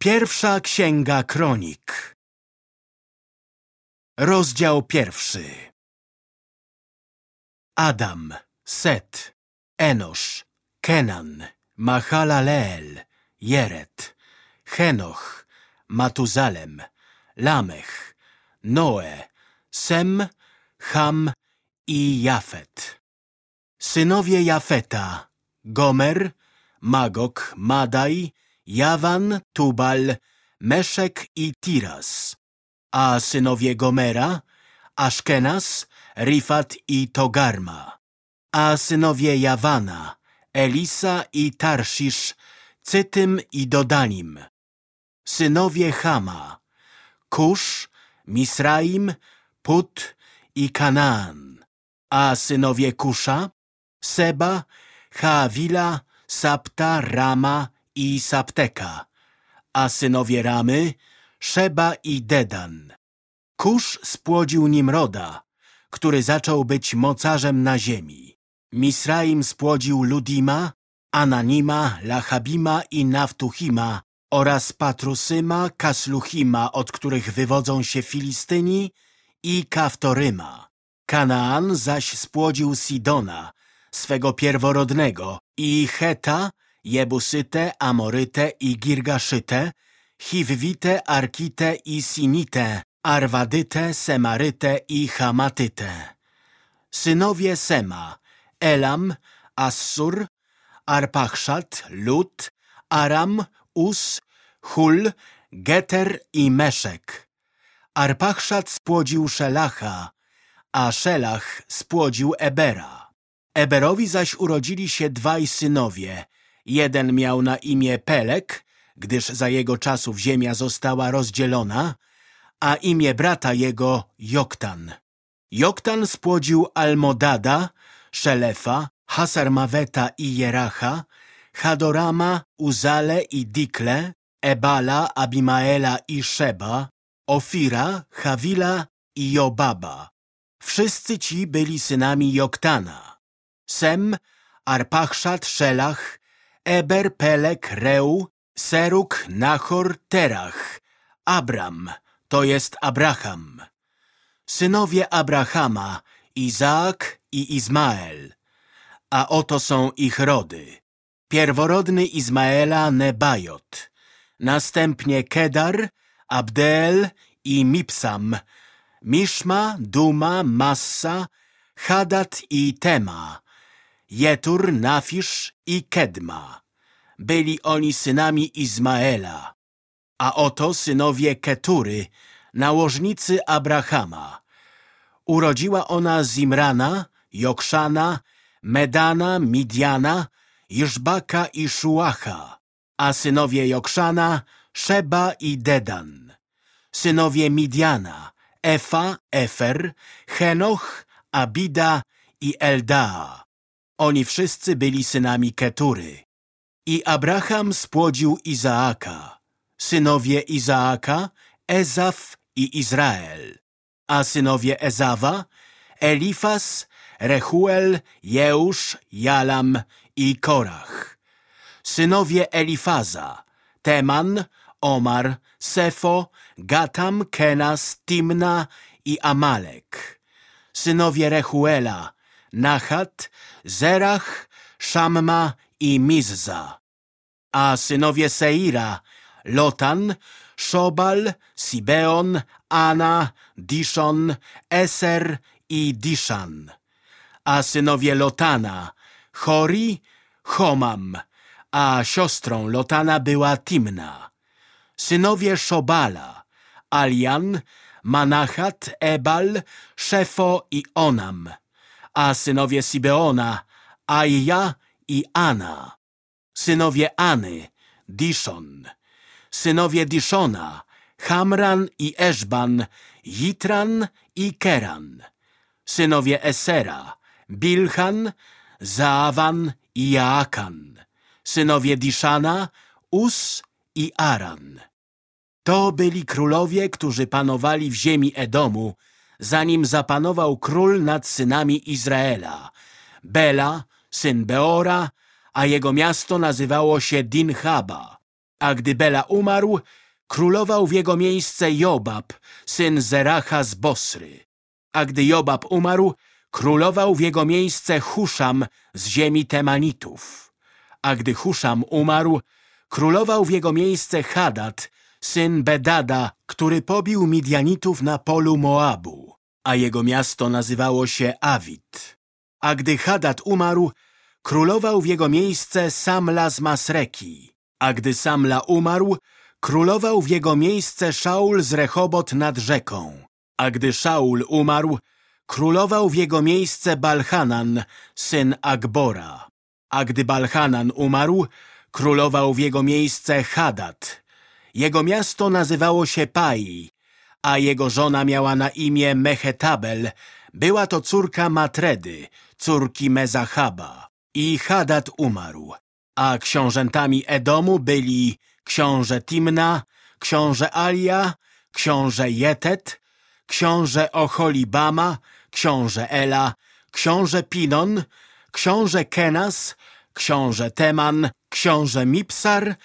Pierwsza Księga Kronik Rozdział pierwszy Adam, Set, Enosz, Kenan, Mahalaleel, Jeret, Henoch, Matuzalem, Lamech, Noe, Sem, Ham i Jafet. Synowie Jafeta, Gomer, Magok, Madaj, Jawan, Tubal, Meszek i Tiras, a synowie Gomera, Aszkenas, Rifat i Togarma, a synowie Jawana, Elisa i Tarszisz, Cytym i Dodanim, synowie Hama, Kusz, Misraim, Put i Kanaan, a synowie Kusza, Seba, Haawila, Sapta, Rama i Sapteka, a synowie Ramy, Szeba i Dedan. Kusz spłodził Nimroda, który zaczął być mocarzem na ziemi. Misraim spłodził Ludima, Ananima, Lachabima i Naftuchima oraz Patrusyma, Kasluchima, od których wywodzą się Filistyni i Kaftoryma. Kanaan zaś spłodził Sidona, swego pierworodnego, i Heta, Jebusytę, Amorytę i Girgaszytę, Chiwwitę, Arkitę i Sinitę, Arwadytę, Semarytę i Hamatytę. Synowie Sema, Elam, Assur, Arpachszat, Lut, Aram, Us, Hul, Geter i Meszek. Arpachszat spłodził Szelacha, a Szelach spłodził Ebera. Eberowi zaś urodzili się dwaj synowie. Jeden miał na imię Pelek, gdyż za jego czasów ziemia została rozdzielona, a imię brata jego Joktan. Joktan spłodził Almodada, Szelefa, Hasarmaweta i Jeracha, Hadorama, Uzale i Dikle, Ebala, Abimaela i Szeba, Ofira, Hawila i Jobaba. Wszyscy ci byli synami Joktana. Sem, Arpachszat, Szelach, Eber, Pelek, Reu, Seruk, Nachor, Terach, Abram, to jest Abraham. Synowie Abrahama, Izaak i Izmael. A oto są ich rody. Pierworodny Izmaela Nebajot, następnie Kedar, Abdel i Mipsam, Miszma, Duma, Massa, Hadad i Tema, Jetur, Nafisz i Kedma. Byli oni synami Izmaela. A oto synowie Ketury, nałożnicy Abrahama. Urodziła ona Zimrana, Jokszana, Medana, Midiana, Iżbaka i Szuacha, a synowie Jokszana, Szeba i Dedan. Synowie Midiana, Efa, Efer, Henoch, Abida i Eldaa. Oni wszyscy byli synami Ketury. I Abraham spłodził Izaaka. Synowie Izaaka, Ezaf i Izrael. A synowie Ezawa, Elifas, Rehuel, Jeusz, Jalam i Korach. Synowie Elifaza, Teman, Omar, Sefo, Gatam, Kenas, Timna i Amalek. Synowie Rehuela, Nachat, Zerach, Szamma i Mizza. A synowie Seira, Lotan, Szobal, Sibeon, Ana, Dishon, Eser i Diszan. A synowie Lotana, Chori, Chomam, a siostrą Lotana była Timna. Synowie Szobala, Alian, Manachat, Ebal, Szefo i Onam, a synowie Sibeona, Aja i Ana. Synowie Any, Dishon. Synowie Dishona, Hamran i Eszban, Jitran i Keran. Synowie Esera, Bilhan, Zaawan i Jaakan. Synowie Diszana, Us i Aran. To byli królowie, którzy panowali w ziemi Edomu, zanim zapanował król nad synami Izraela. Bela, syn Beora, a jego miasto nazywało się Dinhaba. A gdy Bela umarł, królował w jego miejsce Jobab, syn Zeracha z Bosry. A gdy Jobab umarł, królował w jego miejsce Huszam z ziemi Temanitów. A gdy Huszam umarł, królował w jego miejsce Hadad, syn Bedada, który pobił Midianitów na polu Moabu, a jego miasto nazywało się Awit. A gdy Hadad umarł, królował w jego miejsce Samla z Masreki. A gdy Samla umarł, królował w jego miejsce Szaul z Rechobot nad rzeką. A gdy Szaul umarł, królował w jego miejsce Balhanan, syn Agbora. A gdy Balhanan umarł, królował w jego miejsce Hadad. Jego miasto nazywało się Pai, a jego żona miała na imię Mehetabel. Była to córka Matredy, córki Mezachaba. I Hadad umarł. A książętami Edomu byli książę Timna, książę Alia, książę Jetet, książę Ocholibama, książę Ela, książę Pinon, książę Kenas, książę Teman, książę Mipsar,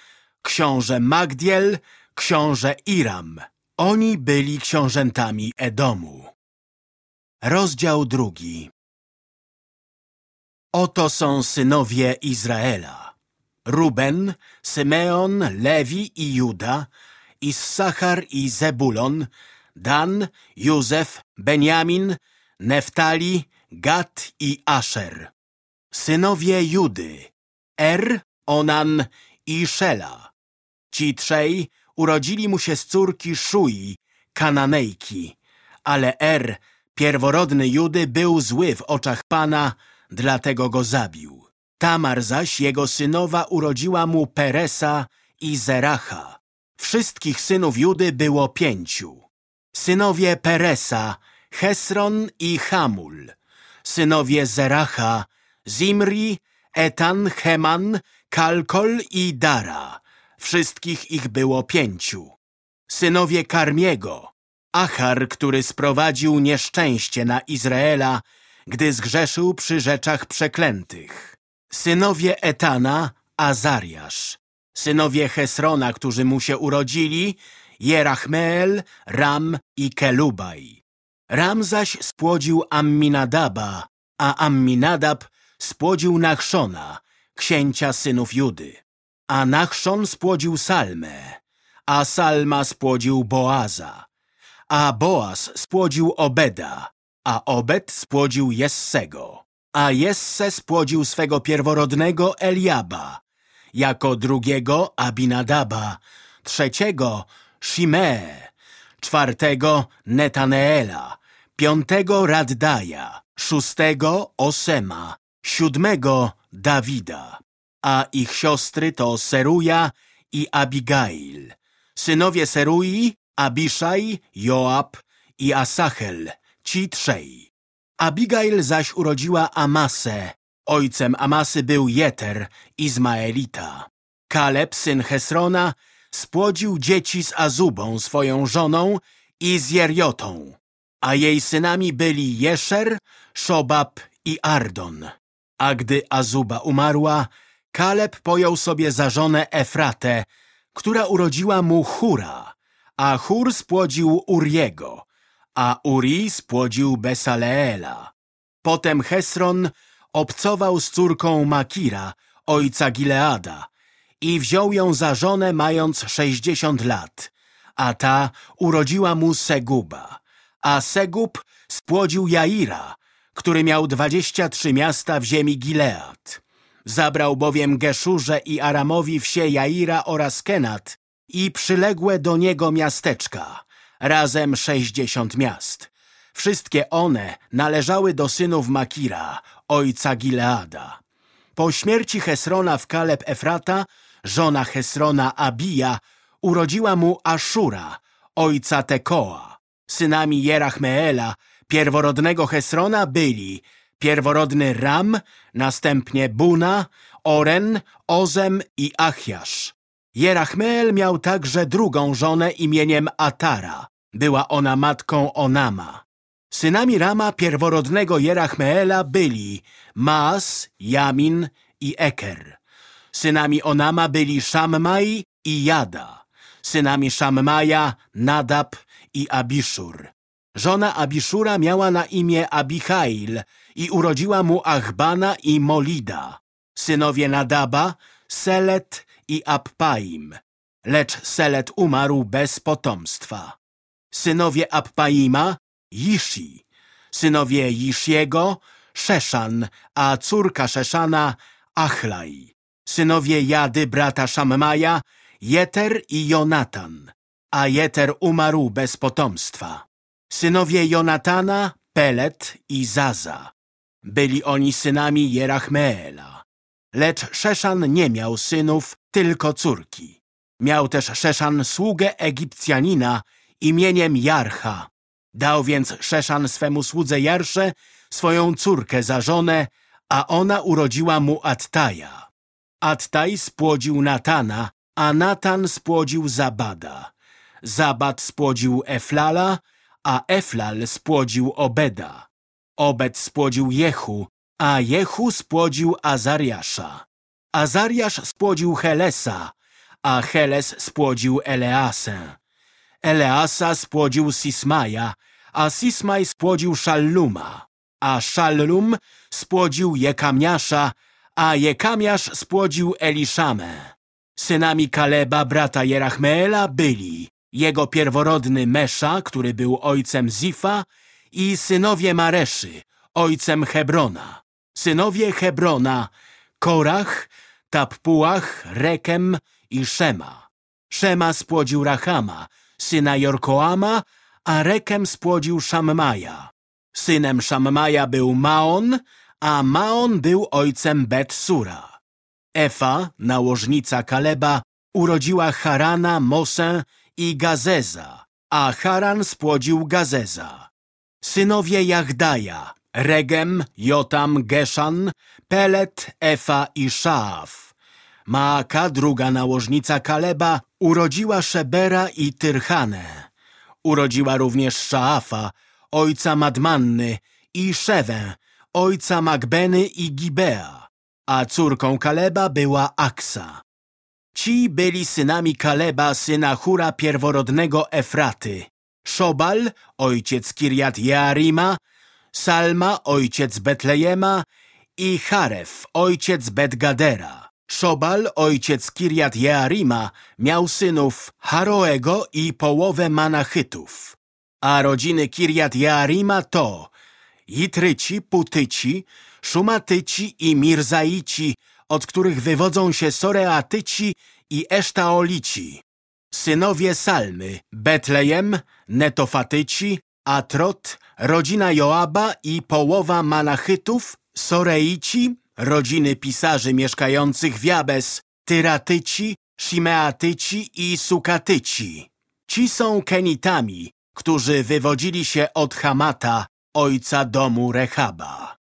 książę Magdiel, książę Iram. Oni byli książętami Edomu. Rozdział drugi Oto są synowie Izraela. Ruben, Symeon, Lewi i Juda, Issachar i Zebulon, Dan, Józef, Benjamin, Neftali, Gad i Asher. Synowie Judy, Er, Onan i Szela. Ci trzej urodzili mu się z córki Szui, Kananejki, ale Er, pierworodny Judy, był zły w oczach Pana, dlatego go zabił. Tamar zaś, jego synowa, urodziła mu Peresa i Zeracha. Wszystkich synów Judy było pięciu. Synowie Peresa, Hesron i Hamul. Synowie Zeracha, Zimri, Etan, Heman, Kalkol i Dara. Wszystkich ich było pięciu. Synowie Karmiego, Achar, który sprowadził nieszczęście na Izraela, gdy zgrzeszył przy rzeczach przeklętych. Synowie Etana, Azariasz. Synowie Hesrona, którzy mu się urodzili, Jerachmeel, Ram i Kelubaj. Ram zaś spłodził Amminadaba, a Amminadab spłodził Nachszona, księcia synów Judy. A Nachszon spłodził Salmę, a Salma spłodził Boaza, a Boaz spłodził Obeda, a Obed spłodził Jessego, a Jesse spłodził swego pierworodnego Eliaba, jako drugiego Abinadaba, trzeciego Shimee, czwartego Netaneela, piątego Raddaja, szóstego Osema, siódmego Dawida, a ich siostry to Seruja i Abigail. Synowie Serui, Abiszaj, Joab i Asachel, ci trzej. Abigail zaś urodziła Amasę. Ojcem Amasy był Jeter, Izmaelita. Kaleb, syn Hesrona, spłodził dzieci z Azubą, swoją żoną, i z Jeriotą, a jej synami byli Jeszer, Szobab i Ardon. A gdy Azuba umarła, Kaleb pojął sobie za żonę Efratę, która urodziła mu Hura, a Hur spłodził Uriego, a Uri spłodził Besaleela. Potem Hesron obcował z córką Makira, ojca Gileada, i wziął ją za żonę mając sześćdziesiąt lat, a ta urodziła mu Seguba, a Segub spłodził Jaira, który miał dwadzieścia trzy miasta w ziemi Gilead. Zabrał bowiem Geszurze i Aramowi wsie Jaira oraz Kenat i przyległe do niego miasteczka, razem sześćdziesiąt miast. Wszystkie one należały do synów Makira, ojca Gileada. Po śmierci Hesrona w Kaleb Efrata, żona Hesrona Abija, urodziła mu Aszura, ojca Tekoa. Synami Jerachmeela, pierworodnego Hesrona byli pierworodny Ram, następnie Buna, Oren, Ozem i Achiasz. Jerachmeel miał także drugą żonę imieniem Atara. Była ona matką Onama. Synami Rama pierworodnego Jerachmeela byli Maas, Jamin i Eker. Synami Onama byli Szammai, i Jada, synami Szammaja, Nadab i Abiszur. Żona Abiszura miała na imię Abichail i urodziła mu Achbana i Molida. Synowie Nadaba, Selet i Appaim, lecz Selet umarł bez potomstwa. Synowie Appaima, Jishi, synowie Jishiego, Szeszan, a córka Szeszana, Achlaj. Synowie Jady brata Szammaja, Jeter i Jonatan, a Jeter umarł bez potomstwa. Synowie Jonatana, Pelet i Zaza. Byli oni synami Jerachmeela. Lecz Szeszan nie miał synów, tylko córki. Miał też Szeszan sługę Egipcjanina imieniem Jarcha. Dał więc Szeszan swemu słudze Jarsze swoją córkę za żonę, a ona urodziła mu Attaja. Attaj spłodził Natana, a Natan spłodził Zabada. Zabad spłodził Eflala, a Eflal spłodził Obeda. Obed spłodził Jehu, a Jehu spłodził Azariasza. Azariasz spłodził Helesa, a Heles spłodził Eleasę. Eleasa spłodził Sismaja, a Sismaj spłodził Szalluma, a Szallum spłodził Jekamiasza, a Jekamiasz spłodził Eliszamę. Synami Kaleba, brata Jerachmeela, byli jego pierworodny Mesza, który był ojcem Zifa, i synowie Mareszy, ojcem Hebrona. Synowie Hebrona, Korach, Tappuach, Rekem i Szema. Szema spłodził Rachama, syna Jorkoama, a Rekem spłodził Szammaja. Synem Szammaja był Maon, a Maon był ojcem Bet-Sura. Efa, nałożnica Kaleba, urodziła Harana, Mosę i Gazeza, a Haran spłodził Gazeza. Synowie Jachdaja, Regem, Jotam, Geszan, Pelet, Efa i Szaaf. Maaka, druga nałożnica Kaleba, urodziła Szebera i Tyrchanę. Urodziła również Szaafa, ojca Madmanny i Szewę, ojca Magbeny i Gibea, a córką Kaleba była Aksa. Ci byli synami Kaleba, syna Hura pierworodnego Efraty. Szobal, ojciec Kirjat Jearima, Salma, ojciec Betlejema i Charef, ojciec Betgadera. Szobal, ojciec Kirjat Jearima, miał synów Haroego i połowę Manachytów. A rodziny Kirjat Jearima to Jitryci, Putyci, Szumatyci i Mirzaici, od których wywodzą się Soreatyci i Esztaolici. Synowie Salmy, Betlejem, Netofatyci, Atrot, rodzina Joaba i połowa Manachytów, Soreici, rodziny pisarzy mieszkających w Jabes, Tyratyci, Shimeatyci i Sukatyci. Ci są Kenitami, którzy wywodzili się od Hamata, ojca domu Rechaba.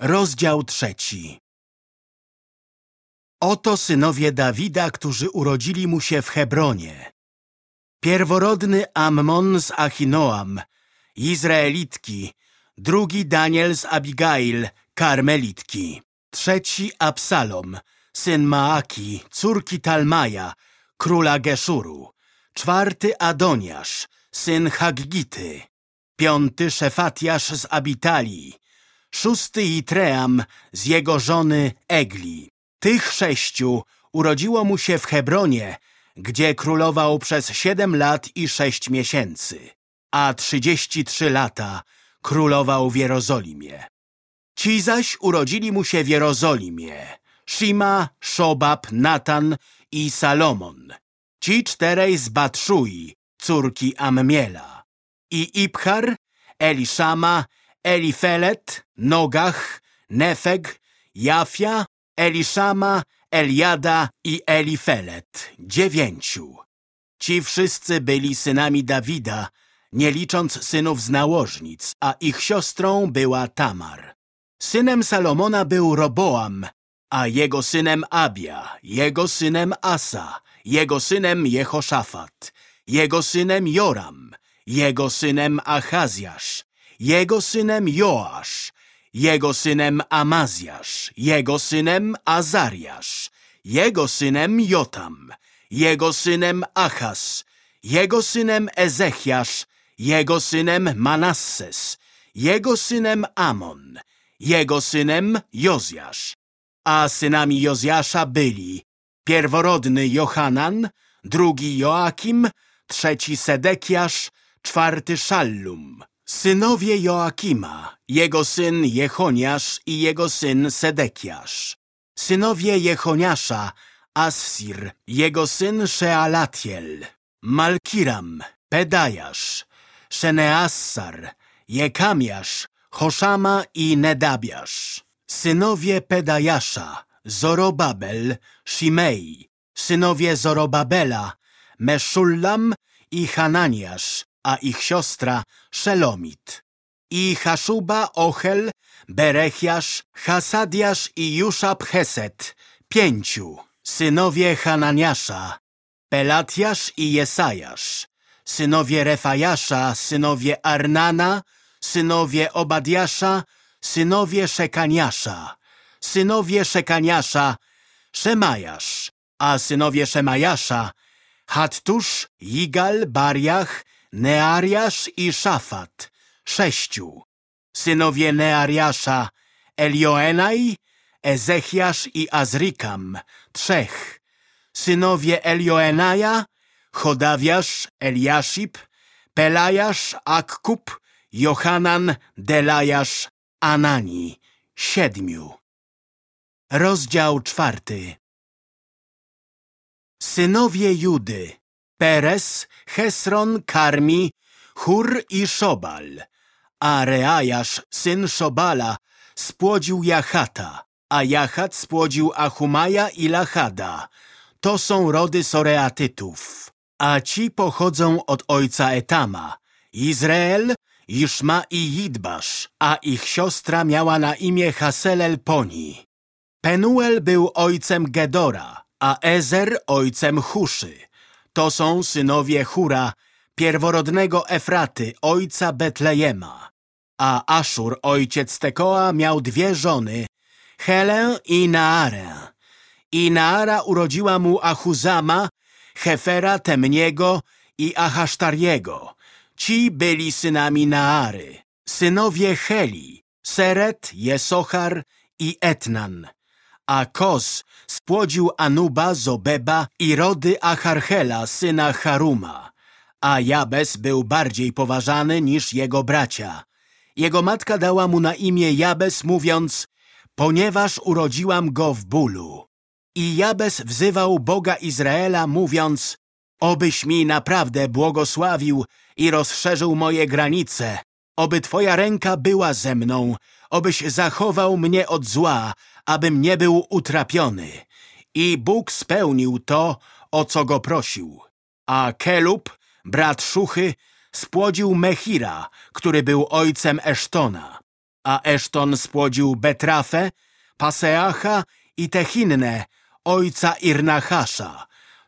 Rozdział trzeci Oto synowie Dawida, którzy urodzili mu się w Hebronie. Pierworodny Ammon z Achinoam, Izraelitki, drugi Daniel z Abigail, Karmelitki, trzeci Absalom, syn Maaki, córki Talmaja, króla Geszuru, czwarty Adoniasz, syn Haggity, piąty Szefatiasz z Abitalii, szósty Itream z jego żony Egli. Tych sześciu urodziło mu się w Hebronie, gdzie królował przez siedem lat i sześć miesięcy, a trzydzieści trzy lata królował w Jerozolimie. Ci zaś urodzili mu się w Jerozolimie Shima, Szobab, Natan i Salomon. Ci czterej z Batszui, córki Ammiela. I Ibchar, Eliszama, Elifelet, Nogach, Nefeg, Jafia, Eliszama, Eliada i Elifelet, dziewięciu. Ci wszyscy byli synami Dawida, nie licząc synów z nałożnic, a ich siostrą była Tamar. Synem Salomona był Roboam, a jego synem Abia, jego synem Asa, jego synem Jehoszafat, jego synem Joram, jego synem Achazjasz, jego synem Joasz, jego synem Amazjasz, jego synem Azariasz, jego synem Jotam, jego synem Achas, jego synem Ezechiasz, jego synem Manasses, jego synem Amon, jego synem Jozjasz. A synami Jozjasza byli pierworodny Johanan, drugi Joakim, trzeci Sedekiasz, czwarty Szallum. Synowie Joakima, jego syn Jechoniasz i jego syn Sedekiasz. Synowie Jechoniasza, Assir, jego syn Shealatiel, Malkiram, Pedajasz, Szeneassar, Jekamiasz, Hoszama i Nedabiasz. Synowie Pedajasza, Zorobabel, Shimei, synowie Zorobabela, Meszullam i Hananiasz, a ich siostra Szelomit. I Haszuba, Ochel, Berechiasz, Hasadiasz i Juszab Heset, pięciu, synowie Hananiasza, Pelatiasz i Jesajasz, synowie Refajasza, synowie Arnana, synowie Obadiasza, synowie Szekaniasza, synowie Szekaniasza, Szemajasz, a synowie Szemajasza, Hattusz, Jigal, Bariach, Neariasz i Szafat, sześciu. Synowie Neariasza, Elioenaj, Ezechiasz i Azrikam, trzech. Synowie Elioenaja, Chodawiasz, Eliaszib, Pelajasz, Akkub, Johanan, Delajasz, Anani, siedmiu. Rozdział czwarty Synowie Judy Peres, Hesron, Karmi, Hur i Szobal. A Reajasz, syn Szobala, spłodził Jachata, a Jachat spłodził Achumaja i Lachada. To są rody Soreatytów. A ci pochodzą od ojca Etama. Izrael, Iszma i Jidbasz, a ich siostra miała na imię Haselel Poni. Penuel był ojcem Gedora, a Ezer ojcem Huszy. To są synowie Hura, pierworodnego Efraty, ojca Betlejema. A Aszur, ojciec Tekoa, miał dwie żony, Helę i Naarę. I Naara urodziła mu Achuzama, Hefera Temniego i Ahasztariego. Ci byli synami Naary. Synowie Heli, Seret, Jesochar i Etnan a Kos spłodził Anuba, Zobeba i rody Acharchela, syna Haruma. A Jabes był bardziej poważany niż jego bracia. Jego matka dała mu na imię Jabes, mówiąc, ponieważ urodziłam go w bólu. I Jabes wzywał Boga Izraela, mówiąc, obyś mi naprawdę błogosławił i rozszerzył moje granice, oby Twoja ręka była ze mną, obyś zachował mnie od zła, abym nie był utrapiony. I Bóg spełnił to, o co go prosił. A Kelub, brat Szuchy, spłodził Mechira, który był ojcem Esztona. A Eszton spłodził Betrafę, Paseacha i Techinnę, ojca Irnachasza.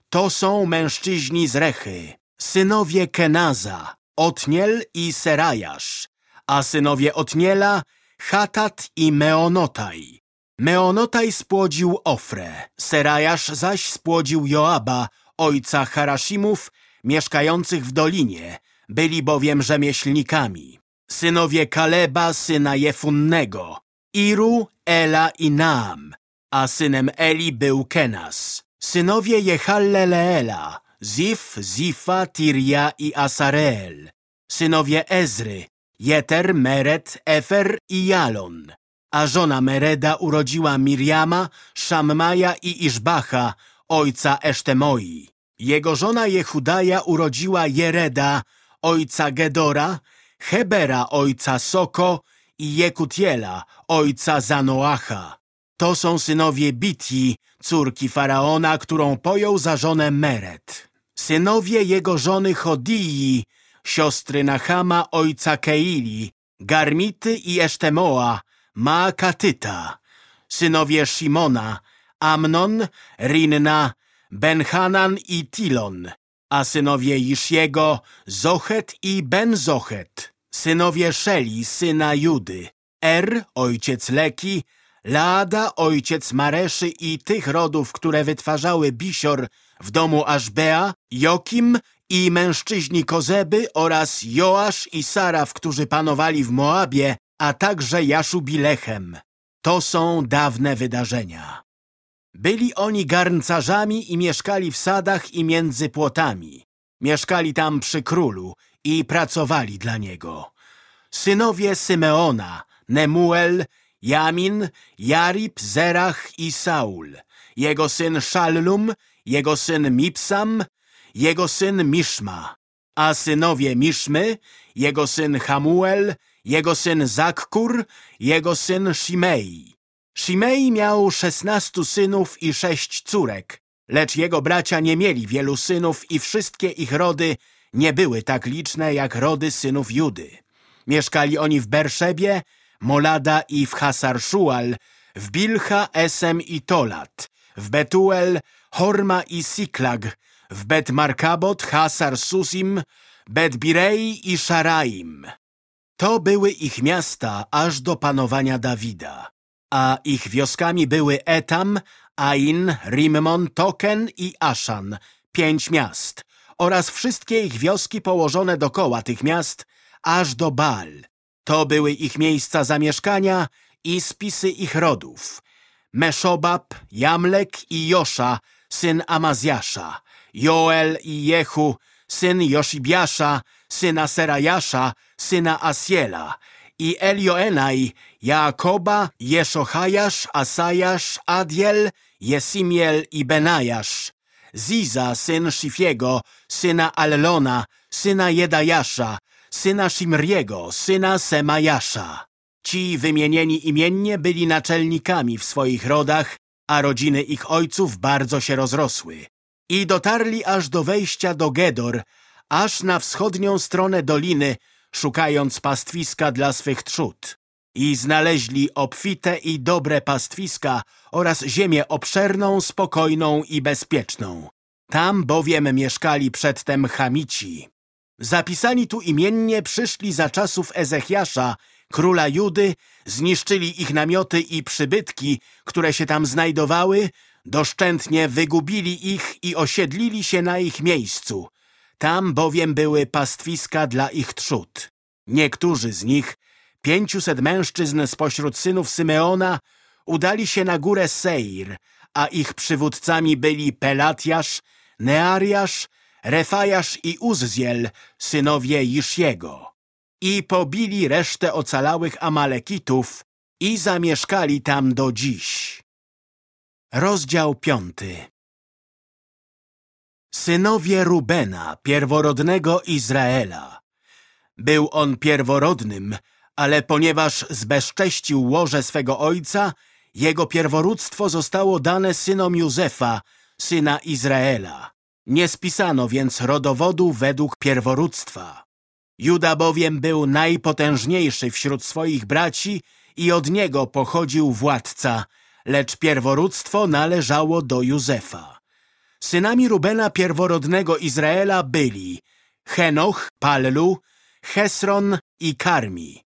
To są mężczyźni z Rechy, synowie Kenaza, Otniel i Serajasz, a synowie Otniela Hatat i Meonotaj. Meonotaj spłodził Ofrę, Serajasz zaś spłodził Joaba, ojca Harashimów, mieszkających w dolinie, byli bowiem rzemieślnikami. Synowie Kaleba, syna Jefunnego, Iru, Ela i Naam, a synem Eli był Kenas. Synowie Jehalleleela, Zif, Zifa, Tiria i Asareel. Synowie Ezry, Jeter, Meret, Efer i Jalon. A żona Mereda urodziła Miriama, Szammaja i Iszbacha, ojca Esztemoi. Jego żona Jehudaja urodziła Jereda, ojca Gedora, Hebera, ojca Soko i Jekutiela, ojca Zanoacha. To są synowie Bitji, córki Faraona, którą pojął za żonę Meret. Synowie jego żony Chodii, siostry Nachama, ojca Keili, Garmity i Esztemoa, Maakatyta, synowie Szimona, Amnon, Rinna, Benhanan i Tilon, a synowie Ishiego, Zochet i Ben-Zochet, synowie Szeli, syna Judy, Er, ojciec Leki, Laada, ojciec Mareszy i tych rodów, które wytwarzały bisior, w domu Aszbea, Jokim i mężczyźni Kozeby oraz Joasz i Saraf, którzy panowali w Moabie, a także Jaszubilechem. To są dawne wydarzenia. Byli oni garncarzami i mieszkali w sadach i między płotami. Mieszkali tam przy królu i pracowali dla niego. Synowie Symeona, Nemuel, Jamin, Jarib, Zerach i Saul. Jego syn Szallum, jego syn Mipsam, jego syn Miszma. A synowie Miszmy, jego syn Hamuel, jego syn Zakkur, jego syn Shimei. Shimei miał szesnastu synów i sześć córek, lecz jego bracia nie mieli wielu synów i wszystkie ich rody nie były tak liczne jak rody synów Judy. Mieszkali oni w Berszebie, Molada i w Hasar-Szual, w Bilcha, Esem i Tolat, w Betuel, Horma i Siklag, w Bet-Markabot, Hasar-Susim, Bet-Birei i Szaraim. To były ich miasta aż do panowania Dawida, a ich wioskami były Etam, Ain, Rimmon, Token i Aszan, pięć miast, oraz wszystkie ich wioski położone dokoła tych miast, aż do Bal. To były ich miejsca zamieszkania i spisy ich rodów. Meszobab, Jamlek i Josza, syn Amazjasza, Joel i Jehu, syn Joszibiasza, syna Serajasza, syna Asiela, i Elioenaj, Jakoba, Jeszochajasz, Asajasz, Adiel, Jesimiel i Benajasz, Ziza, syn Szifiego, syna Allona, syna Jedajasza, syna Szimriego, syna Semajasza. Ci wymienieni imiennie byli naczelnikami w swoich rodach, a rodziny ich ojców bardzo się rozrosły. I dotarli aż do wejścia do Gedor, aż na wschodnią stronę doliny, szukając pastwiska dla swych trzód. I znaleźli obfite i dobre pastwiska oraz ziemię obszerną, spokojną i bezpieczną. Tam bowiem mieszkali przedtem Chamici. Zapisani tu imiennie przyszli za czasów Ezechiasza, króla Judy, zniszczyli ich namioty i przybytki, które się tam znajdowały, doszczętnie wygubili ich i osiedlili się na ich miejscu. Tam bowiem były pastwiska dla ich trzód. Niektórzy z nich, pięciuset mężczyzn spośród synów Symeona, udali się na górę Seir, a ich przywódcami byli Pelatiasz, Neariasz, Refajasz i Uzziel, synowie Jisziego. I pobili resztę ocalałych Amalekitów i zamieszkali tam do dziś. Rozdział piąty Synowie Rubena, pierworodnego Izraela. Był on pierworodnym, ale ponieważ zbezcześcił łoże swego ojca, jego pierworództwo zostało dane synom Józefa, syna Izraela. Nie spisano więc rodowodu według pierworództwa. Juda bowiem był najpotężniejszy wśród swoich braci i od niego pochodził władca, lecz pierworództwo należało do Józefa. Synami Rubena pierworodnego Izraela byli Henoch, Pallu, Hesron i Karmi.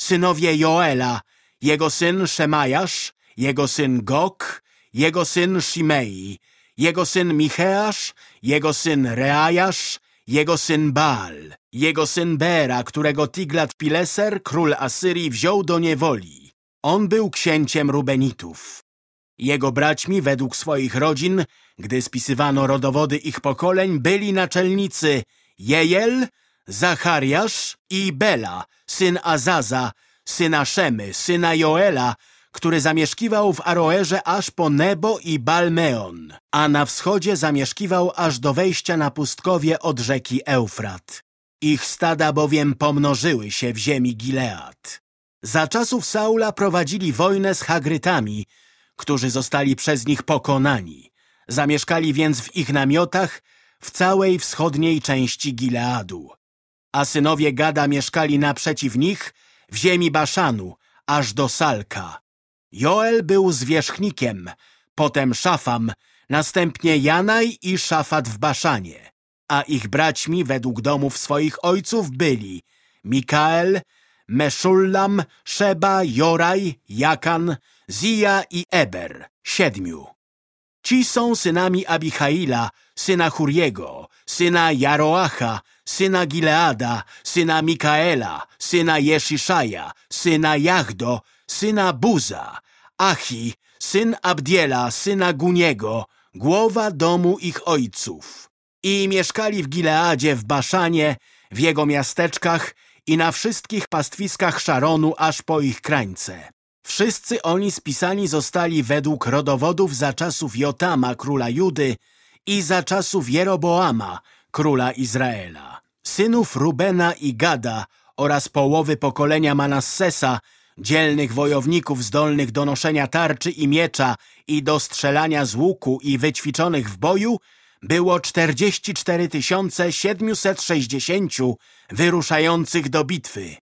Synowie Joela, jego syn Szemajasz, jego syn Gok, jego syn Shimei, jego syn Micheasz, jego syn Reajasz, jego syn Baal, jego syn Bera, którego Tiglat-Pileser, król Asyrii, wziął do niewoli. On był księciem Rubenitów. Jego braćmi według swoich rodzin, gdy spisywano rodowody ich pokoleń, byli naczelnicy Jejel, Zachariasz i Bela, syn Azaza, syna Szemy, syna Joela, który zamieszkiwał w Aroerze aż po Nebo i Balmeon, a na wschodzie zamieszkiwał aż do wejścia na pustkowie od rzeki Eufrat. Ich stada bowiem pomnożyły się w ziemi Gilead. Za czasów Saula prowadzili wojnę z Hagrytami, którzy zostali przez nich pokonani. Zamieszkali więc w ich namiotach w całej wschodniej części Gileadu. A synowie Gada mieszkali naprzeciw nich w ziemi Baszanu, aż do Salka. Joel był zwierzchnikiem, potem Szafam, następnie Janaj i Szafat w Baszanie, a ich braćmi według domów swoich ojców byli Mikael, Meszullam, Szeba, Joraj, Jakan, Zija i Eber, siedmiu. Ci są synami Abichaila, syna Huriego, syna Jaroacha, syna Gileada, syna Mikaela, syna Jesiszaja, syna Jachdo, syna Buza, Achi, syn Abdiela, syna Guniego, głowa domu ich ojców. I mieszkali w Gileadzie, w Baszanie, w jego miasteczkach i na wszystkich pastwiskach Szaronu aż po ich krańce. Wszyscy oni spisani zostali według rodowodów za czasów Jotama, króla Judy i za czasów Jeroboama, króla Izraela. Synów Rubena i Gada oraz połowy pokolenia Manassesa, dzielnych wojowników zdolnych do noszenia tarczy i miecza i do strzelania z łuku i wyćwiczonych w boju, było 44 760 wyruszających do bitwy.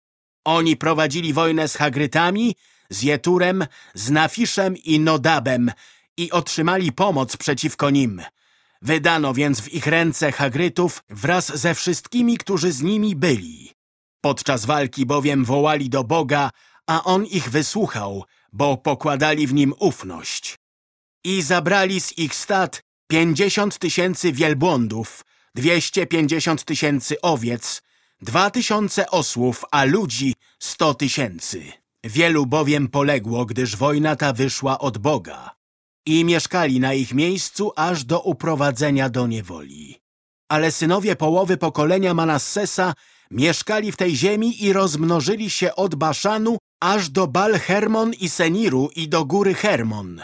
Oni prowadzili wojnę z Hagrytami, z Jeturem, z Nafiszem i Nodabem i otrzymali pomoc przeciwko nim. Wydano więc w ich ręce Hagrytów wraz ze wszystkimi, którzy z nimi byli. Podczas walki bowiem wołali do Boga, a On ich wysłuchał, bo pokładali w nim ufność. I zabrali z ich stad pięćdziesiąt tysięcy wielbłądów, dwieście pięćdziesiąt tysięcy owiec, dwa tysiące osłów, a ludzi sto tysięcy. Wielu bowiem poległo, gdyż wojna ta wyszła od Boga i mieszkali na ich miejscu aż do uprowadzenia do niewoli. Ale synowie połowy pokolenia Manassesa mieszkali w tej ziemi i rozmnożyli się od Baszanu aż do Bal Hermon i Seniru i do góry Hermon.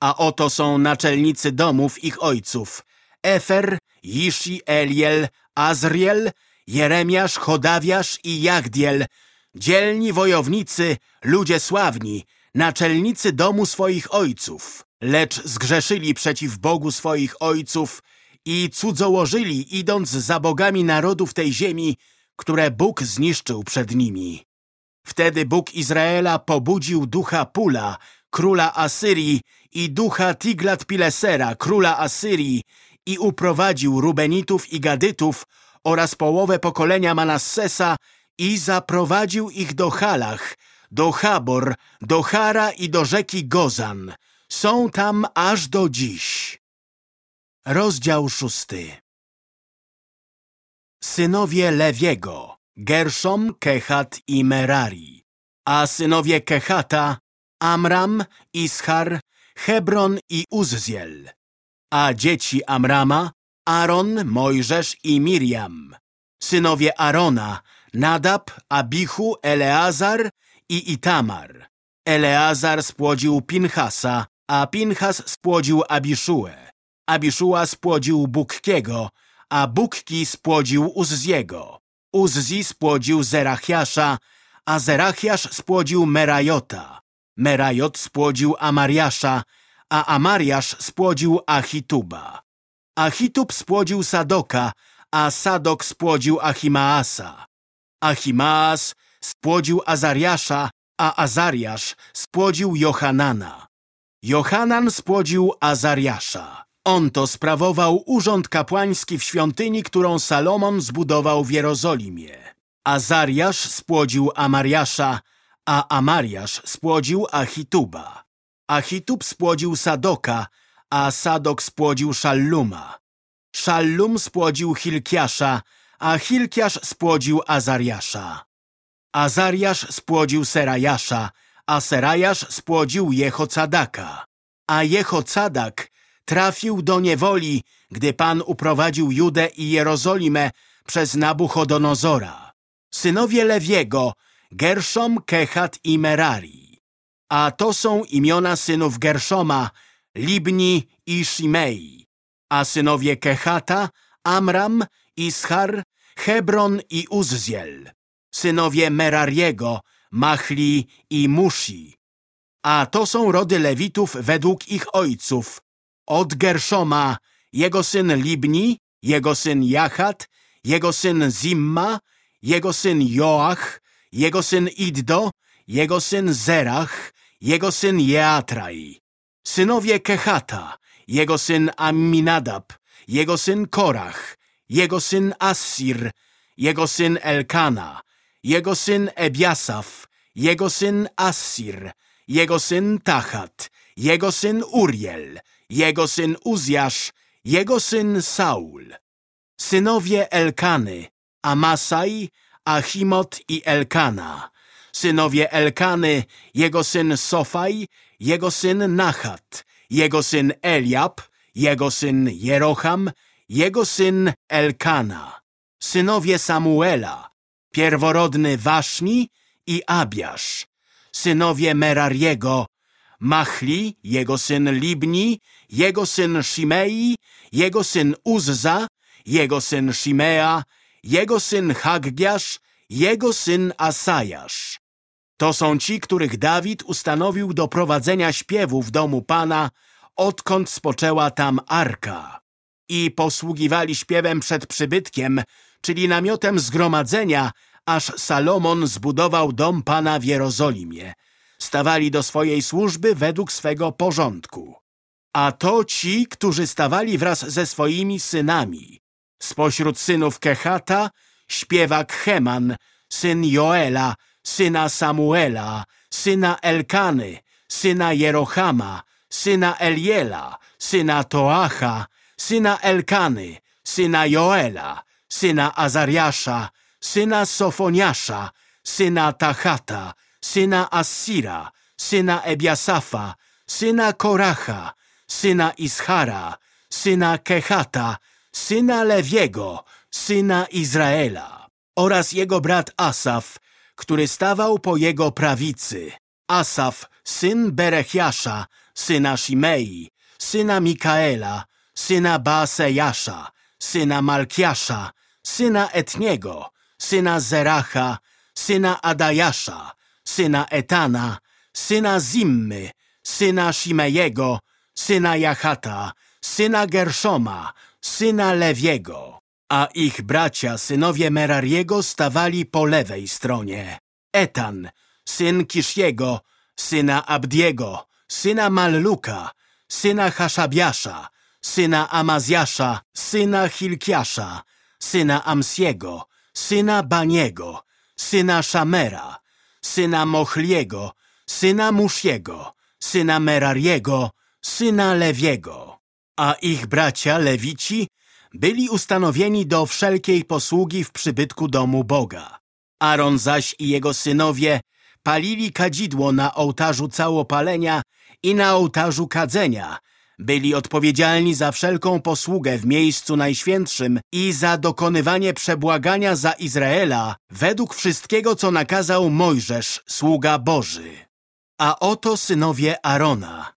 A oto są naczelnicy domów ich ojców. Efer, Ishi, Eliel, Azriel, Jeremiasz, Chodawiasz i Jagdiel, dzielni wojownicy, ludzie sławni, naczelnicy domu swoich ojców. Lecz zgrzeszyli przeciw Bogu swoich ojców i cudzołożyli, idąc za bogami narodów tej ziemi, które Bóg zniszczył przed nimi. Wtedy Bóg Izraela pobudził ducha Pula, króla Asyrii i ducha Tiglat-Pilesera, króla Asyrii i uprowadził Rubenitów i Gadytów oraz połowę pokolenia Manassesa i zaprowadził ich do Halach, do Habor, do Hara i do rzeki Gozan. Są tam aż do dziś. Rozdział szósty Synowie Lewiego, Gerszom, Kehat i Merari, a synowie Kehata, Amram, Ischar, Hebron i Uzziel, a dzieci Amrama, Aaron, Mojżesz i Miriam, synowie Arona, Nadab, Abichu, Eleazar i Itamar. Eleazar spłodził Pinchasa, a Pinchas spłodził Abiszuę. Abiszuła spłodził Bukkiego, a Bukki spłodził Uzziego. Uzzi spłodził Zerachiasza, a Zerachiasz spłodził Merajota. Merajot spłodził Amariasza, a Amariasz spłodził Achituba. Achitub spłodził Sadoka, a Sadok spłodził Achimaasa. Achimaas spłodził Azariasza, a Azariasz spłodził Johanana. Johanan spłodził Azariasza. On to sprawował urząd kapłański w świątyni, którą Salomon zbudował w Jerozolimie. Azariasz spłodził Amariasza, a Amariasz spłodził Achituba. Achitub spłodził Sadoka, a Sadok spłodził Szalluma. Szallum spłodził Hilkiasza, a Hilkiasz spłodził Azariasza. Azariasz spłodził Serajasza, a Serajasz spłodził Jehocadaka. A Jehocadak trafił do niewoli, gdy Pan uprowadził Judę i Jerozolimę przez Nabuchodonozora. Synowie Lewiego, Gerszom, Kehat i Merari. A to są imiona synów Gerszoma, Libni i Shimei. A synowie Kehata, Amram, Ischar, Hebron i Uzziel. Synowie Merariego, Machli i Mushi. A to są rody Lewitów według ich ojców. Od Gerszoma jego syn Libni, jego syn Jachat, jego syn Zimma, jego syn Joach, jego syn Iddo, jego syn Zerach, jego syn Jeatraj. Synowie Kehata, jego syn Amminadab, jego syn Korach, jego syn Assir, jego syn Elkana, jego syn Ebiasaf, jego syn Assir, jego syn Tachat, jego syn Uriel, jego syn Uzjasz, jego syn Saul. Synowie Elkany, Amasaj, Achimot i Elkana. Synowie Elkany, jego syn Sofaj, jego syn Nachat, jego syn Eliab, jego syn Jerocham, jego syn Elkana. Synowie Samuela, pierworodny Waszni i Abiasz. Synowie Merariego, Machli, jego syn Libni, jego syn Shimei, jego syn Uzza, jego syn Shimea, jego syn Haggiasz, jego syn Asajasz. To są ci, których Dawid ustanowił do prowadzenia śpiewu w domu Pana, odkąd spoczęła tam arka. I posługiwali śpiewem przed przybytkiem, czyli namiotem zgromadzenia, aż Salomon zbudował dom Pana w Jerozolimie. Stawali do swojej służby według swego porządku. A to ci, którzy stawali wraz ze swoimi synami. Spośród synów Kehata śpiewak Heman, syn Joela, syna Samuela, syna Elkany, syna Jerochama, syna Eliela, syna Toacha, syna Elkany, syna Joela, syna Azariasza, syna Sofoniasza, syna Tachata, syna Assira, syna Ebiasafa, syna Koracha, syna Ischara, syna Kehata, syna Lewiego, syna Izraela oraz jego brat Asaf, który stawał po jego prawicy. Asaf, syn Berechiasza, syna Shimei, syna Mikaela, syna Baasejasza, syna Malkiasza, syna Etniego, syna Zeracha, syna Adajasza, syna Etana, syna Zimmy, syna Shimejego, syna Jachata, syna Gerszoma, syna Lewiego. A ich bracia, synowie Merariego, stawali po lewej stronie. Etan, syn Kisziego, syna Abdiego, syna Malluka, syna Haszabiasza, syna Amazjasza, syna Hilkiasza, syna Amsiego, syna Baniego, syna Szamera, syna Mochliego, syna Musziego, syna Merariego, syna Lewiego. A ich bracia Lewici byli ustanowieni do wszelkiej posługi w przybytku domu Boga. Aaron zaś i jego synowie palili kadzidło na ołtarzu całopalenia i na ołtarzu kadzenia, byli odpowiedzialni za wszelką posługę w miejscu najświętszym i za dokonywanie przebłagania za Izraela według wszystkiego, co nakazał Mojżesz, sługa Boży. A oto synowie Arona,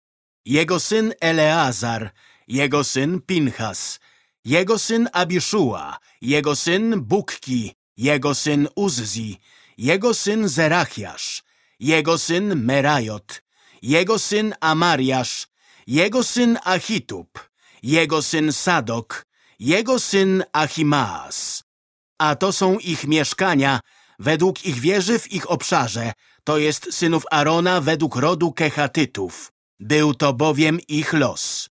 jego syn Eleazar, jego syn Pinchas, jego syn Abiszua, jego syn Bukki, jego syn Uzzi, jego syn Zerachiasz, jego syn Merajot, jego syn Amariasz, jego syn Achitub, jego syn Sadok, jego syn Achimaas. A to są ich mieszkania według ich wieży w ich obszarze, to jest synów Arona według rodu Kechatytów. Był to bowiem ich los.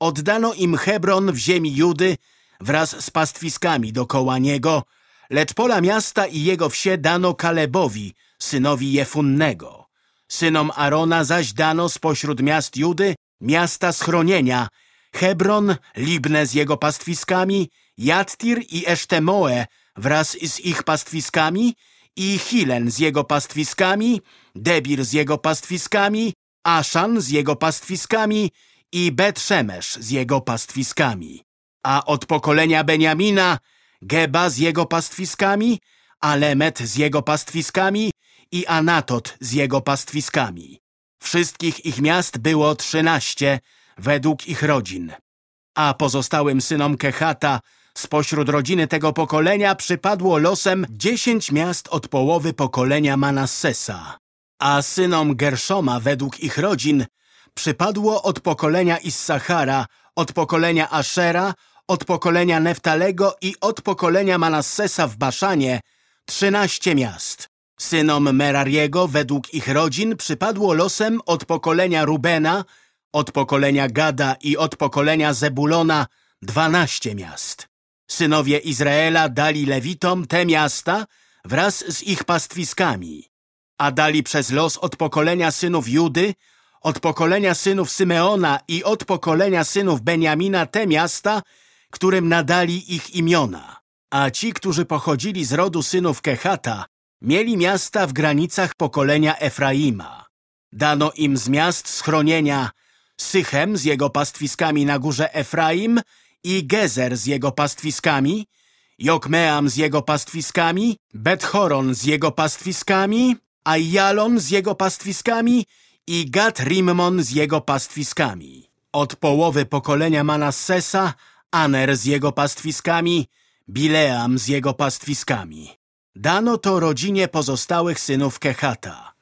Oddano im Hebron w ziemi Judy wraz z pastwiskami dokoła niego, lecz pola miasta i jego wsie dano Kalebowi, synowi Jefunnego. Synom Arona zaś dano spośród miast Judy miasta schronienia, Hebron, Libne z jego pastwiskami, Jattir i Esztemoe wraz z ich pastwiskami i Hilen z jego pastwiskami, Debir z jego pastwiskami, Aszan z jego pastwiskami i Bet-Szemesz z jego pastwiskami. A od pokolenia Beniamina Geba z jego pastwiskami, Alemet z jego pastwiskami i Anatot z jego pastwiskami. Wszystkich ich miast było trzynaście według ich rodzin. A pozostałym synom Kehata spośród rodziny tego pokolenia przypadło losem dziesięć miast od połowy pokolenia Manassesa. A synom Gerszoma według ich rodzin przypadło od pokolenia Issachara, od pokolenia Ashera, od pokolenia Neftalego i od pokolenia Manassesa w Baszanie trzynaście miast. Synom Merariego według ich rodzin przypadło losem od pokolenia Rubena, od pokolenia Gada i od pokolenia Zebulona dwanaście miast. Synowie Izraela dali Lewitom te miasta wraz z ich pastwiskami, a dali przez los od pokolenia synów Judy od pokolenia synów Symeona i od pokolenia synów Beniamina te miasta, którym nadali ich imiona. A ci, którzy pochodzili z rodu synów Kehata, mieli miasta w granicach pokolenia Efraima. Dano im z miast schronienia Sychem z jego pastwiskami na górze Efraim i Gezer z jego pastwiskami, Jokmeam z jego pastwiskami, Bethoron z jego pastwiskami, Ajalon z jego pastwiskami i Gat Rimmon z jego pastwiskami. Od połowy pokolenia Manassesa Aner z jego pastwiskami, Bileam z jego pastwiskami. Dano to rodzinie pozostałych synów Kehata.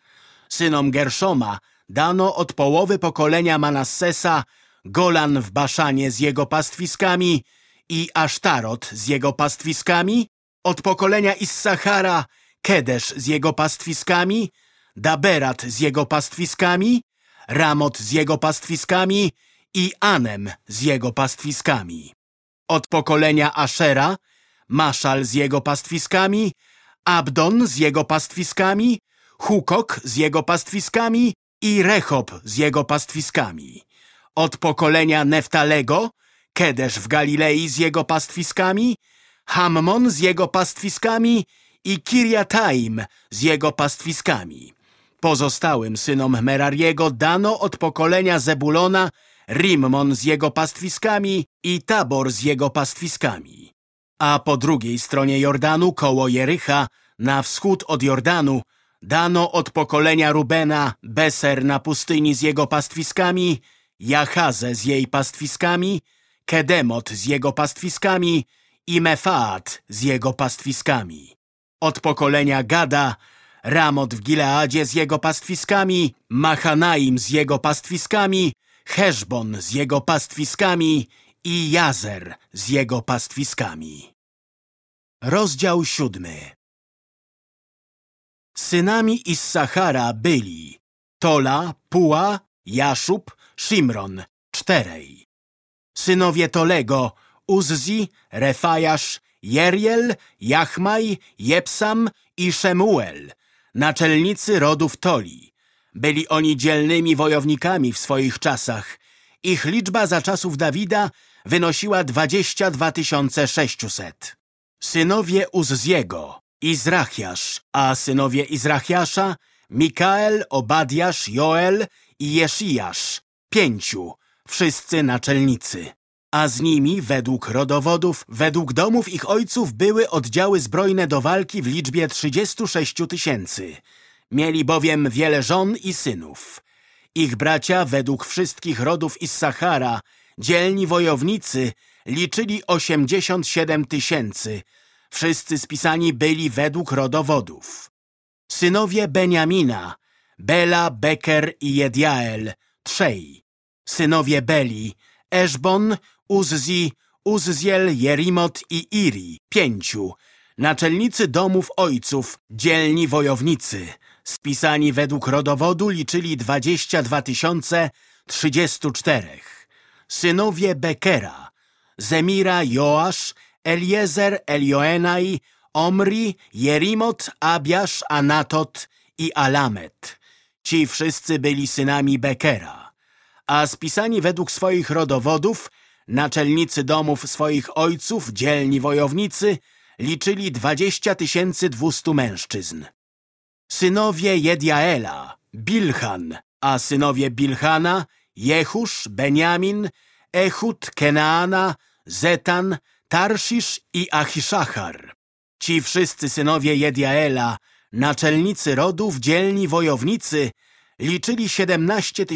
Synom Gerszoma dano od połowy pokolenia Manassesa Golan w Baszanie z jego pastwiskami i Asztarot z jego pastwiskami, od pokolenia Issachara Kedesz z jego pastwiskami, Daberat z jego pastwiskami, Ramot z jego pastwiskami i Anem z jego pastwiskami. Od pokolenia Ashera Maszal z jego pastwiskami, Abdon z jego pastwiskami, Hukok z jego pastwiskami i Rechob z jego pastwiskami. Od pokolenia Neftalego, Kedesz w Galilei z jego pastwiskami, Hammon z jego pastwiskami i Kiriataim z jego pastwiskami. Pozostałym synom Merariego dano od pokolenia Zebulona Rimmon z jego pastwiskami i Tabor z jego pastwiskami. A po drugiej stronie Jordanu, koło Jericha, na wschód od Jordanu, dano od pokolenia Rubena Beser na pustyni z jego pastwiskami, Jachazę z jej pastwiskami, Kedemot z jego pastwiskami i Mefaat z jego pastwiskami. Od pokolenia Gada Ramot w Gileadzie z jego pastwiskami, Machanaim z jego pastwiskami, Heszbon z jego pastwiskami i Jazer z jego pastwiskami. Rozdział siódmy Synami Issachara byli Tola, Puła, Jaszub, Shimron, czterej. Synowie Tolego, Uzzi, Refajasz, Jeriel, Jachmaj, Jepsam i Szemuel, naczelnicy rodów Toli. Byli oni dzielnymi wojownikami w swoich czasach. Ich liczba za czasów Dawida wynosiła 22 600. Synowie Uzziego, Izrachiasz, a synowie Izrachiasza, Mikael, Obadiasz, Joel i Jeszijasz, pięciu, wszyscy naczelnicy. A z nimi, według rodowodów, według domów ich ojców były oddziały zbrojne do walki w liczbie 36 tysięcy. Mieli bowiem wiele żon i synów. Ich bracia, według wszystkich rodów Issachara, dzielni wojownicy, liczyli 87 tysięcy. Wszyscy spisani byli według rodowodów. Synowie Beniamina, Bela, Beker i Jediael, trzej. Synowie Beli, Eszbon, Uzzi, Uzziel, Jerimot i Iri, pięciu. Naczelnicy domów ojców, dzielni wojownicy, spisani według rodowodu liczyli 22 034. Synowie Bekera, Zemira, Joasz, Eliezer, Elioenai, Omri, Jerimot, Abiasz, Anatot i Alamet. Ci wszyscy byli synami Bekera. A spisani według swoich rodowodów, naczelnicy domów swoich ojców, dzielni wojownicy, liczyli 20 200 mężczyzn. Synowie Jediaela, Bilhan, a synowie Bilhana, Jehusz, Beniamin, Ehud, Kenaana, Zetan, Tarszisz i Achiszachar. Ci wszyscy synowie Jediaela, naczelnicy rodów, dzielni wojownicy, liczyli 17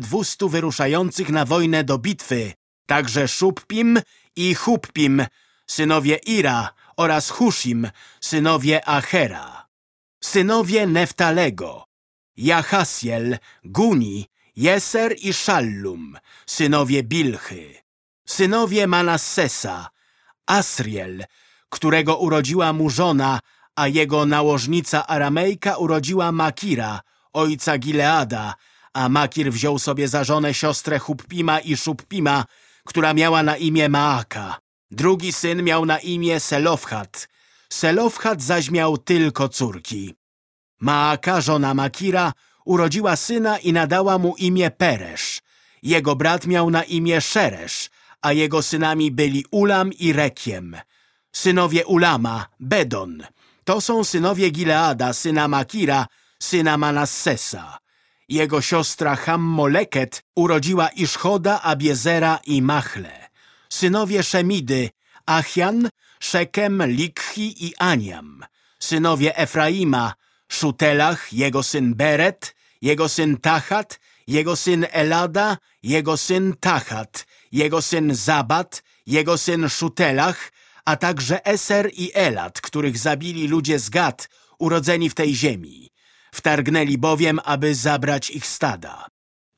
200 wyruszających na wojnę do bitwy, także Szuppim i Huppim, synowie Ira oraz Hushim, synowie Achera. Synowie Neftalego, Jahasiel, Guni, Jeser i Szallum, synowie Bilchy. Synowie Manassesa, Asriel, którego urodziła mu żona, a jego nałożnica Aramejka urodziła Makira, ojca Gileada, a Makir wziął sobie za żonę siostrę Huppima i Szuppima, która miała na imię Maaka. Drugi syn miał na imię Selofhat. Selofhat zaś miał tylko córki. Maaka, żona Makira, urodziła syna i nadała mu imię Peresz. Jego brat miał na imię Szeresz, a jego synami byli Ulam i Rekiem. Synowie Ulama, Bedon. To są synowie Gileada, syna Makira, syna Manassesa. Jego siostra Hammoleket urodziła Iszchoda, Abiezera i Machle. Synowie Szemidy, Achian, Szekem, Likhi i Aniam. Synowie Efraima, Szutelach, jego syn Beret, jego syn Tachat, jego syn Elada, jego syn Tachat, jego syn Zabat, jego syn Szutelach, a także Eser i Elad, których zabili ludzie z Gad, urodzeni w tej ziemi. Wtargnęli bowiem, aby zabrać ich stada.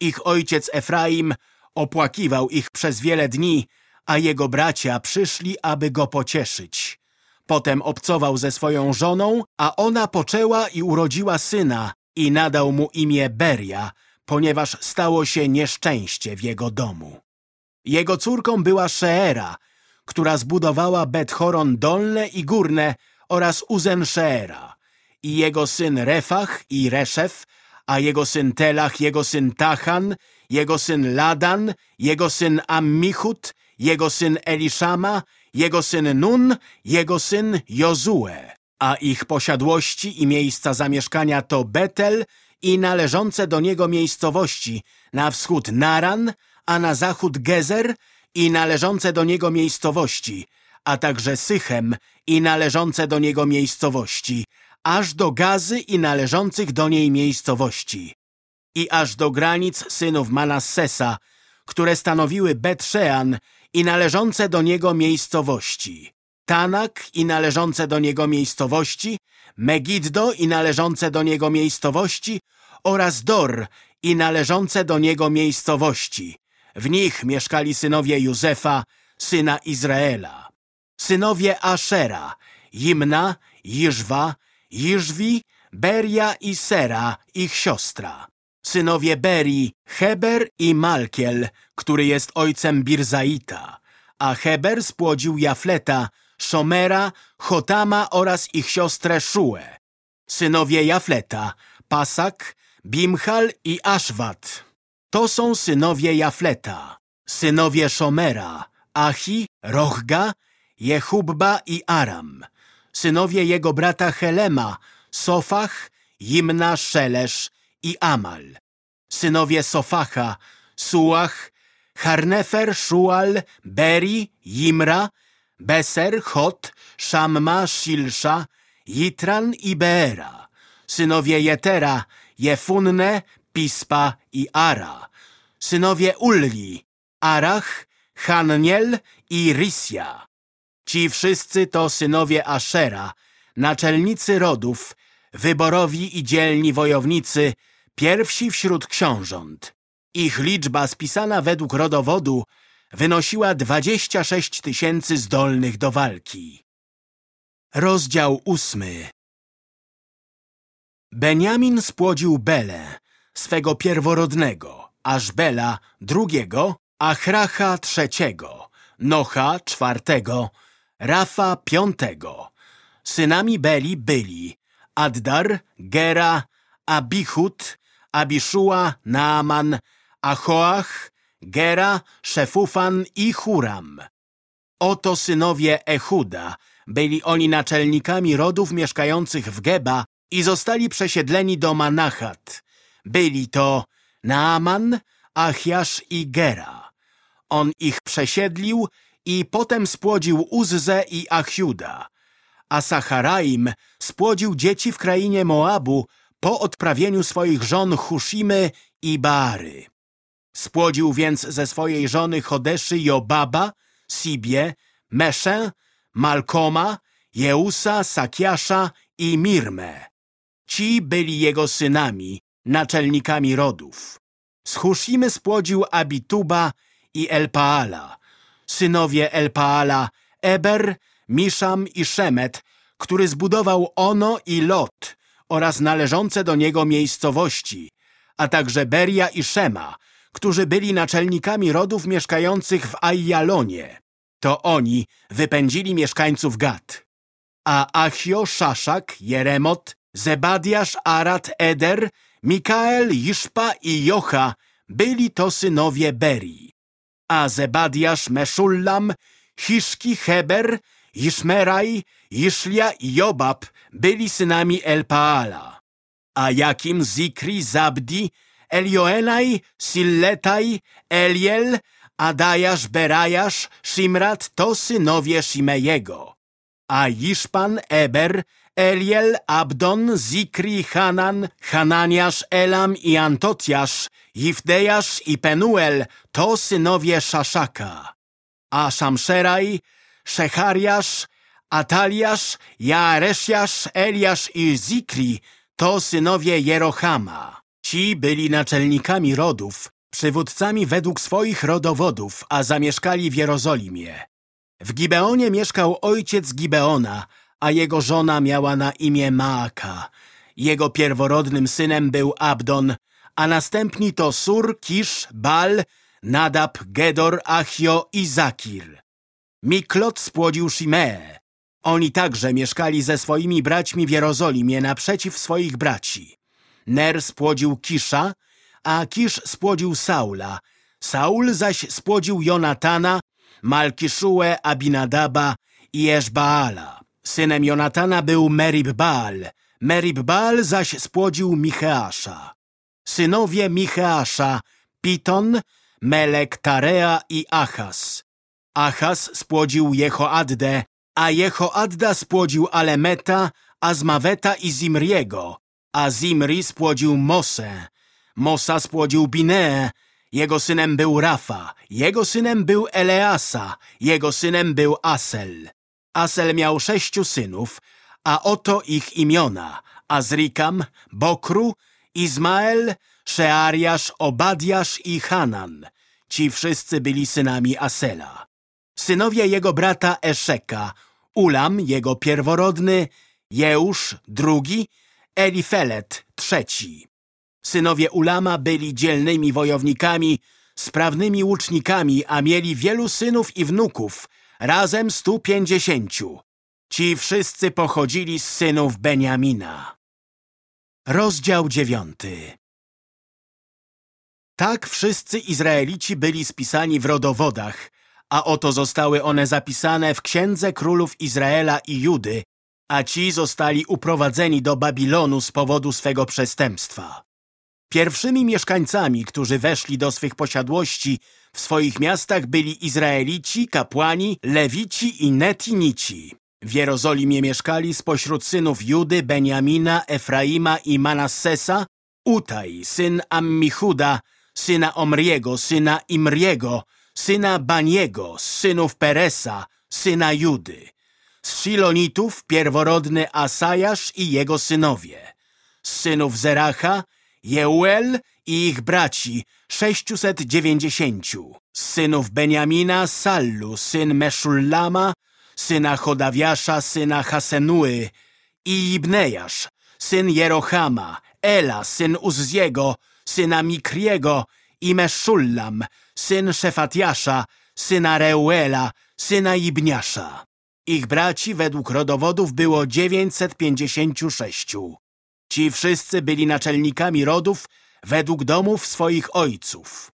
Ich ojciec Efraim opłakiwał ich przez wiele dni, a jego bracia przyszli, aby go pocieszyć. Potem obcował ze swoją żoną, a ona poczęła i urodziła syna i nadał mu imię Beria, ponieważ stało się nieszczęście w jego domu. Jego córką była Sheera, która zbudowała Bet-Horon dolne i górne oraz Uzen Sheera i jego syn Refach i Reszef, a jego syn Telach, jego syn Tachan, jego syn Ladan, jego syn Ammichut, jego syn Eliszama, jego syn Nun, jego syn Jozue. A ich posiadłości i miejsca zamieszkania to Betel i należące do niego miejscowości, na wschód Naran, a na zachód Gezer i należące do niego miejscowości, a także Sychem i należące do niego miejscowości, aż do Gazy i należących do niej miejscowości. I aż do granic synów Manassesa, które stanowiły Betrzean i należące do niego miejscowości, Tanak i należące do niego miejscowości, Megiddo i należące do niego miejscowości oraz Dor i należące do niego miejscowości. W nich mieszkali synowie Józefa, syna Izraela. Synowie Ashera, Jimna, Jiżwa, Jiżwi, Beria i Sera, ich siostra. Synowie Beri, Heber i Malkiel, który jest ojcem Birzaita. A Heber spłodził Jafleta, Szomera, Chotama oraz ich siostrę Szuę. Synowie Jafleta, Pasak, Bimhal i Aszwat. To są synowie Jafleta. Synowie Szomera, Achi, Rochga, Jehubba i Aram synowie jego brata Helema, Sofach, Jimna, Szelesz i Amal. Synowie Sofacha, Suach, Harnefer, Szual, Beri, Jimra, Beser, Hot, Szamma, Shilsza, Jitran i Beera. Synowie Jetera, Jefunne, Pispa i Ara. Synowie Ulli, Arach, Hanniel i Risja. Ci wszyscy to synowie Ashera, naczelnicy rodów, wyborowi i dzielni wojownicy, pierwsi wśród książąt. Ich liczba spisana według rodowodu wynosiła 26 tysięcy zdolnych do walki. Rozdział ósmy Beniamin spłodził Belę, swego pierworodnego, Bela drugiego, Achracha trzeciego, Nocha czwartego, Rafa piątego. Synami Beli byli Addar, Gera, Abichut, Abiszua, Naaman, Achoach, Gera, Szefufan i Huram. Oto synowie Echuda. Byli oni naczelnikami rodów mieszkających w Geba i zostali przesiedleni do Manachat. Byli to Naaman, Achiasz i Gera. On ich przesiedlił i potem spłodził Uzzę i Achiuda. A Sacharaim spłodził dzieci w krainie Moabu po odprawieniu swoich żon Hushimy i Baary. Spłodził więc ze swojej żony Chodeszy Jobaba, Sibie, Meszę, Malkoma, Jeusa, Sakiasza i Mirmę. Ci byli jego synami, naczelnikami rodów. Z Hushimy spłodził Abituba i Elpaala synowie Elpaala, Eber, Miszam i Szemet, który zbudował Ono i Lot oraz należące do niego miejscowości, a także Beria i Szema, którzy byli naczelnikami rodów mieszkających w Ajjalonie. To oni wypędzili mieszkańców Gad. A Achio, Szaszak, Jeremot, Zebadiasz, Arat, Eder, Mikael, Iszpa i Jocha byli to synowie Berii. A Zebadiasz, Meszullam, Hiszki, Heber, Iszmeraj, Iszlia i Jobab byli synami Elpaala. A Jakim, Zikri, Zabdi, Elioenaj, Silletaj, Eliel, Adajasz, Berajasz, Shimrat to synowie Shimejego. A Iszpan, Eber, Eliel, Abdon, Zikri, Hanan, Hananiasz, Elam i Antotiasz, Jifdejasz i Penuel to synowie Szaszaka. A Szamszeraj, Szechariasz, Ataliasz, Jaresjasz, Eliasz i Zikri to synowie Jerohama. Ci byli naczelnikami rodów, przywódcami według swoich rodowodów, a zamieszkali w Jerozolimie. W Gibeonie mieszkał ojciec Gibeona, a jego żona miała na imię Maaka. Jego pierworodnym synem był Abdon, a następni to Sur, Kisz, Bal, Nadab, Gedor, Achio i Zakir. Miklot spłodził Shimee. Oni także mieszkali ze swoimi braćmi w Jerozolimie naprzeciw swoich braci. Ner spłodził Kisza, a Kisz spłodził Saula. Saul zaś spłodził Jonatana, Malkiszuę, Abinadaba i Eszbaala. Synem Jonatana był Merib-Baal. Merib-Baal zaś spłodził Micheasza. Synowie Micheasza, Piton, Melek, Tarea i Achas. Achas spłodził Jehoaddę, a Jehoadda spłodził Alemeta, Azmaweta i Zimriego, a Zimri spłodził Mosę. Mosa spłodził Bineę, jego synem był Rafa, jego synem był Eleasa, jego synem był Asel. Asel miał sześciu synów, a oto ich imiona. Azrikam, Bokru, Izmael, Szeariasz, Obadiasz i Hanan. Ci wszyscy byli synami Asela. Synowie jego brata Eszeka, Ulam, jego pierworodny, Jeusz, drugi, Elifelet, trzeci. Synowie Ulama byli dzielnymi wojownikami, sprawnymi łucznikami, a mieli wielu synów i wnuków, razem stu pięćdziesięciu. Ci wszyscy pochodzili z synów Beniamina. Rozdział dziewiąty Tak wszyscy Izraelici byli spisani w rodowodach, a oto zostały one zapisane w Księdze Królów Izraela i Judy, a ci zostali uprowadzeni do Babilonu z powodu swego przestępstwa. Pierwszymi mieszkańcami, którzy weszli do swych posiadłości w swoich miastach byli Izraelici, kapłani, Lewici i Netinici. W Jerozolimie mieszkali spośród synów Judy, Beniamina, Efraima i Manassesa Utaj, syn Ammichuda, syna Omriego, syna Imriego, syna Baniego, synów Peresa, syna Judy. Z Shilonitów pierworodny Asajasz i jego synowie. Z synów Zeracha Jeuel i ich braci, sześciuset dziewięćdziesięciu. Z synów Beniamina, Sallu, syn Meszullama, syna Chodawiasza, syna Hasenui i Ibnejasz, syn Jerohama, Ela, syn Uzziego, syna Mikriego i Meszullam, syn Szefatiasza, syna Reuela, syna Ibniasza. Ich braci według rodowodów było dziewięćset pięćdziesięciu sześciu. Ci wszyscy byli naczelnikami rodów według domów swoich ojców.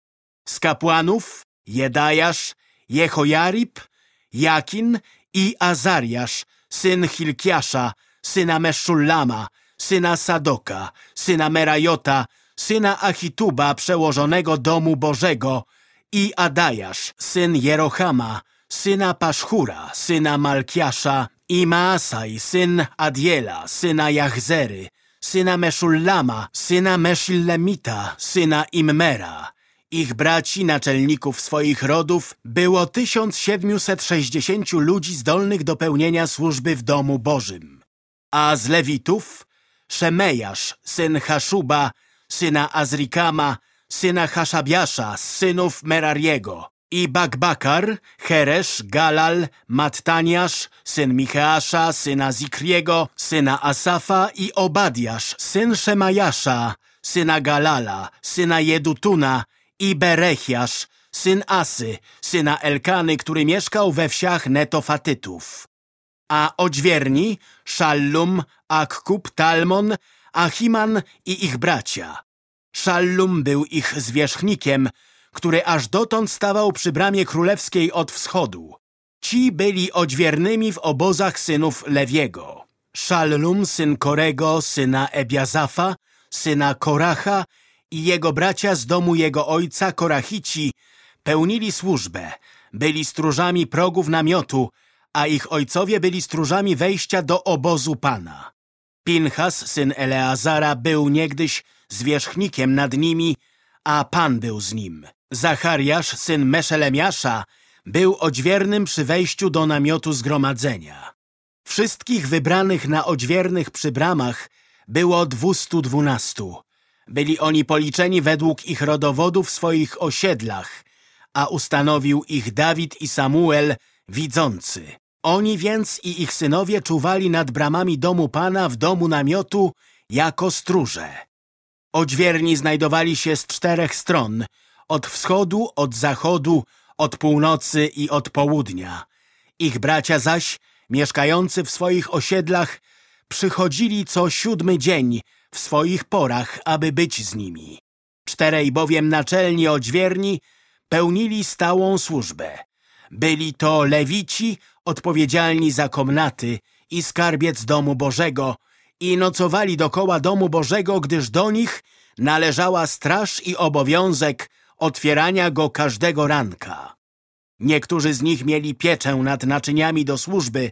Z kapłanów Jedajasz, Jehojarib, Jakin i Azariasz, syn Hilkiasza, syna Meszullama, syna Sadoka, syna Merajota, syna Achituba, przełożonego domu Bożego i Adajasz, syn Jerohama, syna Paszchura, syna Malkiasza i Maasaj, syn Adiela, syna Jachzery, syna Meszullama, syna Meszillemita, syna Immera. Ich braci, naczelników swoich rodów, było 1760 ludzi zdolnych do pełnienia służby w domu Bożym. A z Lewitów Szemejasz, syn Haszuba, syna Azrikama, syna Haszabiasza, synów Merariego, i Bakbakar, Heresz, Galal, Mattaniasz, syn Micheasza, syna Zikriego, syna Asafa i Obadiasz, syn Szemajasza, syna Galala, syna Jedutuna i Berechiasz, syn Asy, syna Elkany, który mieszkał we wsiach Netofatytów. a odźwierni Szallum, Akkub, Talmon, Achiman i ich bracia. Szallum był ich zwierzchnikiem, który aż dotąd stawał przy bramie królewskiej od wschodu. Ci byli odźwiernymi w obozach synów Lewiego. Szallum, syn Korego, syna Ebiazafa, syna Koracha i jego bracia z domu jego ojca Korachici pełnili służbę, byli stróżami progów namiotu, a ich ojcowie byli stróżami wejścia do obozu Pana. Pinchas, syn Eleazara, był niegdyś zwierzchnikiem nad nimi, a Pan był z nim. Zachariasz, syn Meszelemiasza, był odźwiernym przy wejściu do namiotu zgromadzenia. Wszystkich wybranych na odźwiernych przy bramach było dwustu dwunastu. Byli oni policzeni według ich rodowodów w swoich osiedlach, a ustanowił ich Dawid i Samuel, widzący. Oni więc i ich synowie czuwali nad bramami domu Pana w domu namiotu jako stróże. Odźwierni znajdowali się z czterech stron, od wschodu, od zachodu, od północy i od południa. Ich bracia zaś, mieszkający w swoich osiedlach, przychodzili co siódmy dzień w swoich porach, aby być z nimi. Czterej bowiem naczelni odźwierni pełnili stałą służbę. Byli to lewici odpowiedzialni za komnaty i skarbiec domu Bożego i nocowali dokoła domu Bożego, gdyż do nich należała straż i obowiązek otwierania go każdego ranka. Niektórzy z nich mieli pieczę nad naczyniami do służby,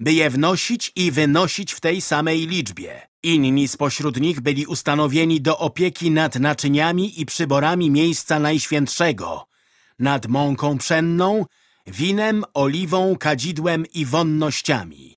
by je wnosić i wynosić w tej samej liczbie. Inni spośród nich byli ustanowieni do opieki nad naczyniami i przyborami miejsca najświętszego, nad mąką pszenną, winem, oliwą, kadzidłem i wonnościami.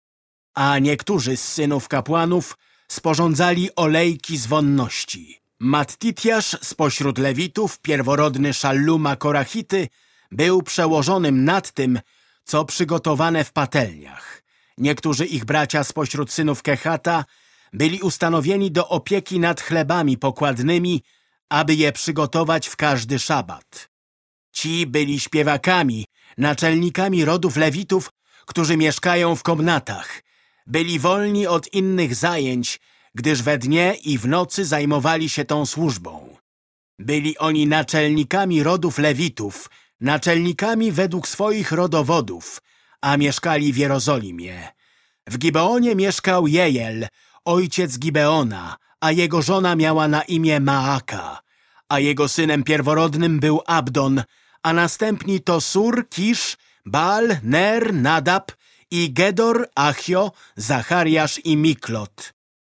A niektórzy z synów kapłanów sporządzali olejki z wonności. Mattitiasz spośród lewitów, pierworodny Szalluma Korachity, był przełożonym nad tym, co przygotowane w patelniach. Niektórzy ich bracia spośród synów Kehata byli ustanowieni do opieki nad chlebami pokładnymi, aby je przygotować w każdy szabat. Ci byli śpiewakami, naczelnikami rodów lewitów, którzy mieszkają w komnatach. Byli wolni od innych zajęć, gdyż we dnie i w nocy zajmowali się tą służbą. Byli oni naczelnikami rodów lewitów, naczelnikami według swoich rodowodów, a mieszkali w Jerozolimie. W Gibeonie mieszkał Jejel, ojciec Gibeona, a jego żona miała na imię Maaka, a jego synem pierworodnym był Abdon, a następni to Sur, Kisz, Bal, Ner, Nadab i Gedor, Achio, Zachariasz i Miklot.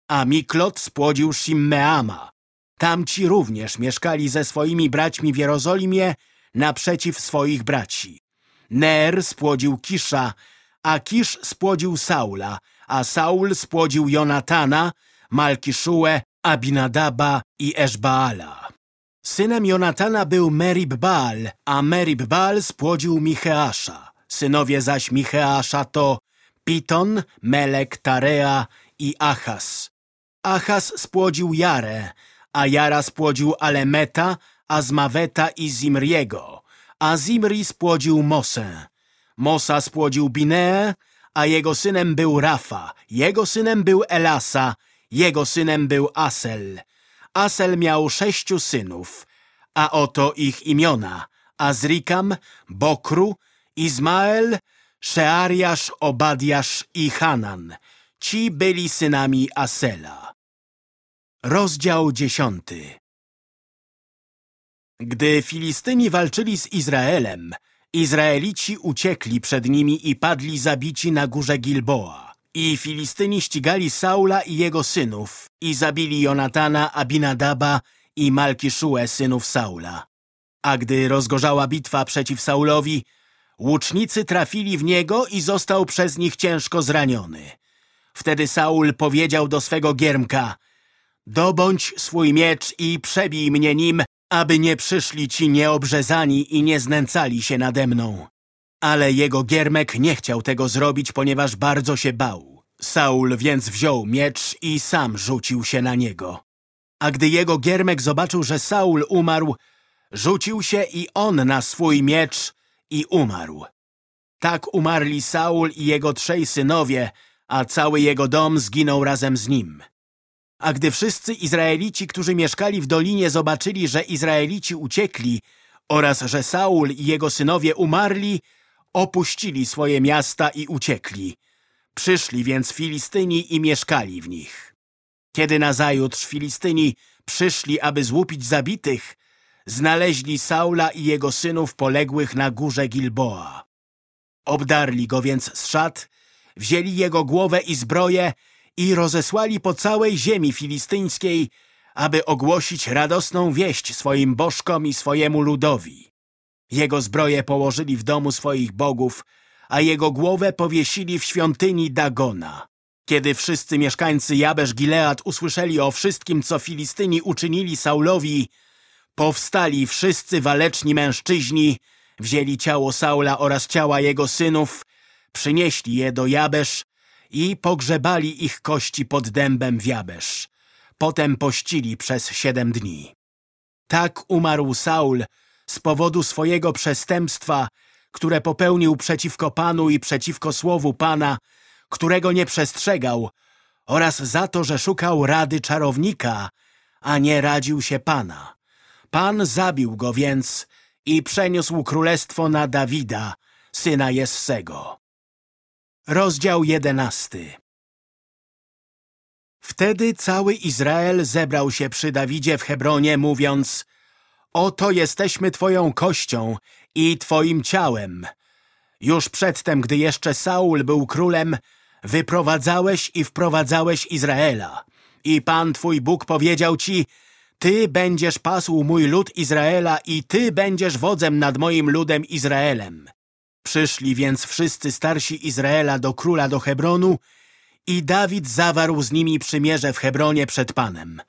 A Miklot spłodził Shimmeama. Tamci również mieszkali ze swoimi braćmi w Jerozolimie naprzeciw swoich braci. Ner spłodził Kisza, a Kisz spłodził Saula, a Saul spłodził Jonatana, Malkiszuę, Abinadaba i Eszbaala. Synem Jonatana był Merib-Baal, a Merib-Baal spłodził Micheasza. Synowie zaś Micheasza to Piton, Melek, Tarea i Achas. Achas spłodził Jarę, a Jara spłodził Alemeta, Azmaweta i Zimriego, a Zimri spłodził Mosę. Mosa spłodził Bineę, a jego synem był Rafa, jego synem był Elasa, jego synem był Asel. Asel miał sześciu synów, a oto ich imiona. Azrikam, Bokru, Izmael, Szeariasz, Obadiasz i Hanan. Ci byli synami Asela. Rozdział dziesiąty Gdy Filistyni walczyli z Izraelem, Izraelici uciekli przed nimi i padli zabici na górze Gilboa. I Filistyni ścigali Saula i jego synów i zabili Jonatana, Abinadaba i Malkiszuę, synów Saula. A gdy rozgorzała bitwa przeciw Saulowi, łucznicy trafili w niego i został przez nich ciężko zraniony. Wtedy Saul powiedział do swego giermka Dobądź swój miecz i przebij mnie nim, aby nie przyszli ci nieobrzezani i nie znęcali się nade mną. Ale jego giermek nie chciał tego zrobić, ponieważ bardzo się bał. Saul więc wziął miecz i sam rzucił się na niego. A gdy jego giermek zobaczył, że Saul umarł, rzucił się i on na swój miecz i umarł. Tak umarli Saul i jego trzej synowie, a cały jego dom zginął razem z nim. A gdy wszyscy Izraelici, którzy mieszkali w dolinie, zobaczyli, że Izraelici uciekli oraz że Saul i jego synowie umarli, opuścili swoje miasta i uciekli. Przyszli więc Filistyni i mieszkali w nich. Kiedy nazajutrz Filistyni przyszli, aby złupić zabitych, znaleźli Saula i jego synów poległych na górze Gilboa. Obdarli go więc z szat, wzięli jego głowę i zbroję i rozesłali po całej ziemi filistyńskiej, aby ogłosić radosną wieść swoim bożkom i swojemu ludowi. Jego zbroję położyli w domu swoich bogów, a jego głowę powiesili w świątyni Dagona. Kiedy wszyscy mieszkańcy Jabesz Gilead usłyszeli o wszystkim, co Filistyni uczynili Saulowi, powstali wszyscy waleczni mężczyźni, wzięli ciało Saula oraz ciała jego synów, przynieśli je do Jabesz i pogrzebali ich kości pod dębem w. Potem pościli przez siedem dni. Tak umarł Saul z powodu swojego przestępstwa, które popełnił przeciwko Panu i przeciwko słowu Pana, którego nie przestrzegał, oraz za to, że szukał rady czarownika, a nie radził się Pana. Pan zabił go więc i przeniósł królestwo na Dawida, syna Jessego. Rozdział jedenasty Wtedy cały Izrael zebrał się przy Dawidzie w Hebronie, mówiąc Oto jesteśmy Twoją kością i Twoim ciałem. Już przedtem, gdy jeszcze Saul był królem, wyprowadzałeś i wprowadzałeś Izraela. I Pan Twój Bóg powiedział Ci, Ty będziesz pasł mój lud Izraela i Ty będziesz wodzem nad moim ludem Izraelem. Przyszli więc wszyscy starsi Izraela do króla do Hebronu i Dawid zawarł z nimi przymierze w Hebronie przed Panem.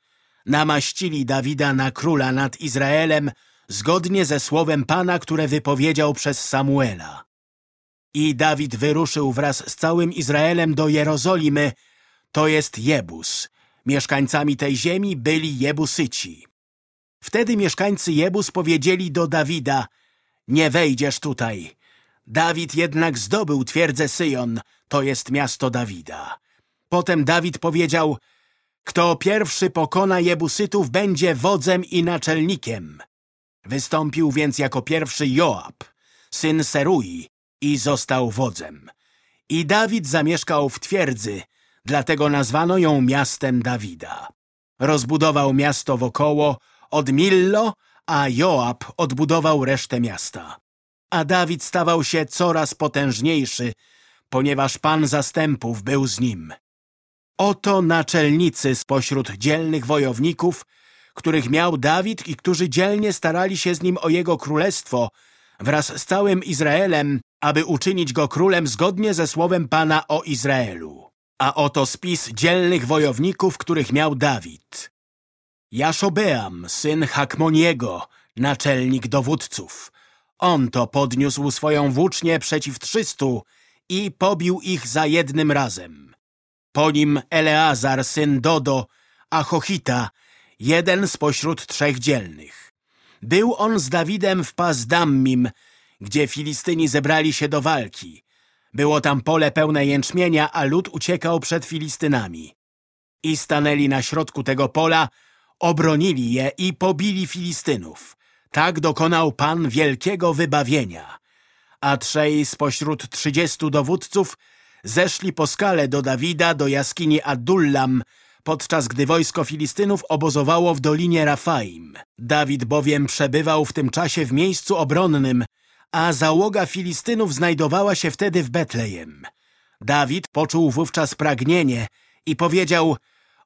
Namaścili Dawida na króla nad Izraelem zgodnie ze słowem Pana, które wypowiedział przez Samuela. I Dawid wyruszył wraz z całym Izraelem do Jerozolimy, to jest Jebus. Mieszkańcami tej ziemi byli Jebusyci. Wtedy mieszkańcy Jebus powiedzieli do Dawida, nie wejdziesz tutaj. Dawid jednak zdobył twierdzę Syjon, to jest miasto Dawida. Potem Dawid powiedział, kto pierwszy pokona Jebusytów, będzie wodzem i naczelnikiem. Wystąpił więc jako pierwszy Joab, syn Serui, i został wodzem. I Dawid zamieszkał w twierdzy, dlatego nazwano ją miastem Dawida. Rozbudował miasto wokoło od Millo, a Joab odbudował resztę miasta. A Dawid stawał się coraz potężniejszy, ponieważ Pan zastępów był z nim. Oto naczelnicy spośród dzielnych wojowników, których miał Dawid i którzy dzielnie starali się z nim o jego królestwo wraz z całym Izraelem, aby uczynić go królem zgodnie ze słowem Pana o Izraelu. A oto spis dzielnych wojowników, których miał Dawid. Jaszobeam, syn Hakmoniego, naczelnik dowódców. On to podniósł swoją włócznię przeciw trzystu i pobił ich za jednym razem. Po nim Eleazar, syn Dodo, a Chochita, jeden spośród trzech dzielnych. Był on z Dawidem w Pazdammim, gdzie Filistyni zebrali się do walki. Było tam pole pełne jęczmienia, a lud uciekał przed Filistynami. I stanęli na środku tego pola, obronili je i pobili Filistynów. Tak dokonał Pan wielkiego wybawienia. A trzej spośród trzydziestu dowódców zeszli po skale do Dawida, do jaskini Adullam, podczas gdy wojsko Filistynów obozowało w dolinie Rafaim. Dawid bowiem przebywał w tym czasie w miejscu obronnym, a załoga Filistynów znajdowała się wtedy w Betlejem. Dawid poczuł wówczas pragnienie i powiedział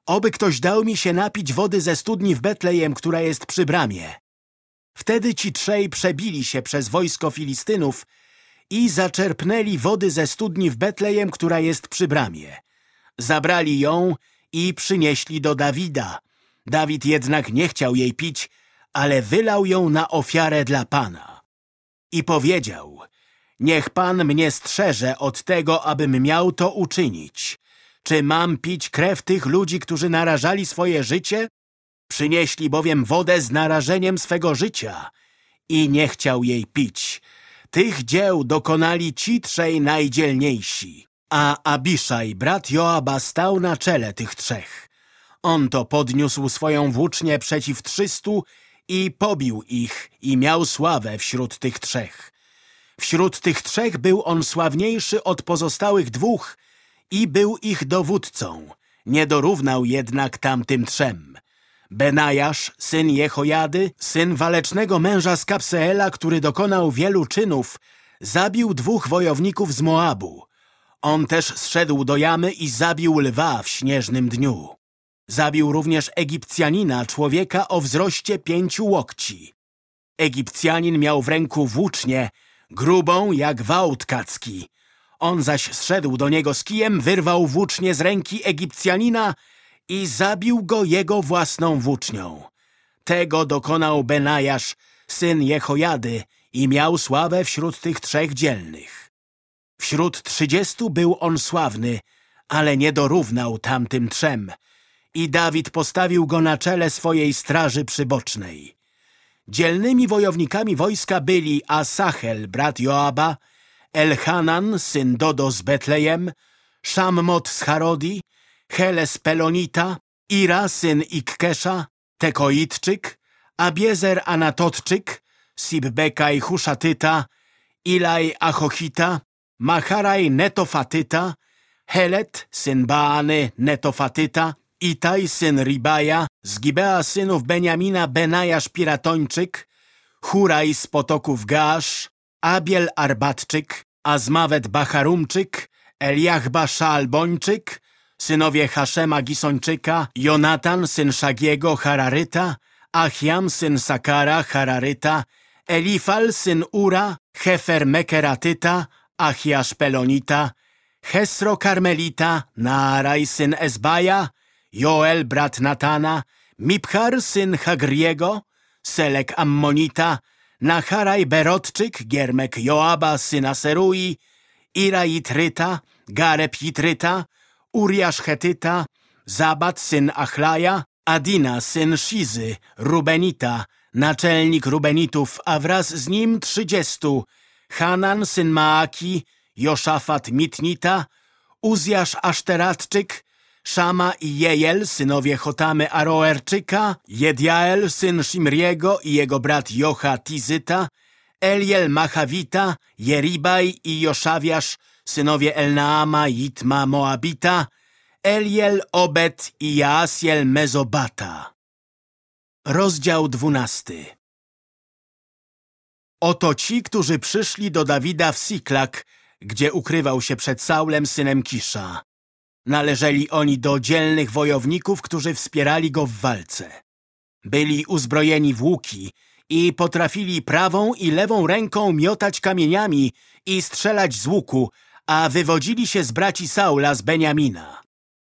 Oby ktoś dał mi się napić wody ze studni w Betlejem, która jest przy bramie. Wtedy ci trzej przebili się przez wojsko Filistynów i zaczerpnęli wody ze studni w Betlejem, która jest przy bramie. Zabrali ją i przynieśli do Dawida. Dawid jednak nie chciał jej pić, ale wylał ją na ofiarę dla Pana. I powiedział, niech Pan mnie strzeże od tego, abym miał to uczynić. Czy mam pić krew tych ludzi, którzy narażali swoje życie? Przynieśli bowiem wodę z narażeniem swego życia i nie chciał jej pić. Tych dzieł dokonali ci trzej najdzielniejsi. A Abiszaj, brat Joaba, stał na czele tych trzech. On to podniósł swoją włócznię przeciw trzystu i pobił ich i miał sławę wśród tych trzech. Wśród tych trzech był on sławniejszy od pozostałych dwóch i był ich dowódcą. Nie dorównał jednak tamtym trzem. Benajasz, syn Jehojady, syn walecznego męża z Kapseela, który dokonał wielu czynów, zabił dwóch wojowników z Moabu. On też zszedł do jamy i zabił lwa w śnieżnym dniu. Zabił również Egipcjanina, człowieka o wzroście pięciu łokci. Egipcjanin miał w ręku włócznię, grubą jak wałt kacki. On zaś zszedł do niego z kijem, wyrwał włócznię z ręki Egipcjanina i zabił go jego własną włócznią. Tego dokonał Benajasz, syn Jehojady, i miał sławę wśród tych trzech dzielnych. Wśród trzydziestu był on sławny, ale nie dorównał tamtym trzem i Dawid postawił go na czele swojej straży przybocznej. Dzielnymi wojownikami wojska byli Asachel, brat Joaba, Elhanan, syn Dodo z Betlejem, Szammot z Harodi, Heles Pelonita, Ira, syn Ikkesza, Tekoitczyk, Abiezer Anatotczyk, Sibbekaj Huszatyta, Ilaj Achochita, Macharaj Netofatyta, Helet, syn Baany Netofatyta, Itaj, syn Ribaja, z synów Beniamina Benajasz Piratończyk, Huraj z potoków Gasz, Abiel Arbatczyk, Azmawet Bacharumczyk, Eliachba Szalbończyk, synowie Haszema Gisończyka, Jonatan, syn Szagiego Hararyta, Achiam, syn Sakara Hararyta, Elifal, syn Ura, Hefer Mekeratyta, Achiasz Pelonita, Hesro Karmelita, Naaraj, syn Esbaja, Joel, brat Natana, Mipchar, syn Hagriego, Selek Ammonita, Nacharaj Berotczyk, Giermek Joaba, syna Serui, Ira Jitryta, Gareb Jitryta, Uriasz Hetyta, Zabat, syn Achlaja, Adina, syn Shizy, Rubenita, naczelnik Rubenitów, a wraz z nim trzydziestu, Hanan, syn Maaki, Joszafat Mitnita, Uzjasz Aszteratczyk, Szama i Jejel, synowie Chotamy Aroerczyka, Jedjael, syn Shimriego i jego brat Jocha Tizyta, Eliel Machavita, Jeribaj i Joszawiasz, synowie Elnaama, Jitma Moabita, Eliel, Obed i Jaasiel Mezobata. Rozdział dwunasty Oto ci, którzy przyszli do Dawida w Siklak, gdzie ukrywał się przed Saulem, synem Kisza. Należeli oni do dzielnych wojowników, którzy wspierali go w walce. Byli uzbrojeni w łuki i potrafili prawą i lewą ręką miotać kamieniami i strzelać z łuku, a wywodzili się z braci Saula z Beniamina.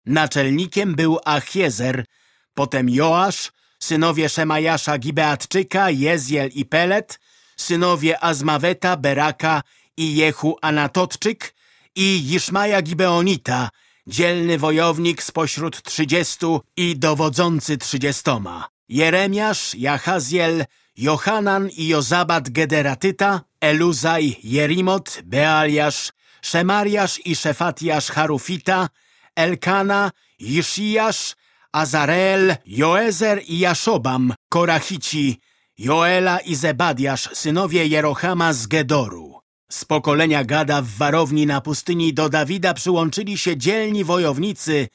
Naczelnikiem był Achiezer, potem Joasz, synowie Szemajasza Gibeatczyka, Jezjel i Pelet, synowie Azmaweta, Beraka i Jehu Anatotczyk i Jiszmaja Gibeonita, dzielny wojownik spośród trzydziestu i dowodzący trzydziestoma. Jeremiasz, Jahaziel, Johanan i Jozabat Gederatyta, Eluzaj, Jerimot, Bealiasz, Szemariasz i Szefatiasz Harufita, Elkana, Jiszijasz, Azareel, Joezer i Jaszobam, Korachici, Joela i Zebadiasz, synowie Jerochama z Gedoru. Z pokolenia Gada w warowni na pustyni do Dawida przyłączyli się dzielni wojownicy,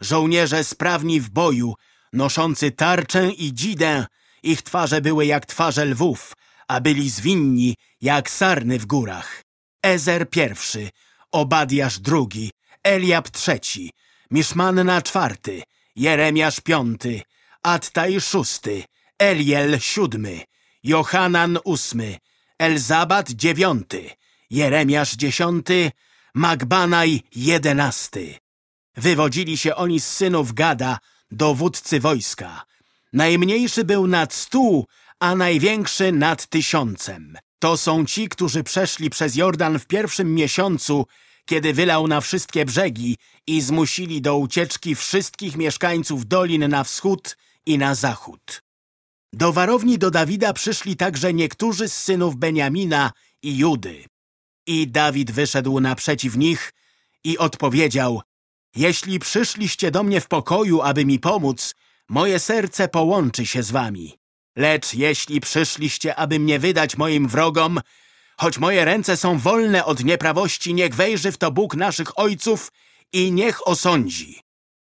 żołnierze sprawni w boju, noszący tarczę i dzidę. Ich twarze były jak twarze lwów, a byli zwinni jak sarny w górach. Ezer pierwszy, Obadiasz drugi, Eliab trzeci, Miszmanna czwarty, Jeremiasz piąty, Attaj szósty, Eliel siódmy, Johanan ósmy, Elzabat dziewiąty, Jeremiasz dziesiąty, Magbanaj jedenasty. Wywodzili się oni z synów Gada, dowódcy wojska. Najmniejszy był nad stu, a największy nad tysiącem. To są ci, którzy przeszli przez Jordan w pierwszym miesiącu, kiedy wylał na wszystkie brzegi i zmusili do ucieczki wszystkich mieszkańców dolin na wschód i na zachód. Do warowni do Dawida przyszli także niektórzy z synów Beniamina i Judy. I Dawid wyszedł naprzeciw nich i odpowiedział, jeśli przyszliście do mnie w pokoju, aby mi pomóc, moje serce połączy się z wami. Lecz jeśli przyszliście, aby mnie wydać moim wrogom, choć moje ręce są wolne od nieprawości, niech wejrzy w to Bóg naszych ojców i niech osądzi.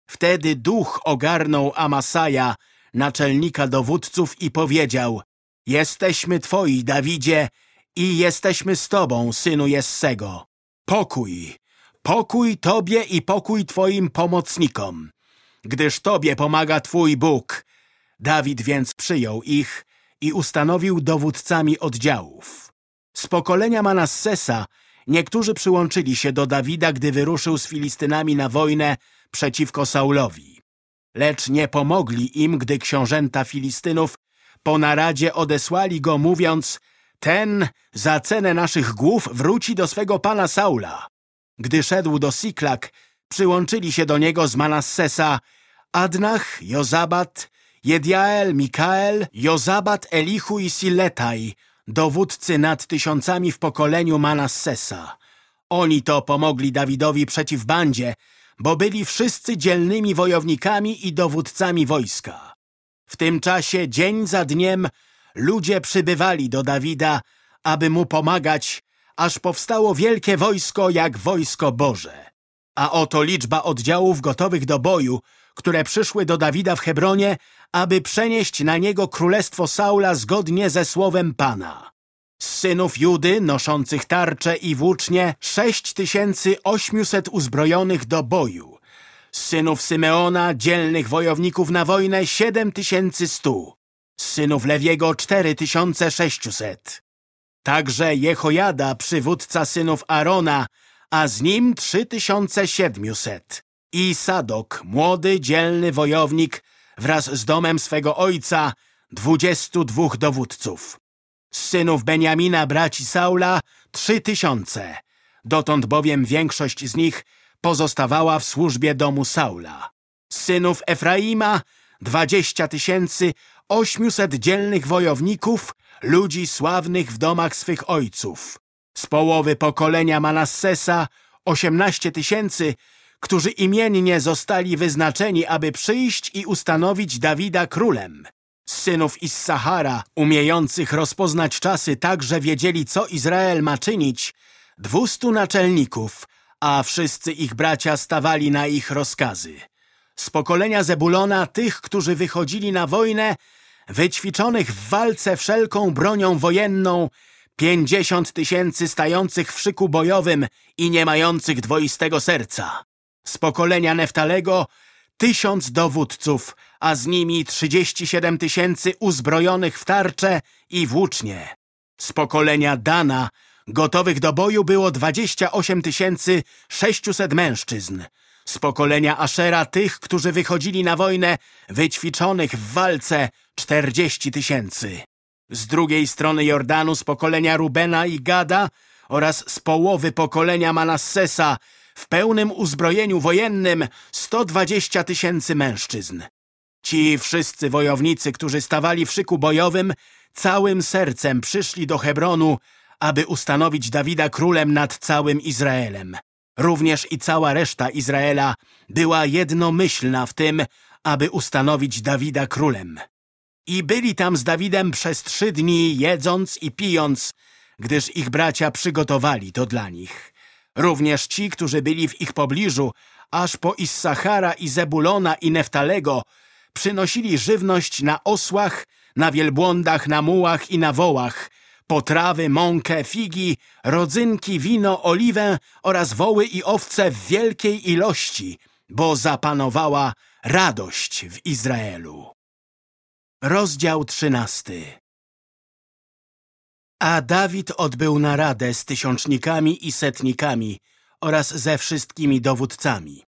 Wtedy duch ogarnął Amasaja, naczelnika dowódców i powiedział Jesteśmy twoi, Dawidzie, i jesteśmy z tobą, synu Jessego. Pokój, pokój tobie i pokój twoim pomocnikom, gdyż tobie pomaga twój Bóg. Dawid więc przyjął ich i ustanowił dowódcami oddziałów. Z pokolenia Manassesa niektórzy przyłączyli się do Dawida, gdy wyruszył z Filistynami na wojnę przeciwko Saulowi. Lecz nie pomogli im, gdy książęta Filistynów po naradzie odesłali go, mówiąc ten za cenę naszych głów wróci do swego pana Saula. Gdy szedł do Siklak, przyłączyli się do niego z Manassesa Adnach, Jozabat, Jediael, Mikael, Jozabat, Elichu i Siletaj, dowódcy nad tysiącami w pokoleniu Manassesa. Oni to pomogli Dawidowi przeciw bandzie, bo byli wszyscy dzielnymi wojownikami i dowódcami wojska. W tym czasie, dzień za dniem, ludzie przybywali do Dawida, aby mu pomagać, aż powstało wielkie wojsko jak wojsko Boże. A oto liczba oddziałów gotowych do boju, które przyszły do Dawida w Hebronie, aby przenieść na niego królestwo Saula zgodnie ze słowem Pana. Z synów Judy, noszących tarcze i włócznie, sześć tysięcy osiemset uzbrojonych do boju. Z synów Symeona, dzielnych wojowników na wojnę, siedem tysięcy stu. Z synów Lewiego, cztery tysiące sześciuset. Także Jehojada, przywódca synów Arona, a z nim trzy tysiące siedmiuset. I Sadok, młody, dzielny wojownik, wraz z domem swego ojca, dwudziestu dwóch dowódców. Z synów Beniamina, braci Saula, trzy tysiące. Dotąd bowiem większość z nich pozostawała w służbie domu Saula. Z synów Efraima, dwadzieścia tysięcy, ośmiuset dzielnych wojowników, ludzi sławnych w domach swych ojców. Z połowy pokolenia Manassesa, osiemnaście tysięcy, którzy imiennie zostali wyznaczeni, aby przyjść i ustanowić Dawida królem. Z synów Issachara, umiejących rozpoznać czasy tak, że wiedzieli, co Izrael ma czynić, dwustu naczelników, a wszyscy ich bracia stawali na ich rozkazy. Z pokolenia Zebulona tych, którzy wychodzili na wojnę, wyćwiczonych w walce wszelką bronią wojenną, pięćdziesiąt tysięcy stających w szyku bojowym i nie mających dwoistego serca z pokolenia Neftalego tysiąc dowódców, a z nimi trzydzieści siedem tysięcy uzbrojonych w tarcze i włócznie. Z pokolenia Dana gotowych do boju było dwadzieścia osiem tysięcy sześciuset mężczyzn. Z pokolenia Ashera tych, którzy wychodzili na wojnę, wyćwiczonych w walce czterdzieści tysięcy. Z drugiej strony Jordanu z pokolenia Rubena i Gada oraz z połowy pokolenia Manassesa w pełnym uzbrojeniu wojennym 120 tysięcy mężczyzn. Ci wszyscy wojownicy, którzy stawali w szyku bojowym, całym sercem przyszli do Hebronu, aby ustanowić Dawida królem nad całym Izraelem. Również i cała reszta Izraela była jednomyślna w tym, aby ustanowić Dawida królem. I byli tam z Dawidem przez trzy dni, jedząc i pijąc, gdyż ich bracia przygotowali to dla nich. Również ci, którzy byli w ich pobliżu, aż po Issachara i Zebulona i Neftalego, przynosili żywność na osłach, na wielbłądach, na mułach i na wołach, potrawy, mąkę, figi, rodzynki, wino, oliwę oraz woły i owce w wielkiej ilości, bo zapanowała radość w Izraelu. Rozdział trzynasty a Dawid odbył naradę z tysiącznikami i setnikami oraz ze wszystkimi dowódcami.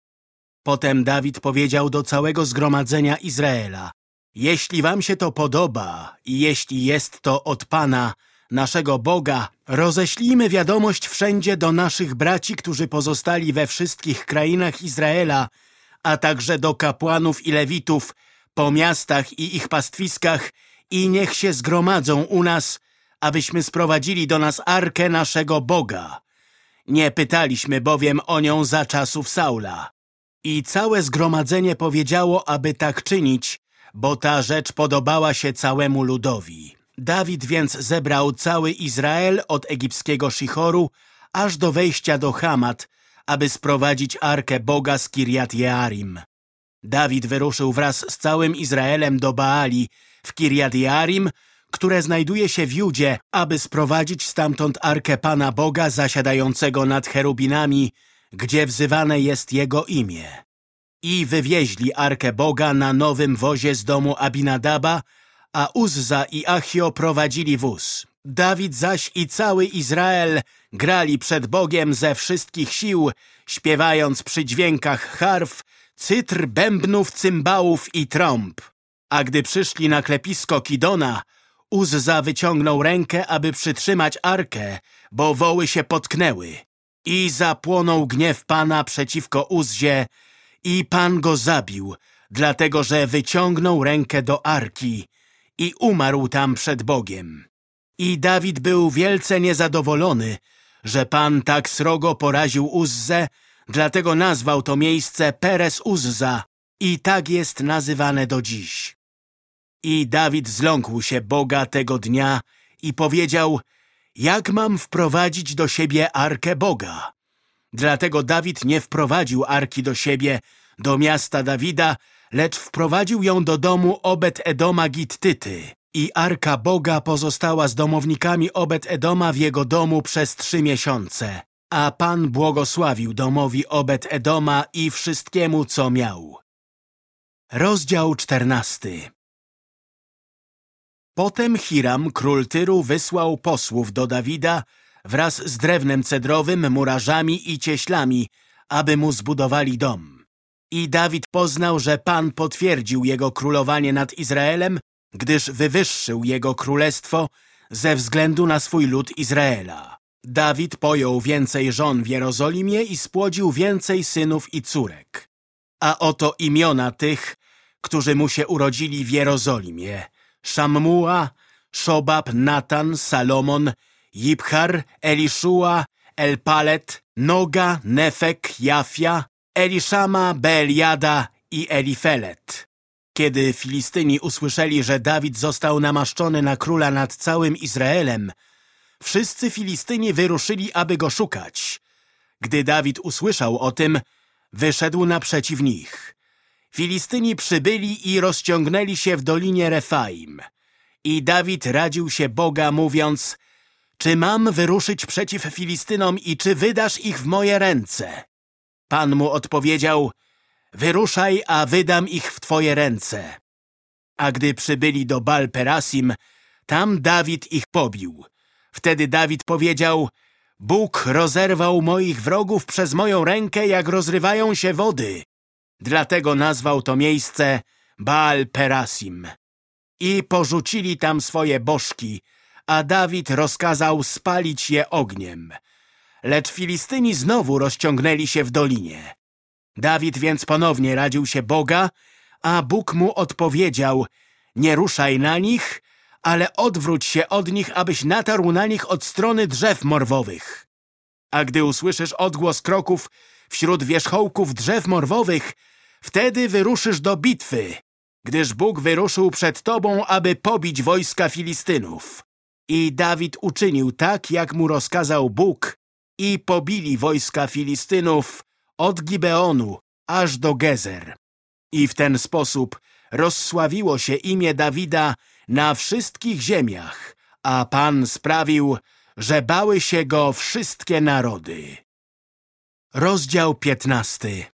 Potem Dawid powiedział do całego zgromadzenia Izraela Jeśli wam się to podoba i jeśli jest to od Pana, naszego Boga, roześlijmy wiadomość wszędzie do naszych braci, którzy pozostali we wszystkich krainach Izraela, a także do kapłanów i lewitów po miastach i ich pastwiskach i niech się zgromadzą u nas, abyśmy sprowadzili do nas arkę naszego Boga. Nie pytaliśmy bowiem o nią za czasów Saula. I całe zgromadzenie powiedziało, aby tak czynić, bo ta rzecz podobała się całemu ludowi. Dawid więc zebrał cały Izrael od egipskiego Szichoru aż do wejścia do Hamat, aby sprowadzić arkę Boga z Kirjat Jearim. Dawid wyruszył wraz z całym Izraelem do Baali w Kirjat Jearim, które znajduje się w Judzie, aby sprowadzić stamtąd arkę Pana Boga zasiadającego nad cherubinami, gdzie wzywane jest Jego imię. I wywieźli arkę Boga na nowym wozie z domu Abinadaba, a Uzza i Achio prowadzili wóz. Dawid zaś i cały Izrael grali przed Bogiem ze wszystkich sił, śpiewając przy dźwiękach harf, cytr, bębnów, cymbałów i trąb. A gdy przyszli na klepisko Kidona, Uzza wyciągnął rękę, aby przytrzymać arkę, bo woły się potknęły. I zapłonął gniew Pana przeciwko Uzzie i Pan go zabił, dlatego że wyciągnął rękę do arki i umarł tam przed Bogiem. I Dawid był wielce niezadowolony, że Pan tak srogo poraził Uzzę, dlatego nazwał to miejsce Peres Uzza i tak jest nazywane do dziś. I Dawid zląkł się Boga tego dnia i powiedział, jak mam wprowadzić do siebie Arkę Boga? Dlatego Dawid nie wprowadził Arki do siebie, do miasta Dawida, lecz wprowadził ją do domu Obed-Edoma Gittyty. I Arka Boga pozostała z domownikami Obed-Edoma w jego domu przez trzy miesiące. A Pan błogosławił domowi Obed-Edoma i wszystkiemu, co miał. Rozdział czternasty Potem Hiram, król Tyru, wysłał posłów do Dawida wraz z drewnem cedrowym, murarzami i cieślami, aby mu zbudowali dom. I Dawid poznał, że Pan potwierdził jego królowanie nad Izraelem, gdyż wywyższył jego królestwo ze względu na swój lud Izraela. Dawid pojął więcej żon w Jerozolimie i spłodził więcej synów i córek. A oto imiona tych, którzy mu się urodzili w Jerozolimie. Szammua, Szobab, Natan, Salomon, Jibchar, Eliszua, Elpalet, Noga, Nefek, Jafia, Eliszama, Beeliada i Elifelet. Kiedy Filistyni usłyszeli, że Dawid został namaszczony na króla nad całym Izraelem, wszyscy Filistyni wyruszyli, aby go szukać. Gdy Dawid usłyszał o tym, wyszedł naprzeciw nich. Filistyni przybyli i rozciągnęli się w dolinie Refaim. I Dawid radził się Boga, mówiąc, czy mam wyruszyć przeciw Filistynom i czy wydasz ich w moje ręce? Pan mu odpowiedział, wyruszaj, a wydam ich w twoje ręce. A gdy przybyli do Bal-Perasim, tam Dawid ich pobił. Wtedy Dawid powiedział, Bóg rozerwał moich wrogów przez moją rękę, jak rozrywają się wody. Dlatego nazwał to miejsce Baal-Perasim. I porzucili tam swoje bożki, a Dawid rozkazał spalić je ogniem. Lecz Filistyni znowu rozciągnęli się w dolinie. Dawid więc ponownie radził się Boga, a Bóg mu odpowiedział, nie ruszaj na nich, ale odwróć się od nich, abyś natarł na nich od strony drzew morwowych. A gdy usłyszysz odgłos kroków wśród wierzchołków drzew morwowych, wtedy wyruszysz do bitwy, gdyż Bóg wyruszył przed tobą, aby pobić wojska Filistynów. I Dawid uczynił tak, jak mu rozkazał Bóg i pobili wojska Filistynów od Gibeonu aż do Gezer. I w ten sposób rozsławiło się imię Dawida na wszystkich ziemiach, a Pan sprawił, że bały się go wszystkie narody. Rozdział piętnasty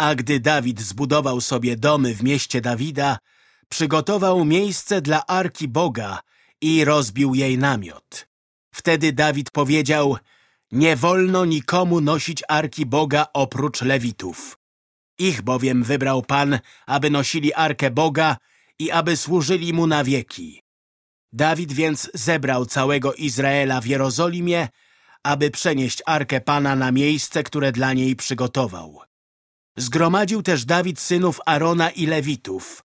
A gdy Dawid zbudował sobie domy w mieście Dawida, przygotował miejsce dla Arki Boga i rozbił jej namiot. Wtedy Dawid powiedział, nie wolno nikomu nosić Arki Boga oprócz Lewitów. Ich bowiem wybrał Pan, aby nosili Arkę Boga i aby służyli Mu na wieki. Dawid więc zebrał całego Izraela w Jerozolimie, aby przenieść Arkę Pana na miejsce, które dla niej przygotował. Zgromadził też Dawid synów Arona i Lewitów.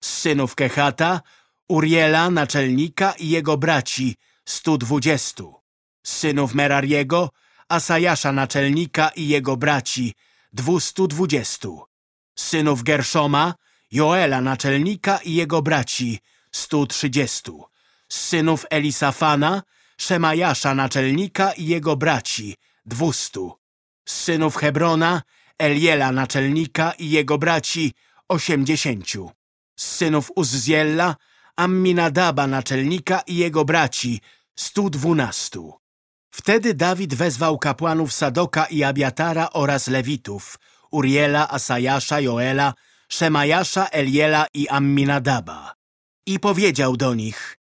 Z synów Kehata Uriela, naczelnika i jego braci, stu dwudziestu. Z synów Merariego, Asajasza, naczelnika i jego braci, dwustu dwudziestu. Z synów Gerszoma, Joela, naczelnika i jego braci, stu trzydziestu. Z synów Elisafana, Szemajasza, naczelnika i jego braci, dwustu. Z synów Hebrona, Eliela, naczelnika i jego braci, osiemdziesięciu. Z synów Uzziella, Amminadaba, naczelnika i jego braci, stu dwunastu. Wtedy Dawid wezwał kapłanów Sadoka i Abiatara oraz Lewitów, Uriela, Asajasza, Joela, Szemajasza, Eliela i Amminadaba. I powiedział do nich,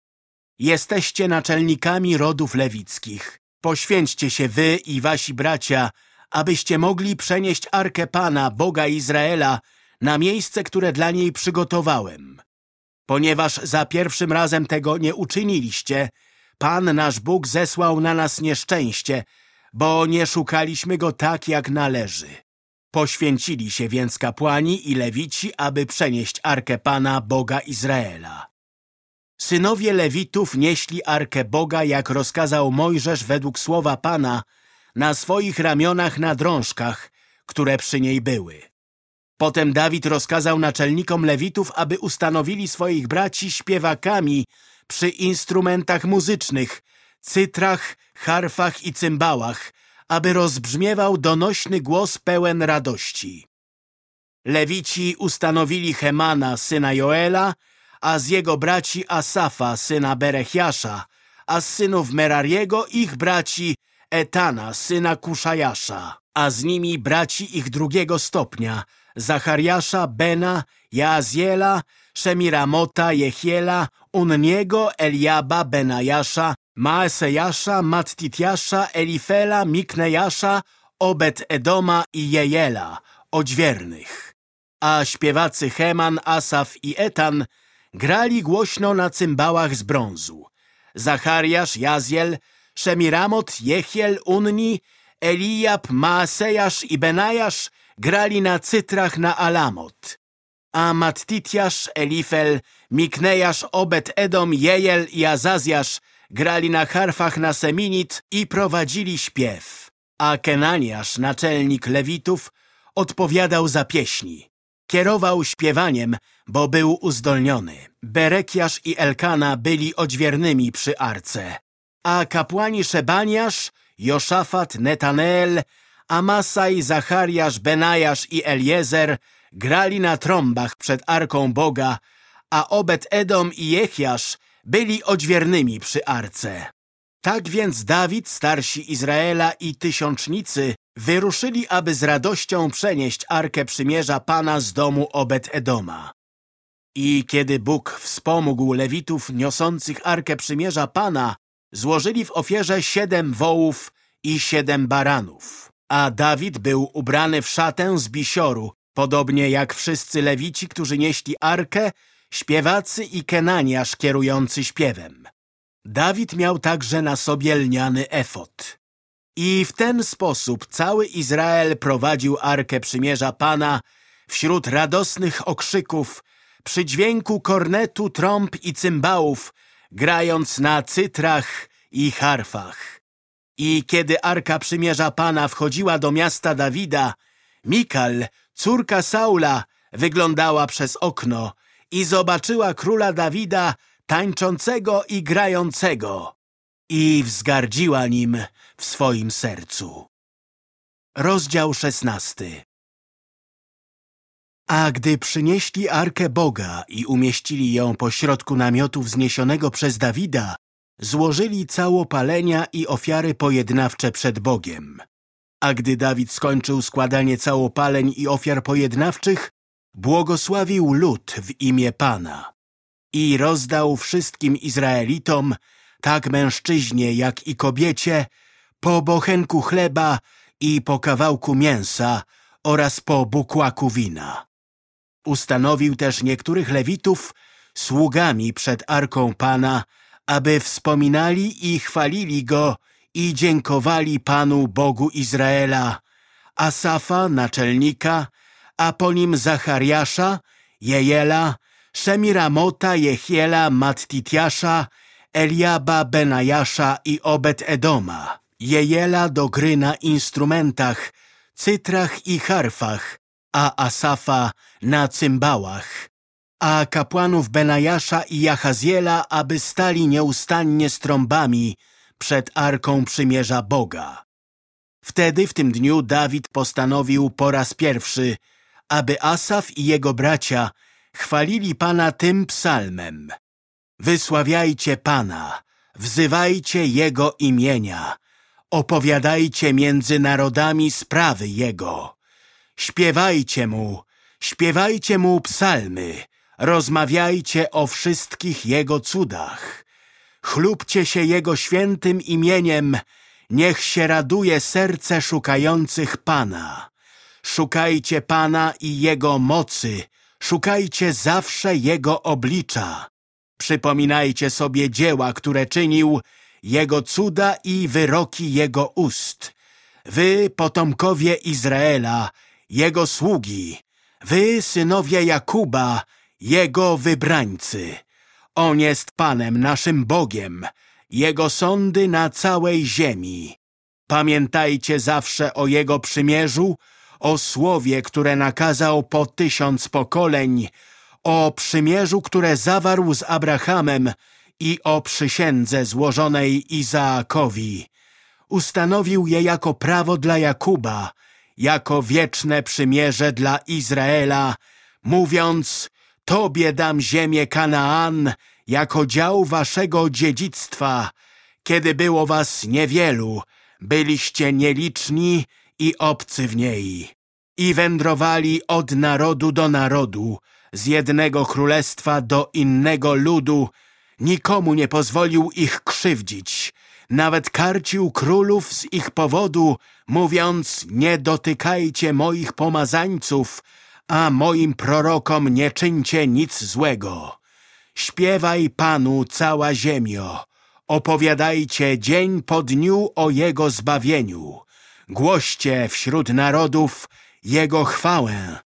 Jesteście naczelnikami rodów lewickich. Poświęćcie się wy i wasi bracia, abyście mogli przenieść Arkę Pana, Boga Izraela, na miejsce, które dla niej przygotowałem. Ponieważ za pierwszym razem tego nie uczyniliście, Pan nasz Bóg zesłał na nas nieszczęście, bo nie szukaliśmy Go tak, jak należy. Poświęcili się więc kapłani i lewici, aby przenieść Arkę Pana, Boga Izraela. Synowie Lewitów nieśli Arkę Boga, jak rozkazał Mojżesz według słowa Pana, na swoich ramionach na drążkach, które przy niej były. Potem Dawid rozkazał naczelnikom Lewitów, aby ustanowili swoich braci śpiewakami przy instrumentach muzycznych, cytrach, harfach i cymbałach, aby rozbrzmiewał donośny głos pełen radości. Lewici ustanowili Hemana, syna Joela, a z jego braci Asafa, syna Berechiasza, a z synów Merariego ich braci Etana, syna Kuszajasza, a z nimi braci ich drugiego stopnia, Zachariasza, Bena, Jaziela, Szemiramota, Jehiela, Unniego, Eliaba, Benajasza, Maesejasza, Mattitiasza, Elifela, Miknejasza, Obed-Edoma i Jejela, odźwiernych. A śpiewacy Heman, Asaf i Etan grali głośno na cymbałach z brązu. Zachariasz, Jaziel, Szemiramot, Jehiel, Unni, Eliab, Maasejasz i Benajasz grali na cytrach na Alamot. A Mattitiasz, Elifel, Miknejasz, Obed, Edom, Jejel i Azazjasz grali na harfach na Seminit i prowadzili śpiew. A Kenaniasz, naczelnik Lewitów, odpowiadał za pieśni. Kierował śpiewaniem, bo był uzdolniony. Berekiasz i Elkana byli odźwiernymi przy arce. A kapłani Szebaniasz, Joszafat, Netaneel, Amasaj, Zachariasz, Benajasz i Eliezer grali na trąbach przed Arką Boga, a Obed-Edom i Jechiasz byli odźwiernymi przy arce. Tak więc Dawid, starsi Izraela i tysiącznicy wyruszyli, aby z radością przenieść Arkę Przymierza Pana z domu Obed-Edoma. I kiedy Bóg wspomógł Lewitów niosących Arkę Przymierza Pana, złożyli w ofierze siedem wołów i siedem baranów. A Dawid był ubrany w szatę z bisioru, podobnie jak wszyscy lewici, którzy nieśli arkę, śpiewacy i kenaniasz kierujący śpiewem. Dawid miał także na sobie lniany efot. I w ten sposób cały Izrael prowadził Arkę Przymierza Pana wśród radosnych okrzyków, przy dźwięku kornetu, trąb i cymbałów, grając na cytrach i harfach. I kiedy Arka Przymierza Pana wchodziła do miasta Dawida, Mikal, córka Saula, wyglądała przez okno i zobaczyła króla Dawida tańczącego i grającego i wzgardziła nim w swoim sercu. Rozdział szesnasty A gdy przynieśli Arkę Boga i umieścili ją pośrodku namiotu wzniesionego przez Dawida, złożyli całopalenia i ofiary pojednawcze przed Bogiem. A gdy Dawid skończył składanie całopaleń i ofiar pojednawczych, błogosławił lud w imię Pana i rozdał wszystkim Izraelitom, tak mężczyźnie jak i kobiecie, po bochenku chleba i po kawałku mięsa oraz po bukłaku wina. Ustanowił też niektórych lewitów sługami przed Arką Pana, aby wspominali i chwalili Go i dziękowali Panu Bogu Izraela, Asafa, naczelnika, a po nim Zachariasza, Jejela, Szemiramota, Jehiela, Mattitiasza, Eliaba, Benajasza i Obed-Edoma, Jejela do gry na instrumentach, cytrach i harfach, a Asafa na cymbałach, a kapłanów Benajasza i Jachaziela, aby stali nieustannie z trąbami przed Arką Przymierza Boga. Wtedy w tym dniu Dawid postanowił po raz pierwszy, aby Asaf i jego bracia chwalili Pana tym psalmem. Wysławiajcie Pana, wzywajcie Jego imienia, opowiadajcie między narodami sprawy Jego. Śpiewajcie Mu, śpiewajcie Mu psalmy, rozmawiajcie o wszystkich Jego cudach. Chlubcie się Jego świętym imieniem, niech się raduje serce szukających Pana. Szukajcie Pana i Jego mocy, szukajcie zawsze Jego oblicza. Przypominajcie sobie dzieła, które czynił, Jego cuda i wyroki Jego ust. Wy, potomkowie Izraela, Jego sługi, wy, synowie Jakuba, Jego wybrańcy. On jest Panem naszym Bogiem, Jego sądy na całej ziemi. Pamiętajcie zawsze o Jego przymierzu, o słowie, które nakazał po tysiąc pokoleń, o przymierzu, które zawarł z Abrahamem i o przysiędze złożonej Izaakowi. Ustanowił je jako prawo dla Jakuba, jako wieczne przymierze dla Izraela, mówiąc, Tobie dam ziemię Kanaan jako dział waszego dziedzictwa. Kiedy było was niewielu, byliście nieliczni i obcy w niej. I wędrowali od narodu do narodu, z jednego królestwa do innego ludu, nikomu nie pozwolił ich krzywdzić. Nawet karcił królów z ich powodu, mówiąc, nie dotykajcie moich pomazańców, a moim prorokom nie czyńcie nic złego. Śpiewaj Panu cała ziemio, opowiadajcie dzień po dniu o Jego zbawieniu. Głoście wśród narodów Jego chwałę,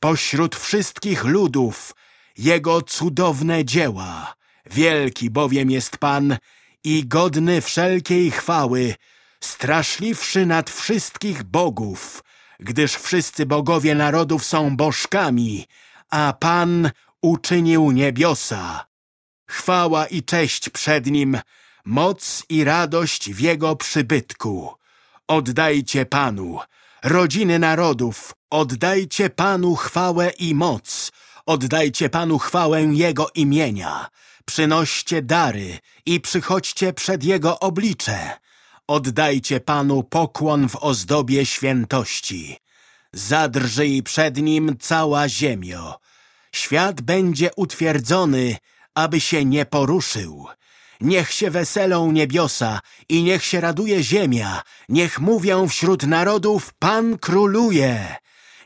pośród wszystkich ludów Jego cudowne dzieła. Wielki bowiem jest Pan i godny wszelkiej chwały, straszliwszy nad wszystkich bogów, gdyż wszyscy bogowie narodów są bożkami, a Pan uczynił niebiosa. Chwała i cześć przed Nim, moc i radość w Jego przybytku. Oddajcie Panu, rodziny narodów, oddajcie Panu chwałę i moc, oddajcie Panu chwałę Jego imienia. Przynoście dary i przychodźcie przed Jego oblicze. Oddajcie Panu pokłon w ozdobie świętości. Zadrżyj przed Nim cała ziemio. Świat będzie utwierdzony, aby się nie poruszył. Niech się weselą niebiosa i niech się raduje ziemia. Niech mówią wśród narodów, Pan króluje.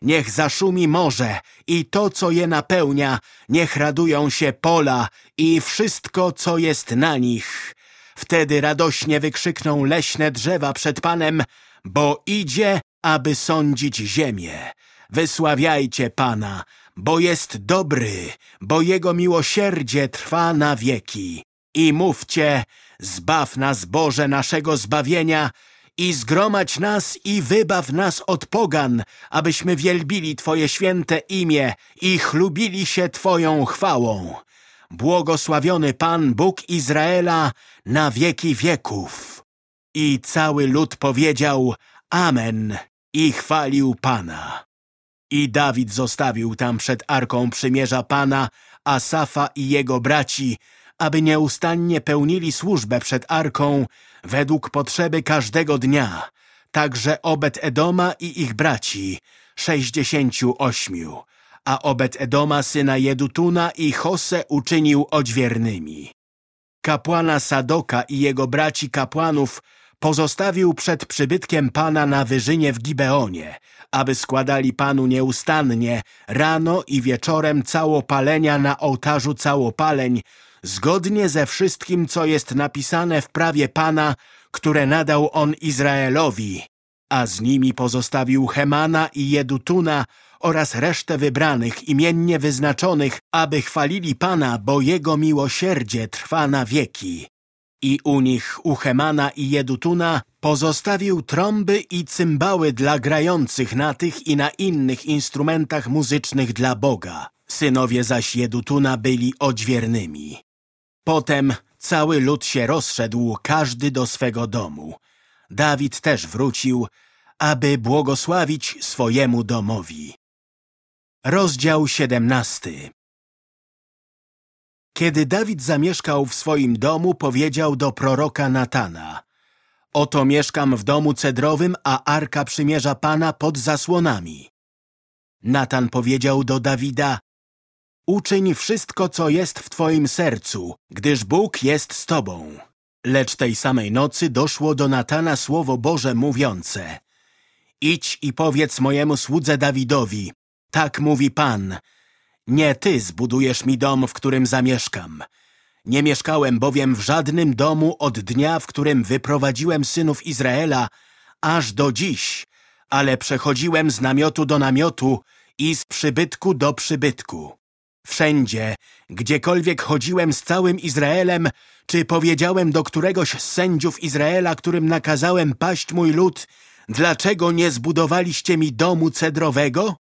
Niech zaszumi morze i to, co je napełnia. Niech radują się pola i wszystko, co jest na nich. Wtedy radośnie wykrzykną leśne drzewa przed Panem, bo idzie, aby sądzić ziemię. Wysławiajcie Pana, bo jest dobry, bo Jego miłosierdzie trwa na wieki. I mówcie, zbaw nas Boże naszego zbawienia i zgromadź nas i wybaw nas od pogan, abyśmy wielbili Twoje święte imię i chlubili się Twoją chwałą. Błogosławiony Pan Bóg Izraela na wieki wieków. I cały lud powiedział Amen i chwalił Pana. I Dawid zostawił tam przed Arką Przymierza Pana Asafa i jego braci, aby nieustannie pełnili służbę przed Arką według potrzeby każdego dnia, także Obed-Edoma i ich braci, sześćdziesięciu ośmiu, a Obed-Edoma syna Jedutuna i Jose uczynił odźwiernymi. Kapłana Sadoka i jego braci kapłanów pozostawił przed przybytkiem Pana na wyżynie w Gibeonie, aby składali Panu nieustannie rano i wieczorem całopalenia na ołtarzu całopaleń, zgodnie ze wszystkim, co jest napisane w prawie Pana, które nadał On Izraelowi, a z nimi pozostawił Hemana i Jedutuna oraz resztę wybranych, imiennie wyznaczonych, aby chwalili Pana, bo Jego miłosierdzie trwa na wieki. I u nich, u Hemana i Jedutuna, pozostawił trąby i cymbały dla grających na tych i na innych instrumentach muzycznych dla Boga. Synowie zaś Jedutuna byli odźwiernymi. Potem cały lud się rozszedł, każdy do swego domu. Dawid też wrócił, aby błogosławić swojemu domowi. Rozdział siedemnasty Kiedy Dawid zamieszkał w swoim domu, powiedział do proroka Natana Oto mieszkam w domu cedrowym, a Arka Przymierza Pana pod zasłonami. Natan powiedział do Dawida Uczyń wszystko, co jest w twoim sercu, gdyż Bóg jest z tobą. Lecz tej samej nocy doszło do Natana słowo Boże mówiące Idź i powiedz mojemu słudze Dawidowi, tak mówi Pan, nie ty zbudujesz mi dom, w którym zamieszkam. Nie mieszkałem bowiem w żadnym domu od dnia, w którym wyprowadziłem synów Izraela, aż do dziś, ale przechodziłem z namiotu do namiotu i z przybytku do przybytku. Wszędzie, gdziekolwiek chodziłem z całym Izraelem, czy powiedziałem do któregoś z sędziów Izraela, którym nakazałem paść mój lud, dlaczego nie zbudowaliście mi domu cedrowego?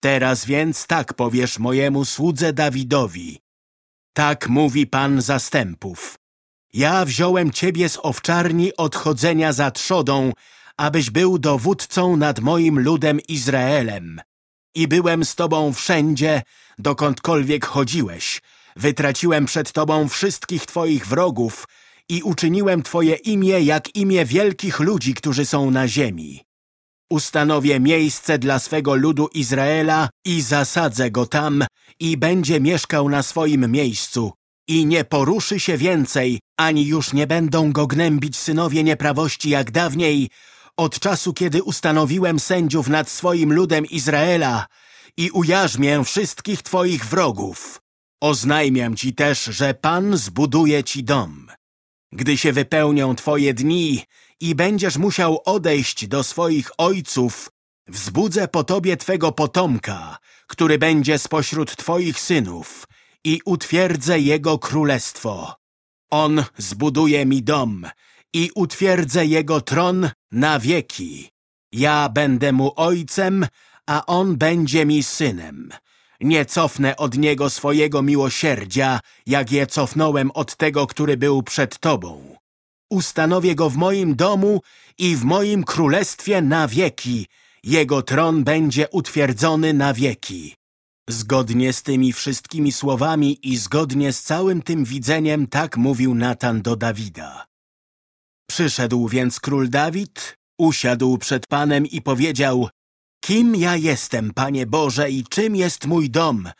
Teraz więc tak powiesz mojemu słudze Dawidowi. Tak mówi Pan zastępów. Ja wziąłem ciebie z owczarni odchodzenia za trzodą, abyś był dowódcą nad moim ludem Izraelem. I byłem z tobą wszędzie, dokądkolwiek chodziłeś. Wytraciłem przed tobą wszystkich twoich wrogów i uczyniłem twoje imię jak imię wielkich ludzi, którzy są na ziemi. Ustanowię miejsce dla swego ludu Izraela i zasadzę go tam i będzie mieszkał na swoim miejscu i nie poruszy się więcej, ani już nie będą go gnębić synowie nieprawości jak dawniej, od czasu, kiedy ustanowiłem sędziów nad swoim ludem Izraela i ujarzmię wszystkich twoich wrogów. Oznajmiam ci też, że Pan zbuduje ci dom. Gdy się wypełnią twoje dni i będziesz musiał odejść do swoich ojców, wzbudzę po tobie twego potomka, który będzie spośród twoich synów i utwierdzę jego królestwo. On zbuduje mi dom i utwierdzę jego tron na wieki. Ja będę mu ojcem, a on będzie mi synem. Nie cofnę od niego swojego miłosierdzia, jak je cofnąłem od tego, który był przed tobą. Ustanowię go w moim domu i w moim królestwie na wieki. Jego tron będzie utwierdzony na wieki. Zgodnie z tymi wszystkimi słowami i zgodnie z całym tym widzeniem tak mówił Natan do Dawida. Przyszedł więc król Dawid, usiadł przed Panem i powiedział Kim ja jestem, Panie Boże, i czym jest mój dom,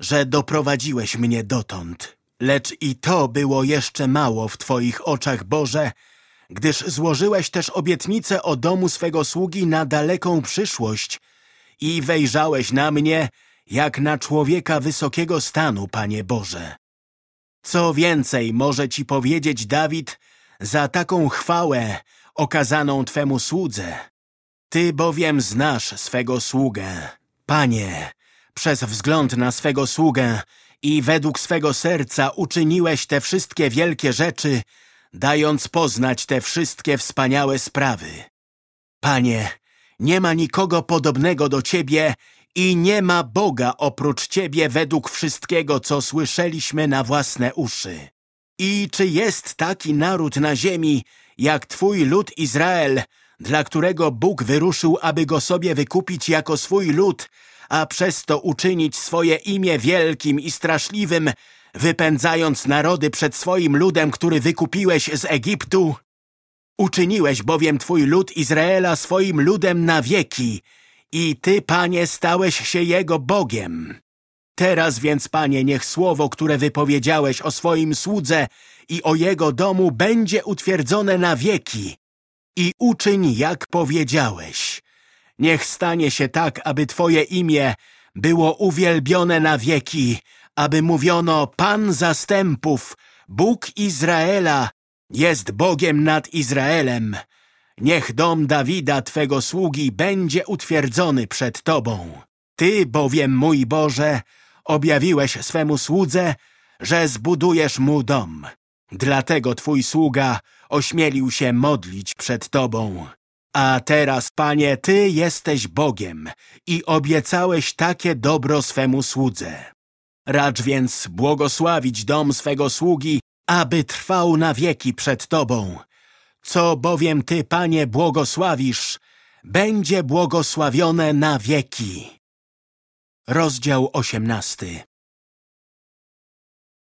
że doprowadziłeś mnie dotąd? Lecz i to było jeszcze mało w Twoich oczach, Boże, gdyż złożyłeś też obietnicę o domu swego sługi na daleką przyszłość i wejrzałeś na mnie jak na człowieka wysokiego stanu, Panie Boże. Co więcej może Ci powiedzieć Dawid za taką chwałę okazaną Twemu słudze? Ty bowiem znasz swego sługę. Panie, przez wzgląd na swego sługę i według swego serca uczyniłeś te wszystkie wielkie rzeczy, dając poznać te wszystkie wspaniałe sprawy. Panie, nie ma nikogo podobnego do Ciebie i nie ma Boga oprócz Ciebie według wszystkiego, co słyszeliśmy na własne uszy. I czy jest taki naród na ziemi, jak Twój lud Izrael, dla którego Bóg wyruszył, aby go sobie wykupić jako swój lud, a przez to uczynić swoje imię wielkim i straszliwym, wypędzając narody przed swoim ludem, który wykupiłeś z Egiptu? Uczyniłeś bowiem Twój lud Izraela swoim ludem na wieki i Ty, Panie, stałeś się Jego Bogiem. Teraz więc, Panie, niech słowo, które wypowiedziałeś o swoim słudze i o Jego domu będzie utwierdzone na wieki i uczyń, jak powiedziałeś. Niech stanie się tak, aby Twoje imię było uwielbione na wieki, aby mówiono Pan zastępów, Bóg Izraela, jest Bogiem nad Izraelem. Niech dom Dawida, Twego sługi, będzie utwierdzony przed Tobą. Ty bowiem, mój Boże, objawiłeś swemu słudze, że zbudujesz mu dom. Dlatego twój sługa ośmielił się modlić przed Tobą. A teraz, Panie, Ty jesteś Bogiem i obiecałeś takie dobro swemu słudze. Racz więc błogosławić dom swego sługi, aby trwał na wieki przed Tobą. Co bowiem Ty, Panie, błogosławisz, będzie błogosławione na wieki. Rozdział osiemnasty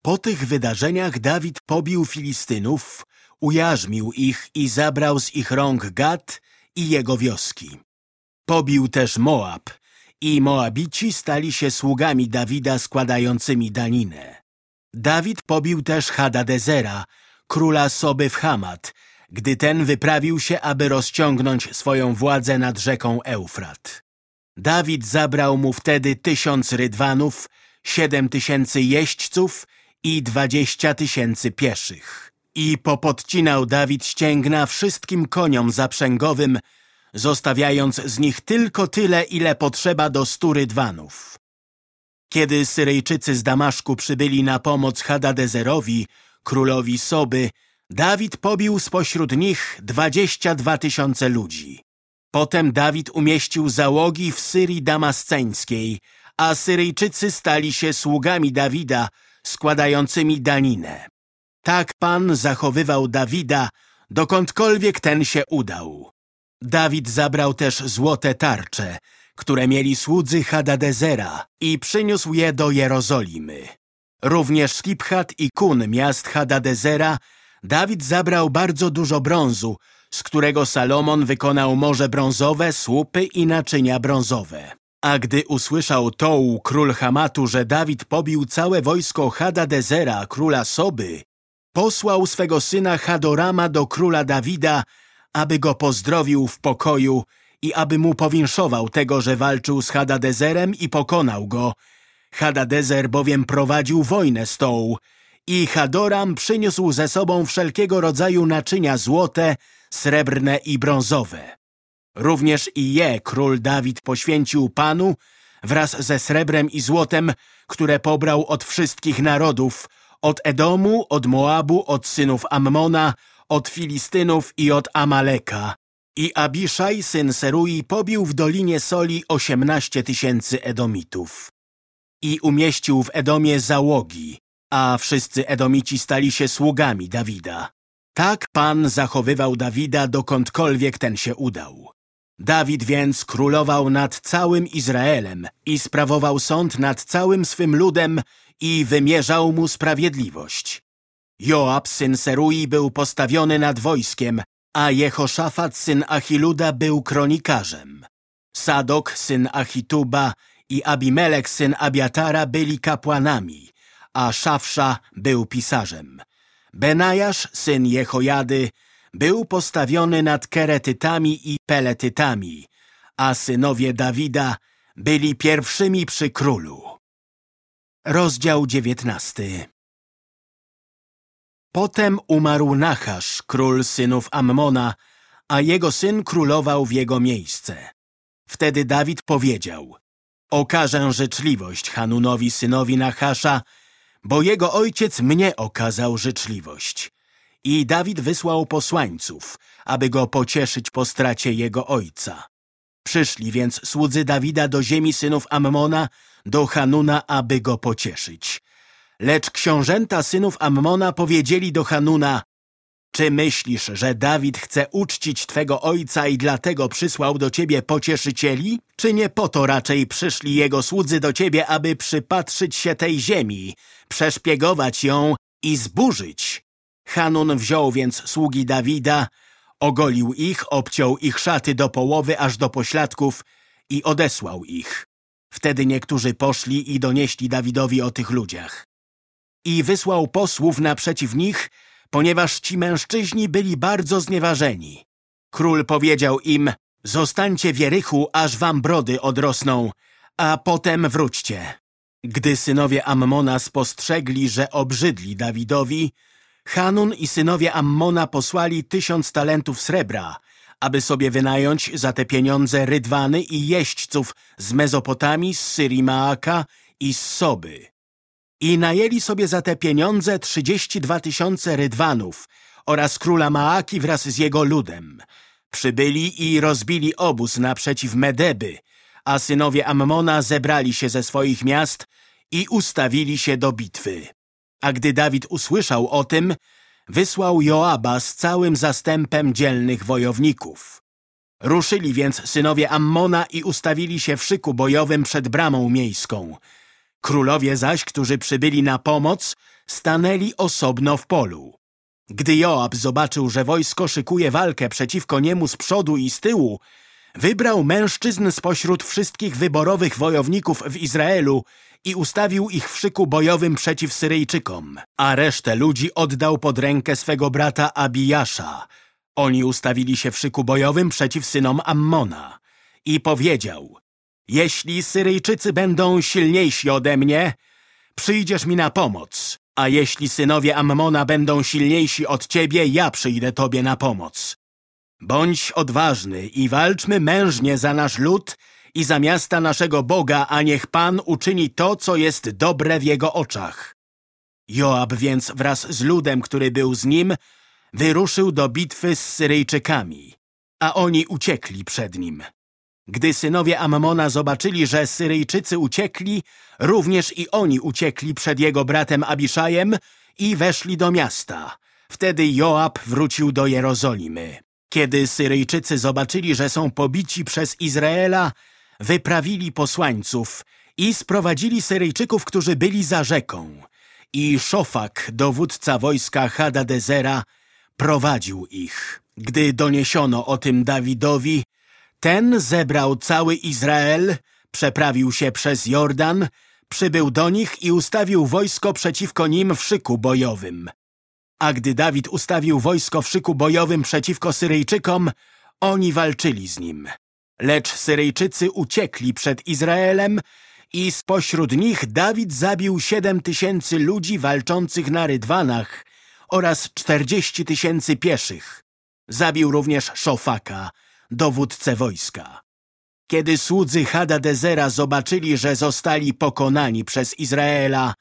Po tych wydarzeniach Dawid pobił Filistynów, ujarzmił ich i zabrał z ich rąk Gad i jego wioski. Pobił też Moab i Moabici stali się sługami Dawida składającymi daninę. Dawid pobił też Hadadezera, króla Soby w Hamat, gdy ten wyprawił się, aby rozciągnąć swoją władzę nad rzeką Eufrat. Dawid zabrał mu wtedy tysiąc rydwanów, siedem tysięcy jeźdźców i dwadzieścia tysięcy pieszych. I popodcinał Dawid ścięgna wszystkim koniom zaprzęgowym, zostawiając z nich tylko tyle, ile potrzeba do stu rydwanów. Kiedy Syryjczycy z Damaszku przybyli na pomoc Hadadezerowi, królowi Soby, Dawid pobił spośród nich dwadzieścia dwa tysiące ludzi. Potem Dawid umieścił załogi w Syrii damasceńskiej, a Syryjczycy stali się sługami Dawida, składającymi daninę. Tak Pan zachowywał Dawida, dokądkolwiek ten się udał. Dawid zabrał też złote tarcze, które mieli słudzy Hadadezera i przyniósł je do Jerozolimy. Również Skipchat i Kun miast Hadadezera Dawid zabrał bardzo dużo brązu, z którego Salomon wykonał morze brązowe, słupy i naczynia brązowe. A gdy usłyszał Toł, król Hamatu, że Dawid pobił całe wojsko Hadadezera, króla Soby, posłał swego syna Hadorama do króla Dawida, aby go pozdrowił w pokoju i aby mu powinszował tego, że walczył z Hadadezerem i pokonał go. Hadadezer bowiem prowadził wojnę z Toł i Hadoram przyniósł ze sobą wszelkiego rodzaju naczynia złote, srebrne i brązowe. Również i je król Dawid poświęcił Panu wraz ze srebrem i złotem, które pobrał od wszystkich narodów, od Edomu, od Moabu, od synów Ammona, od Filistynów i od Amaleka. I Abiszaj, syn Serui, pobił w Dolinie Soli osiemnaście tysięcy Edomitów. I umieścił w Edomie załogi, a wszyscy Edomici stali się sługami Dawida. Tak Pan zachowywał Dawida, dokądkolwiek ten się udał. Dawid więc królował nad całym Izraelem i sprawował sąd nad całym swym ludem i wymierzał mu sprawiedliwość. Joab, syn Serui, był postawiony nad wojskiem, a Jehoszafat, syn Achiluda, był kronikarzem. Sadok, syn Achituba i Abimelek, syn Abiatara, byli kapłanami, a Szafsza był pisarzem. Benajasz, syn Jehojady, był postawiony nad Keretytami i Peletytami, a synowie Dawida byli pierwszymi przy królu. Rozdział dziewiętnasty Potem umarł Nachasz, król synów Ammona, a jego syn królował w jego miejsce. Wtedy Dawid powiedział, okażę życzliwość Hanunowi synowi Nachasza, bo jego ojciec mnie okazał życzliwość. I Dawid wysłał posłańców, aby go pocieszyć po stracie jego ojca. Przyszli więc słudzy Dawida do ziemi synów Ammona, do Hanuna, aby go pocieszyć. Lecz książęta synów Ammona powiedzieli do Hanuna Czy myślisz, że Dawid chce uczcić twego ojca i dlatego przysłał do ciebie pocieszycieli? Czy nie po to raczej przyszli jego słudzy do ciebie, aby przypatrzyć się tej ziemi, przeszpiegować ją i zburzyć? Hanun wziął więc sługi Dawida, ogolił ich, obciął ich szaty do połowy aż do pośladków i odesłał ich. Wtedy niektórzy poszli i donieśli Dawidowi o tych ludziach i wysłał posłów naprzeciw nich, ponieważ ci mężczyźni byli bardzo znieważeni. Król powiedział im, zostańcie w Jerychu, aż wam brody odrosną, a potem wróćcie. Gdy synowie Ammona spostrzegli, że obrzydli Dawidowi, Hanun i synowie Ammona posłali tysiąc talentów srebra, aby sobie wynająć za te pieniądze rydwany i jeźdźców z Mezopotamii, z Syrii Maaka i z Soby. I najęli sobie za te pieniądze trzydzieści dwa tysiące rydwanów oraz króla Maaki wraz z jego ludem. Przybyli i rozbili obóz naprzeciw Medeby, a synowie Ammona zebrali się ze swoich miast i ustawili się do bitwy. A gdy Dawid usłyszał o tym, wysłał Joaba z całym zastępem dzielnych wojowników. Ruszyli więc synowie Ammona i ustawili się w szyku bojowym przed bramą miejską. Królowie zaś, którzy przybyli na pomoc, stanęli osobno w polu. Gdy Joab zobaczył, że wojsko szykuje walkę przeciwko niemu z przodu i z tyłu, wybrał mężczyzn spośród wszystkich wyborowych wojowników w Izraelu i ustawił ich w szyku bojowym przeciw Syryjczykom, a resztę ludzi oddał pod rękę swego brata Abijasza. Oni ustawili się w szyku bojowym przeciw synom Ammona. I powiedział, jeśli Syryjczycy będą silniejsi ode mnie, przyjdziesz mi na pomoc, a jeśli synowie Ammona będą silniejsi od ciebie, ja przyjdę tobie na pomoc. Bądź odważny i walczmy mężnie za nasz lud i za miasta naszego Boga, a niech Pan uczyni to, co jest dobre w jego oczach. Joab więc wraz z ludem, który był z nim, wyruszył do bitwy z Syryjczykami, a oni uciekli przed nim. Gdy synowie Ammona zobaczyli, że Syryjczycy uciekli, również i oni uciekli przed jego bratem Abiszajem i weszli do miasta. Wtedy Joab wrócił do Jerozolimy. Kiedy Syryjczycy zobaczyli, że są pobici przez Izraela, wyprawili posłańców i sprowadzili Syryjczyków, którzy byli za rzeką. I Szofak, dowódca wojska Hadadezera, prowadził ich. Gdy doniesiono o tym Dawidowi, ten zebrał cały Izrael, przeprawił się przez Jordan, przybył do nich i ustawił wojsko przeciwko nim w szyku bojowym. A gdy Dawid ustawił wojsko w szyku bojowym przeciwko Syryjczykom, oni walczyli z nim. Lecz Syryjczycy uciekli przed Izraelem i spośród nich Dawid zabił siedem tysięcy ludzi walczących na rydwanach oraz czterdzieści tysięcy pieszych. Zabił również Szofaka, dowódcę wojska. Kiedy słudzy Hadadezera zobaczyli, że zostali pokonani przez Izraela,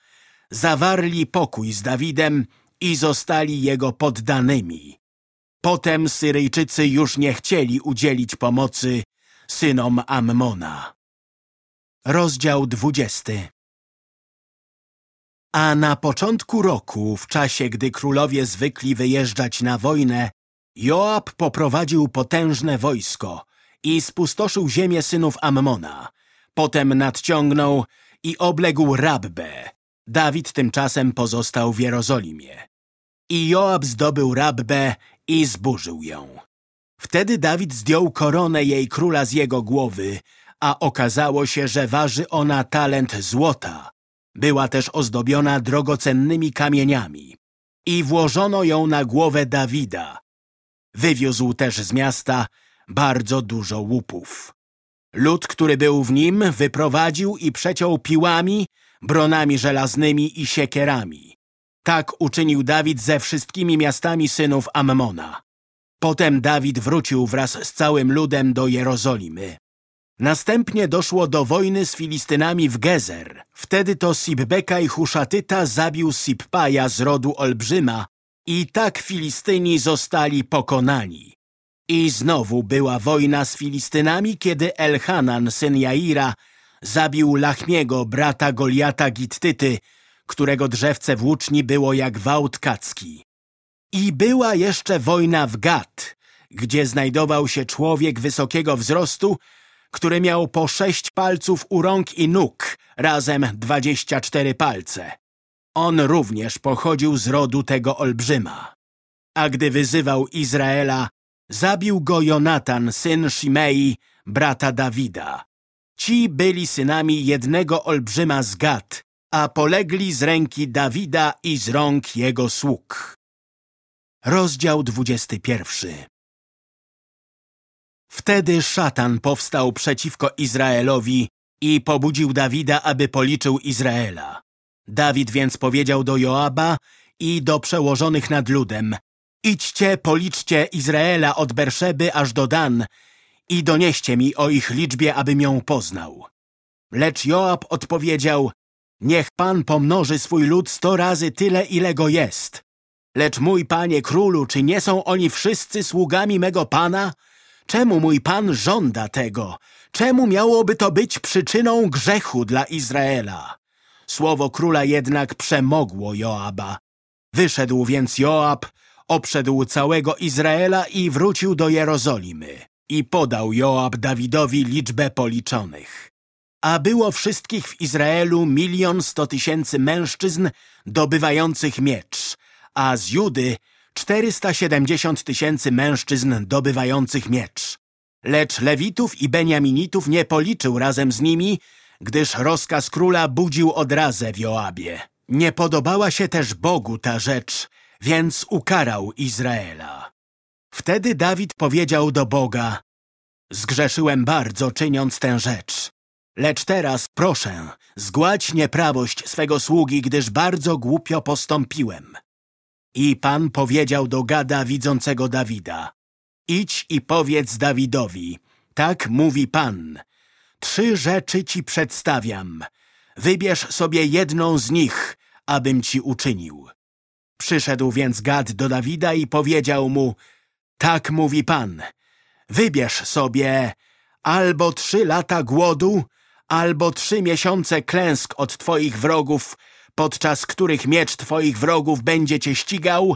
zawarli pokój z Dawidem i zostali jego poddanymi. Potem Syryjczycy już nie chcieli udzielić pomocy synom Ammona. Rozdział dwudziesty A na początku roku, w czasie gdy królowie zwykli wyjeżdżać na wojnę, Joab poprowadził potężne wojsko i spustoszył ziemię synów Ammona. Potem nadciągnął i obległ Rabbę. Dawid tymczasem pozostał w Jerozolimie. I Joab zdobył Rabbę i zburzył ją. Wtedy Dawid zdjął koronę jej króla z jego głowy, a okazało się, że waży ona talent złota. Była też ozdobiona drogocennymi kamieniami. I włożono ją na głowę Dawida. Wywiózł też z miasta bardzo dużo łupów. Lud, który był w nim, wyprowadził i przeciął piłami, bronami żelaznymi i siekierami. Tak uczynił Dawid ze wszystkimi miastami synów Ammona. Potem Dawid wrócił wraz z całym ludem do Jerozolimy. Następnie doszło do wojny z Filistynami w Gezer. Wtedy to Sibbeka i Huszatyta zabił Sibpaja z rodu Olbrzyma i tak Filistyni zostali pokonani. I znowu była wojna z Filistynami, kiedy Elhanan, syn Jaira, zabił Lachmiego, brata Goliata Gittyty, którego drzewce włóczni było jak wałt kacki. I była jeszcze wojna w Gat, gdzie znajdował się człowiek wysokiego wzrostu, który miał po sześć palców u rąk i nóg, razem dwadzieścia cztery palce. On również pochodził z rodu tego olbrzyma. A gdy wyzywał Izraela, zabił go Jonatan, syn Shimei, brata Dawida. Ci byli synami jednego olbrzyma z Gad, a polegli z ręki Dawida i z rąk jego sług. Rozdział 21 Wtedy szatan powstał przeciwko Izraelowi i pobudził Dawida, aby policzył Izraela. Dawid więc powiedział do Joaba i do przełożonych nad ludem Idźcie, policzcie Izraela od Berszeby aż do Dan i donieście mi o ich liczbie, abym ją poznał. Lecz Joab odpowiedział, niech Pan pomnoży swój lud sto razy tyle, ile go jest. Lecz mój panie królu, czy nie są oni wszyscy sługami mego pana? Czemu mój pan żąda tego? Czemu miałoby to być przyczyną grzechu dla Izraela? Słowo króla jednak przemogło Joaba. Wyszedł więc Joab, obszedł całego Izraela i wrócił do Jerozolimy. I podał Joab Dawidowi liczbę policzonych. A było wszystkich w Izraelu milion sto tysięcy mężczyzn dobywających miecz, a z Judy 470 tysięcy mężczyzn dobywających miecz. Lecz Lewitów i Beniaminitów nie policzył razem z nimi, gdyż rozkaz króla budził odrazę w Joabie. Nie podobała się też Bogu ta rzecz, więc ukarał Izraela. Wtedy Dawid powiedział do Boga, zgrzeszyłem bardzo, czyniąc tę rzecz. Lecz teraz, proszę, zgładź nieprawość swego sługi, gdyż bardzo głupio postąpiłem. I Pan powiedział do Gada widzącego Dawida, idź i powiedz Dawidowi, tak mówi Pan, trzy rzeczy ci przedstawiam, wybierz sobie jedną z nich, abym ci uczynił. Przyszedł więc Gad do Dawida i powiedział mu, tak mówi Pan, wybierz sobie albo trzy lata głodu, albo trzy miesiące klęsk od twoich wrogów, podczas których miecz twoich wrogów będzie cię ścigał,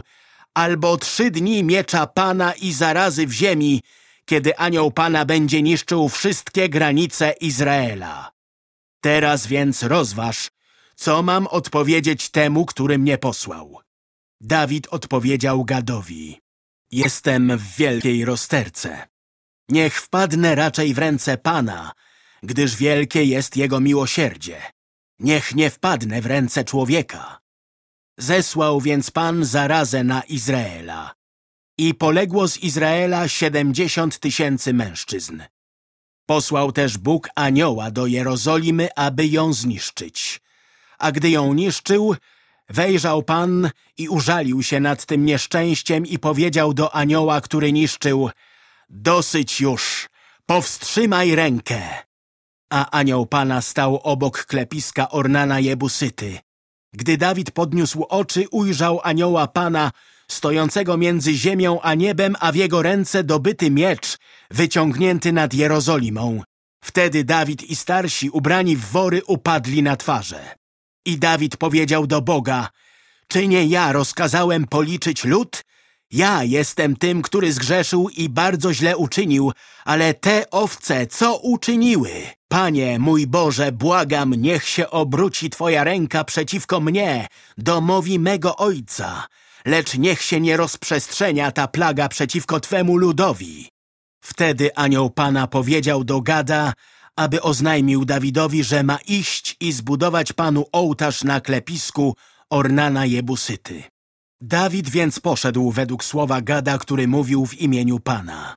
albo trzy dni miecza Pana i zarazy w ziemi, kiedy anioł Pana będzie niszczył wszystkie granice Izraela. Teraz więc rozważ, co mam odpowiedzieć temu, który mnie posłał. Dawid odpowiedział Gadowi, jestem w wielkiej rozterce. Niech wpadnę raczej w ręce Pana, gdyż wielkie jest Jego miłosierdzie. Niech nie wpadnę w ręce człowieka. Zesłał więc Pan zarazę na Izraela. I poległo z Izraela siedemdziesiąt tysięcy mężczyzn. Posłał też Bóg anioła do Jerozolimy, aby ją zniszczyć. A gdy ją niszczył, wejrzał Pan i użalił się nad tym nieszczęściem i powiedział do anioła, który niszczył Dosyć już, powstrzymaj rękę. A anioł Pana stał obok klepiska Ornana Jebusyty. Gdy Dawid podniósł oczy, ujrzał anioła Pana, stojącego między ziemią a niebem, a w jego ręce dobyty miecz, wyciągnięty nad Jerozolimą. Wtedy Dawid i starsi, ubrani w wory, upadli na twarze. I Dawid powiedział do Boga, czy nie ja rozkazałem policzyć lud? Ja jestem tym, który zgrzeszył i bardzo źle uczynił, ale te owce co uczyniły? Panie, mój Boże, błagam, niech się obróci Twoja ręka przeciwko mnie, domowi mego ojca, lecz niech się nie rozprzestrzenia ta plaga przeciwko Twemu ludowi. Wtedy anioł Pana powiedział do Gada, aby oznajmił Dawidowi, że ma iść i zbudować Panu ołtarz na klepisku Ornana Jebusyty. Dawid więc poszedł według słowa Gada, który mówił w imieniu Pana.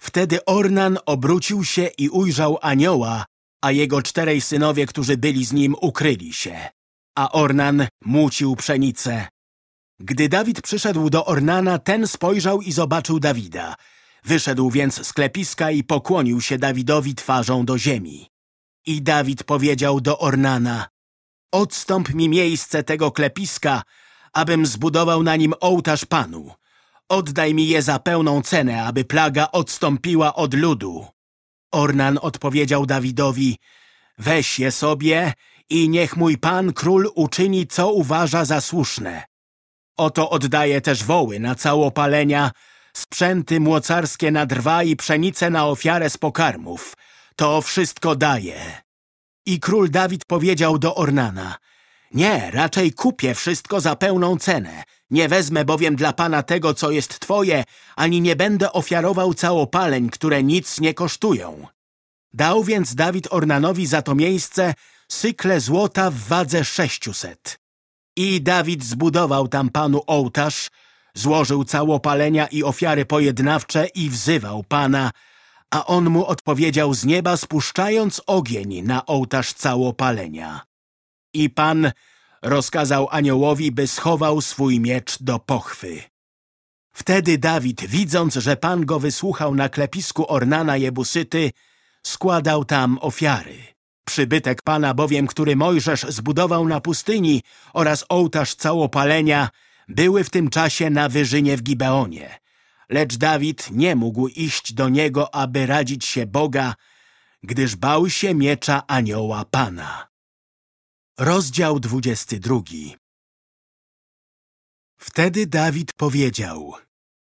Wtedy Ornan obrócił się i ujrzał anioła, a jego czterej synowie, którzy byli z nim, ukryli się. A Ornan mucił pszenicę. Gdy Dawid przyszedł do Ornana, ten spojrzał i zobaczył Dawida. Wyszedł więc z klepiska i pokłonił się Dawidowi twarzą do ziemi. I Dawid powiedział do Ornana, odstąp mi miejsce tego klepiska, abym zbudował na nim ołtarz Panu. Oddaj mi je za pełną cenę, aby plaga odstąpiła od ludu. Ornan odpowiedział Dawidowi, weź je sobie i niech mój pan król uczyni, co uważa za słuszne. Oto oddaję też woły na całopalenia, sprzęty młocarskie na drwa i pszenicę na ofiarę z pokarmów. To wszystko daję. I król Dawid powiedział do Ornana, nie, raczej kupię wszystko za pełną cenę. Nie wezmę bowiem dla Pana tego, co jest Twoje, ani nie będę ofiarował całopaleń, które nic nie kosztują. Dał więc Dawid Ornanowi za to miejsce sykle złota w wadze sześciuset. I Dawid zbudował tam Panu ołtarz, złożył całopalenia i ofiary pojednawcze i wzywał Pana, a on mu odpowiedział z nieba, spuszczając ogień na ołtarz całopalenia. I Pan rozkazał aniołowi, by schował swój miecz do pochwy. Wtedy Dawid, widząc, że Pan go wysłuchał na klepisku Ornana Jebusyty, składał tam ofiary. Przybytek Pana bowiem, który Mojżesz zbudował na pustyni oraz ołtarz całopalenia, były w tym czasie na wyżynie w Gibeonie. Lecz Dawid nie mógł iść do niego, aby radzić się Boga, gdyż bał się miecza anioła Pana. Rozdział 22 Wtedy Dawid powiedział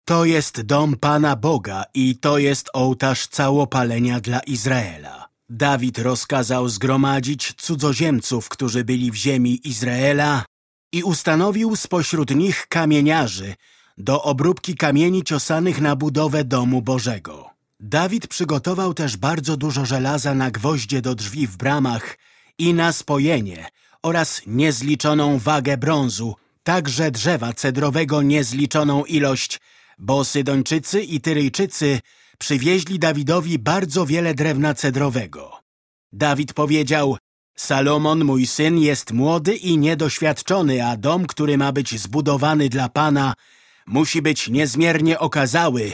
To jest dom Pana Boga i to jest ołtarz całopalenia dla Izraela. Dawid rozkazał zgromadzić cudzoziemców, którzy byli w ziemi Izraela i ustanowił spośród nich kamieniarzy do obróbki kamieni ciosanych na budowę domu Bożego. Dawid przygotował też bardzo dużo żelaza na gwoździe do drzwi w bramach i na spojenie oraz niezliczoną wagę brązu, także drzewa cedrowego niezliczoną ilość, bo Sydończycy i Tyryjczycy przywieźli Dawidowi bardzo wiele drewna cedrowego. Dawid powiedział, Salomon, mój syn, jest młody i niedoświadczony, a dom, który ma być zbudowany dla Pana, musi być niezmiernie okazały,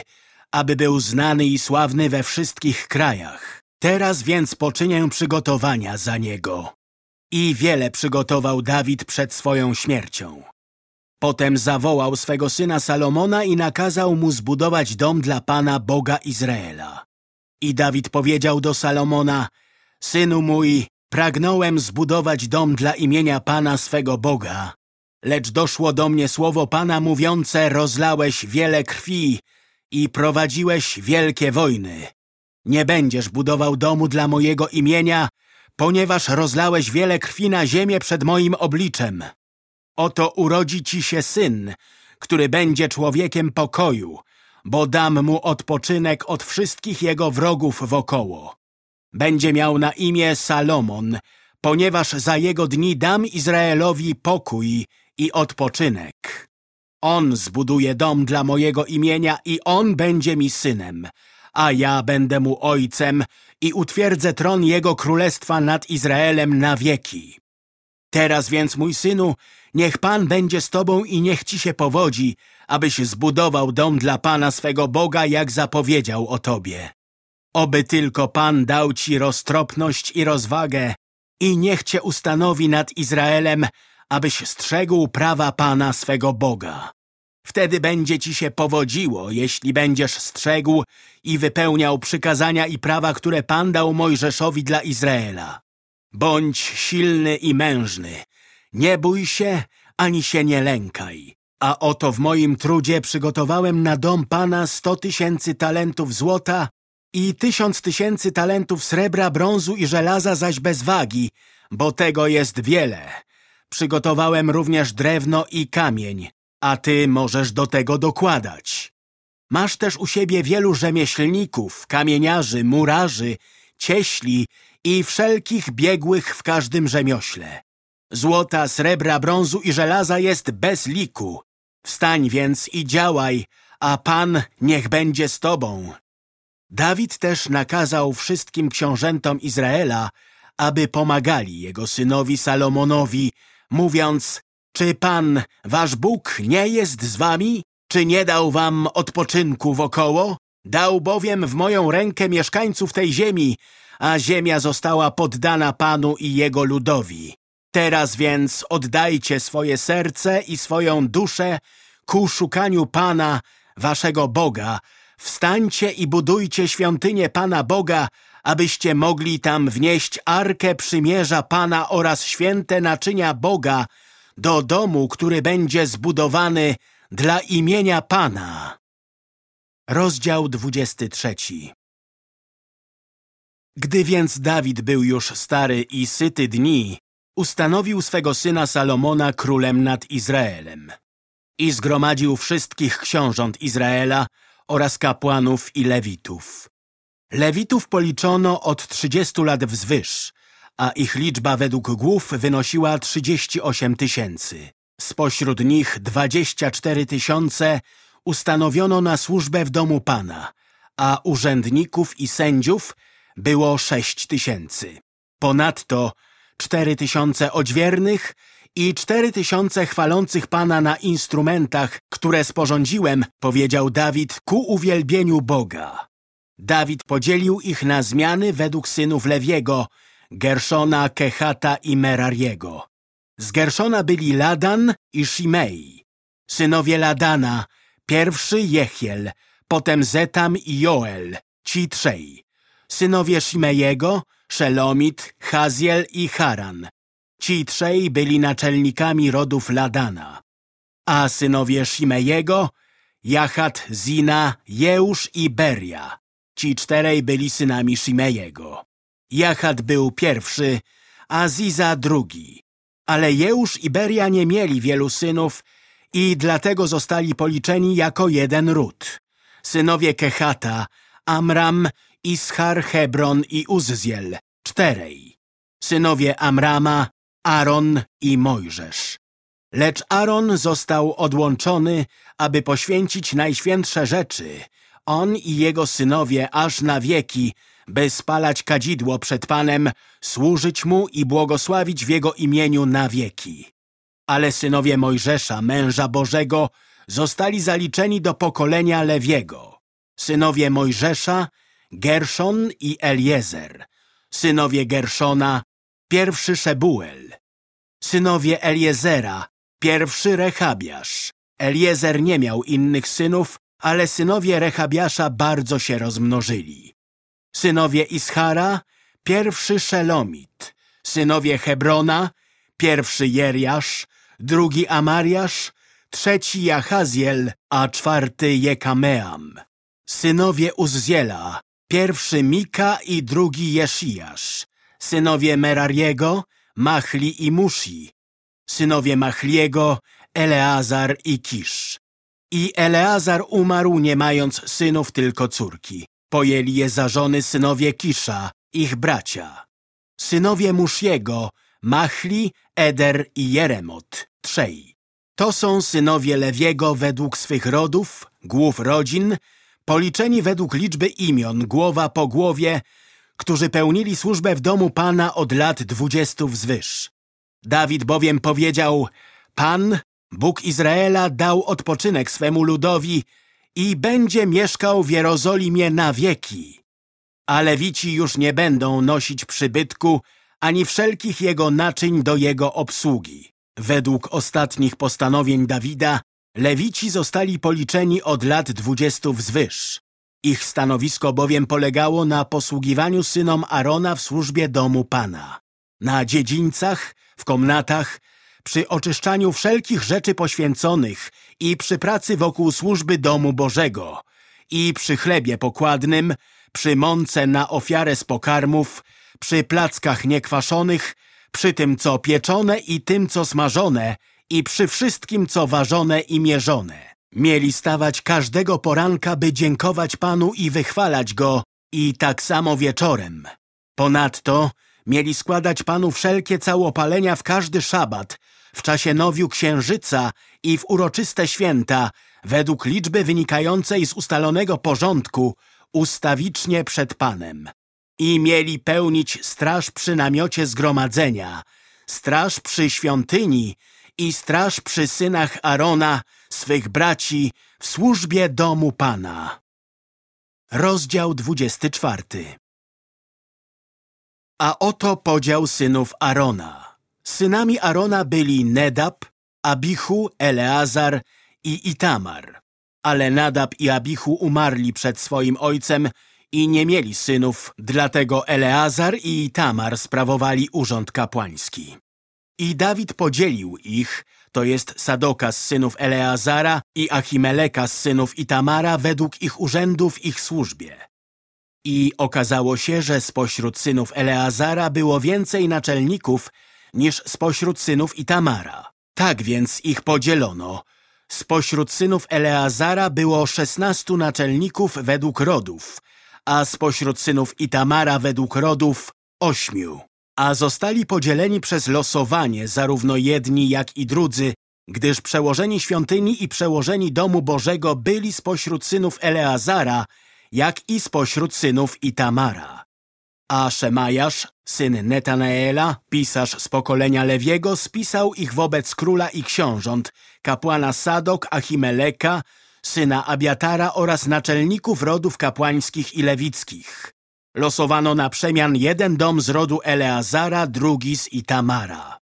aby był znany i sławny we wszystkich krajach. Teraz więc poczynię przygotowania za niego. I wiele przygotował Dawid przed swoją śmiercią. Potem zawołał swego syna Salomona i nakazał mu zbudować dom dla Pana Boga Izraela. I Dawid powiedział do Salomona, Synu mój, pragnąłem zbudować dom dla imienia Pana swego Boga, lecz doszło do mnie słowo Pana mówiące, rozlałeś wiele krwi i prowadziłeś wielkie wojny. Nie będziesz budował domu dla mojego imienia, ponieważ rozlałeś wiele krwi na ziemię przed moim obliczem. Oto urodzi ci się syn, który będzie człowiekiem pokoju, bo dam mu odpoczynek od wszystkich jego wrogów wokoło. Będzie miał na imię Salomon, ponieważ za jego dni dam Izraelowi pokój i odpoczynek. On zbuduje dom dla mojego imienia i on będzie mi synem, a ja będę mu ojcem i utwierdzę tron jego królestwa nad Izraelem na wieki. Teraz więc, mój synu, niech Pan będzie z tobą i niech ci się powodzi, abyś zbudował dom dla Pana swego Boga, jak zapowiedział o tobie. Oby tylko Pan dał ci roztropność i rozwagę i niech cię ustanowi nad Izraelem, abyś strzegł prawa Pana swego Boga. Wtedy będzie ci się powodziło, jeśli będziesz strzegł i wypełniał przykazania i prawa, które Pan dał Mojżeszowi dla Izraela. Bądź silny i mężny. Nie bój się, ani się nie lękaj. A oto w moim trudzie przygotowałem na dom Pana sto tysięcy talentów złota i tysiąc tysięcy talentów srebra, brązu i żelaza zaś bez wagi, bo tego jest wiele. Przygotowałem również drewno i kamień, a ty możesz do tego dokładać. Masz też u siebie wielu rzemieślników, kamieniarzy, murarzy, cieśli i wszelkich biegłych w każdym rzemiośle. Złota, srebra, brązu i żelaza jest bez liku. Wstań więc i działaj, a Pan niech będzie z tobą. Dawid też nakazał wszystkim książętom Izraela, aby pomagali jego synowi Salomonowi, mówiąc, czy Pan, wasz Bóg, nie jest z wami? Czy nie dał wam odpoczynku wokoło? Dał bowiem w moją rękę mieszkańców tej ziemi, a ziemia została poddana Panu i Jego ludowi. Teraz więc oddajcie swoje serce i swoją duszę ku szukaniu Pana, waszego Boga. Wstańcie i budujcie świątynię Pana Boga, abyście mogli tam wnieść Arkę Przymierza Pana oraz święte naczynia Boga do domu, który będzie zbudowany dla imienia Pana. Rozdział 23 Gdy więc Dawid był już stary i syty dni, ustanowił swego syna Salomona królem nad Izraelem i zgromadził wszystkich książąt Izraela oraz kapłanów i lewitów. Lewitów policzono od trzydziestu lat wzwyż, a ich liczba według głów wynosiła 38 tysięcy. Spośród nich 24 tysiące ustanowiono na służbę w domu Pana, a urzędników i sędziów było 6 tysięcy. Ponadto 4 tysiące odźwiernych i cztery tysiące chwalących Pana na instrumentach, które sporządziłem, powiedział Dawid, ku uwielbieniu Boga. Dawid podzielił ich na zmiany według synów Lewiego, Gerszona, Kehata i Merariego. Z Gerszona byli Ladan i Shimei. Synowie Ladana, pierwszy Jechiel, potem Zetam i Joel, ci trzej. Synowie Shimejego, Szelomit, Haziel i Haran. Ci trzej byli naczelnikami rodów Ladana. A synowie Shimejego, Jachat, Zina, Jeusz i Beria. Ci czterej byli synami Shimejego. Jachat był pierwszy, a Ziza drugi. Ale Jeusz i Beria nie mieli wielu synów i dlatego zostali policzeni jako jeden ród. Synowie Kehata, Amram, Ischar, Hebron i Uzziel, czterej. Synowie Amrama, Aaron i Mojżesz. Lecz Aaron został odłączony, aby poświęcić najświętsze rzeczy, on i jego synowie aż na wieki, by spalać kadzidło przed Panem, służyć Mu i błogosławić w Jego imieniu na wieki. Ale synowie Mojżesza, męża Bożego, zostali zaliczeni do pokolenia Lewiego. Synowie Mojżesza, Gerszon i Eliezer. Synowie Gerszona, pierwszy Szebuel. Synowie Eliezera, pierwszy Rechabiasz. Eliezer nie miał innych synów, ale synowie Rechabiasza bardzo się rozmnożyli. Synowie Ischara, pierwszy Szelomit. Synowie Hebrona, pierwszy Jeriasz, drugi Amariasz, trzeci Jachaziel, a czwarty Jekameam. Synowie Uzziela, pierwszy Mika i drugi Jeszijasz. Synowie Merariego, Machli i Musi. Synowie Machliego, Eleazar i Kisz. I Eleazar umarł nie mając synów, tylko córki. Pojęli je za żony synowie Kisza, ich bracia. Synowie Musziego, Machli, Eder i Jeremot, trzej. To są synowie Lewiego według swych rodów, głów rodzin, policzeni według liczby imion, głowa po głowie, którzy pełnili służbę w domu Pana od lat dwudziestu wzwyż. Dawid bowiem powiedział, Pan, Bóg Izraela dał odpoczynek swemu ludowi i będzie mieszkał w Jerozolimie na wieki. A Lewici już nie będą nosić przybytku ani wszelkich jego naczyń do jego obsługi. Według ostatnich postanowień Dawida, Lewici zostali policzeni od lat dwudziestu wzwyż. Ich stanowisko bowiem polegało na posługiwaniu synom Arona w służbie domu Pana. Na dziedzińcach, w komnatach, przy oczyszczaniu wszelkich rzeczy poświęconych i przy pracy wokół służby domu Bożego i przy chlebie pokładnym, przy mące na ofiarę z pokarmów, przy plackach niekwaszonych, przy tym, co pieczone i tym, co smażone i przy wszystkim, co ważone i mierzone. Mieli stawać każdego poranka, by dziękować Panu i wychwalać Go i tak samo wieczorem. Ponadto mieli składać Panu wszelkie całopalenia w każdy szabat, w czasie nowiu księżyca i w uroczyste święta, według liczby wynikającej z ustalonego porządku, ustawicznie przed Panem. I mieli pełnić straż przy namiocie zgromadzenia, straż przy świątyni i straż przy synach Arona, swych braci, w służbie domu Pana. Rozdział 24 A oto podział synów Arona. Synami Arona byli Nedab, Abichu, Eleazar i Itamar. Ale Nadab i Abichu umarli przed swoim ojcem i nie mieli synów, dlatego Eleazar i Itamar sprawowali urząd kapłański. I Dawid podzielił ich, to jest Sadoka z synów Eleazara i Achimeleka z synów Itamara według ich urzędów w ich służbie. I okazało się, że spośród synów Eleazara było więcej naczelników niż spośród synów Itamara. Tak więc ich podzielono. Spośród synów Eleazara było szesnastu naczelników według rodów, a spośród synów Itamara według rodów ośmiu. A zostali podzieleni przez losowanie zarówno jedni jak i drudzy, gdyż przełożeni świątyni i przełożeni domu Bożego byli spośród synów Eleazara, jak i spośród synów Itamara. A Szemajasz, syn Netanaela, pisarz z pokolenia Lewiego, spisał ich wobec króla i książąt, kapłana Sadok, Achimeleka, syna Abiatara oraz naczelników rodów kapłańskich i lewickich. Losowano na przemian jeden dom z rodu Eleazara, drugi z Itamara.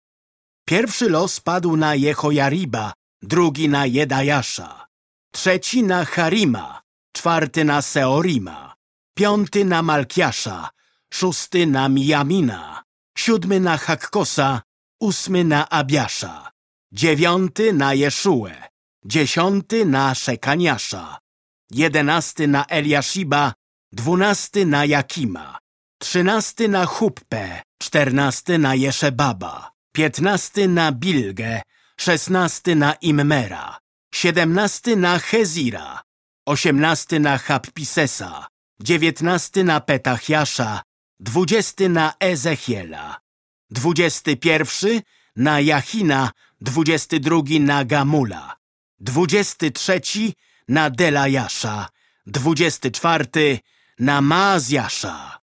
Pierwszy los padł na Jehojariba, drugi na Jedajasza, trzeci na Harima, czwarty na Seorima, piąty na Malkiasza, szósty na Mijamina, siódmy na Hakkosa, ósmy na Abiasza, dziewiąty na Jeszuę, dziesiąty na Szekaniasza, jedenasty na Eliashiba, dwunasty na Jakima, trzynasty na Huppę, czternasty na Jeszebaba, piętnasty na Bilgę, szesnasty na Immera, siedemnasty na Hezira, osiemnasty na Happisesa, dziewiętnasty na Petachiasza, dwudziesty na Ezechiela, dwudziesty pierwszy na Jachina, dwudziesty drugi na Gamula, dwudziesty trzeci na Delajasza, dwudziesty czwarty na Maazjasza.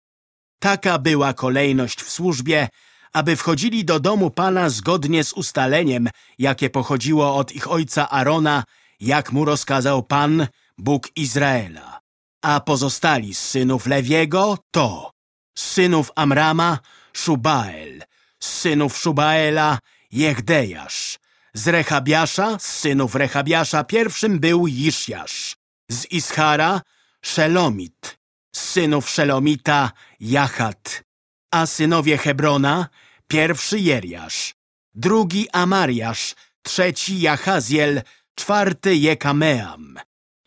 Taka była kolejność w służbie, aby wchodzili do domu Pana zgodnie z ustaleniem, jakie pochodziło od ich ojca Arona, jak mu rozkazał Pan, Bóg Izraela. A pozostali z synów Lewiego to z synów Amrama Szubael, z synów Szubaela Jehdejasz, z Rechabiasza, z synów Rechabiasza pierwszym był Jiszjasz, z Ischara Szelomit, synów Szelomita Jachat, a synowie Hebrona pierwszy Jeriasz, drugi Amariasz, trzeci Jachaziel, czwarty Jekameam,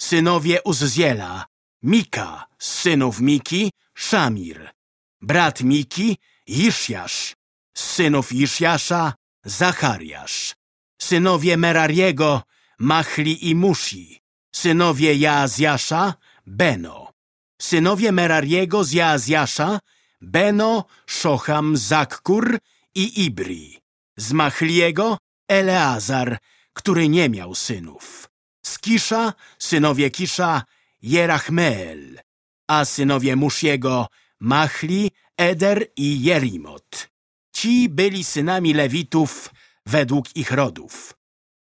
synowie Uzziela, Mika, synów Miki, Szamir, brat Miki, Iszjasz, synów Iszjasza, Zachariasz, synowie Merariego, Machli i Musi, synowie Jaazjasza, Beno, synowie Merariego z Jaazjasza, Beno, Szocham, Zakkur i Ibri, z Machliego, Eleazar, który nie miał synów, z Kisza, synowie Kisza, Jerachmeel, a synowie Musziego, Machli, Eder i Jerimot. Ci byli synami Lewitów według ich rodów.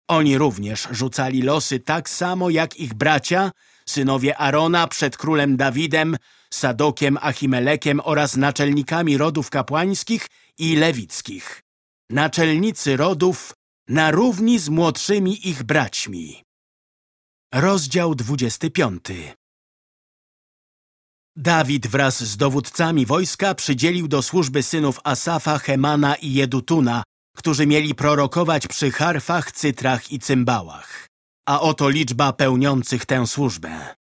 Oni również rzucali losy tak samo jak ich bracia, synowie Arona przed królem Dawidem, Sadokiem, Achimelekiem oraz naczelnikami rodów kapłańskich i lewickich. Naczelnicy rodów na równi z młodszymi ich braćmi. Rozdział 25 Dawid wraz z dowódcami wojska przydzielił do służby synów Asafa, Hemana i Jedutuna, którzy mieli prorokować przy harfach, cytrach i cymbałach. A oto liczba pełniących tę służbę.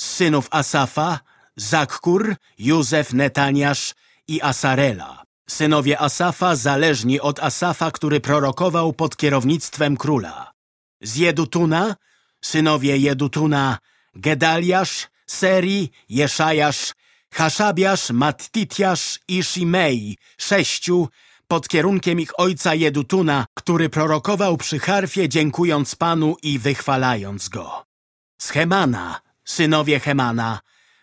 Z synów Asafa, Zakkur, Józef, Netaniasz i Asarela. Synowie Asafa zależni od Asafa, który prorokował pod kierownictwem króla. Z Jedutuna, synowie Jedutuna, Gedaliasz, Seri, Jeszajasz, Haszabiasz, Mattitiasz i Shimei, sześciu, pod kierunkiem ich ojca Jedutuna, który prorokował przy harfie, dziękując Panu i wychwalając Go. Z Hemana, synowie Hemana,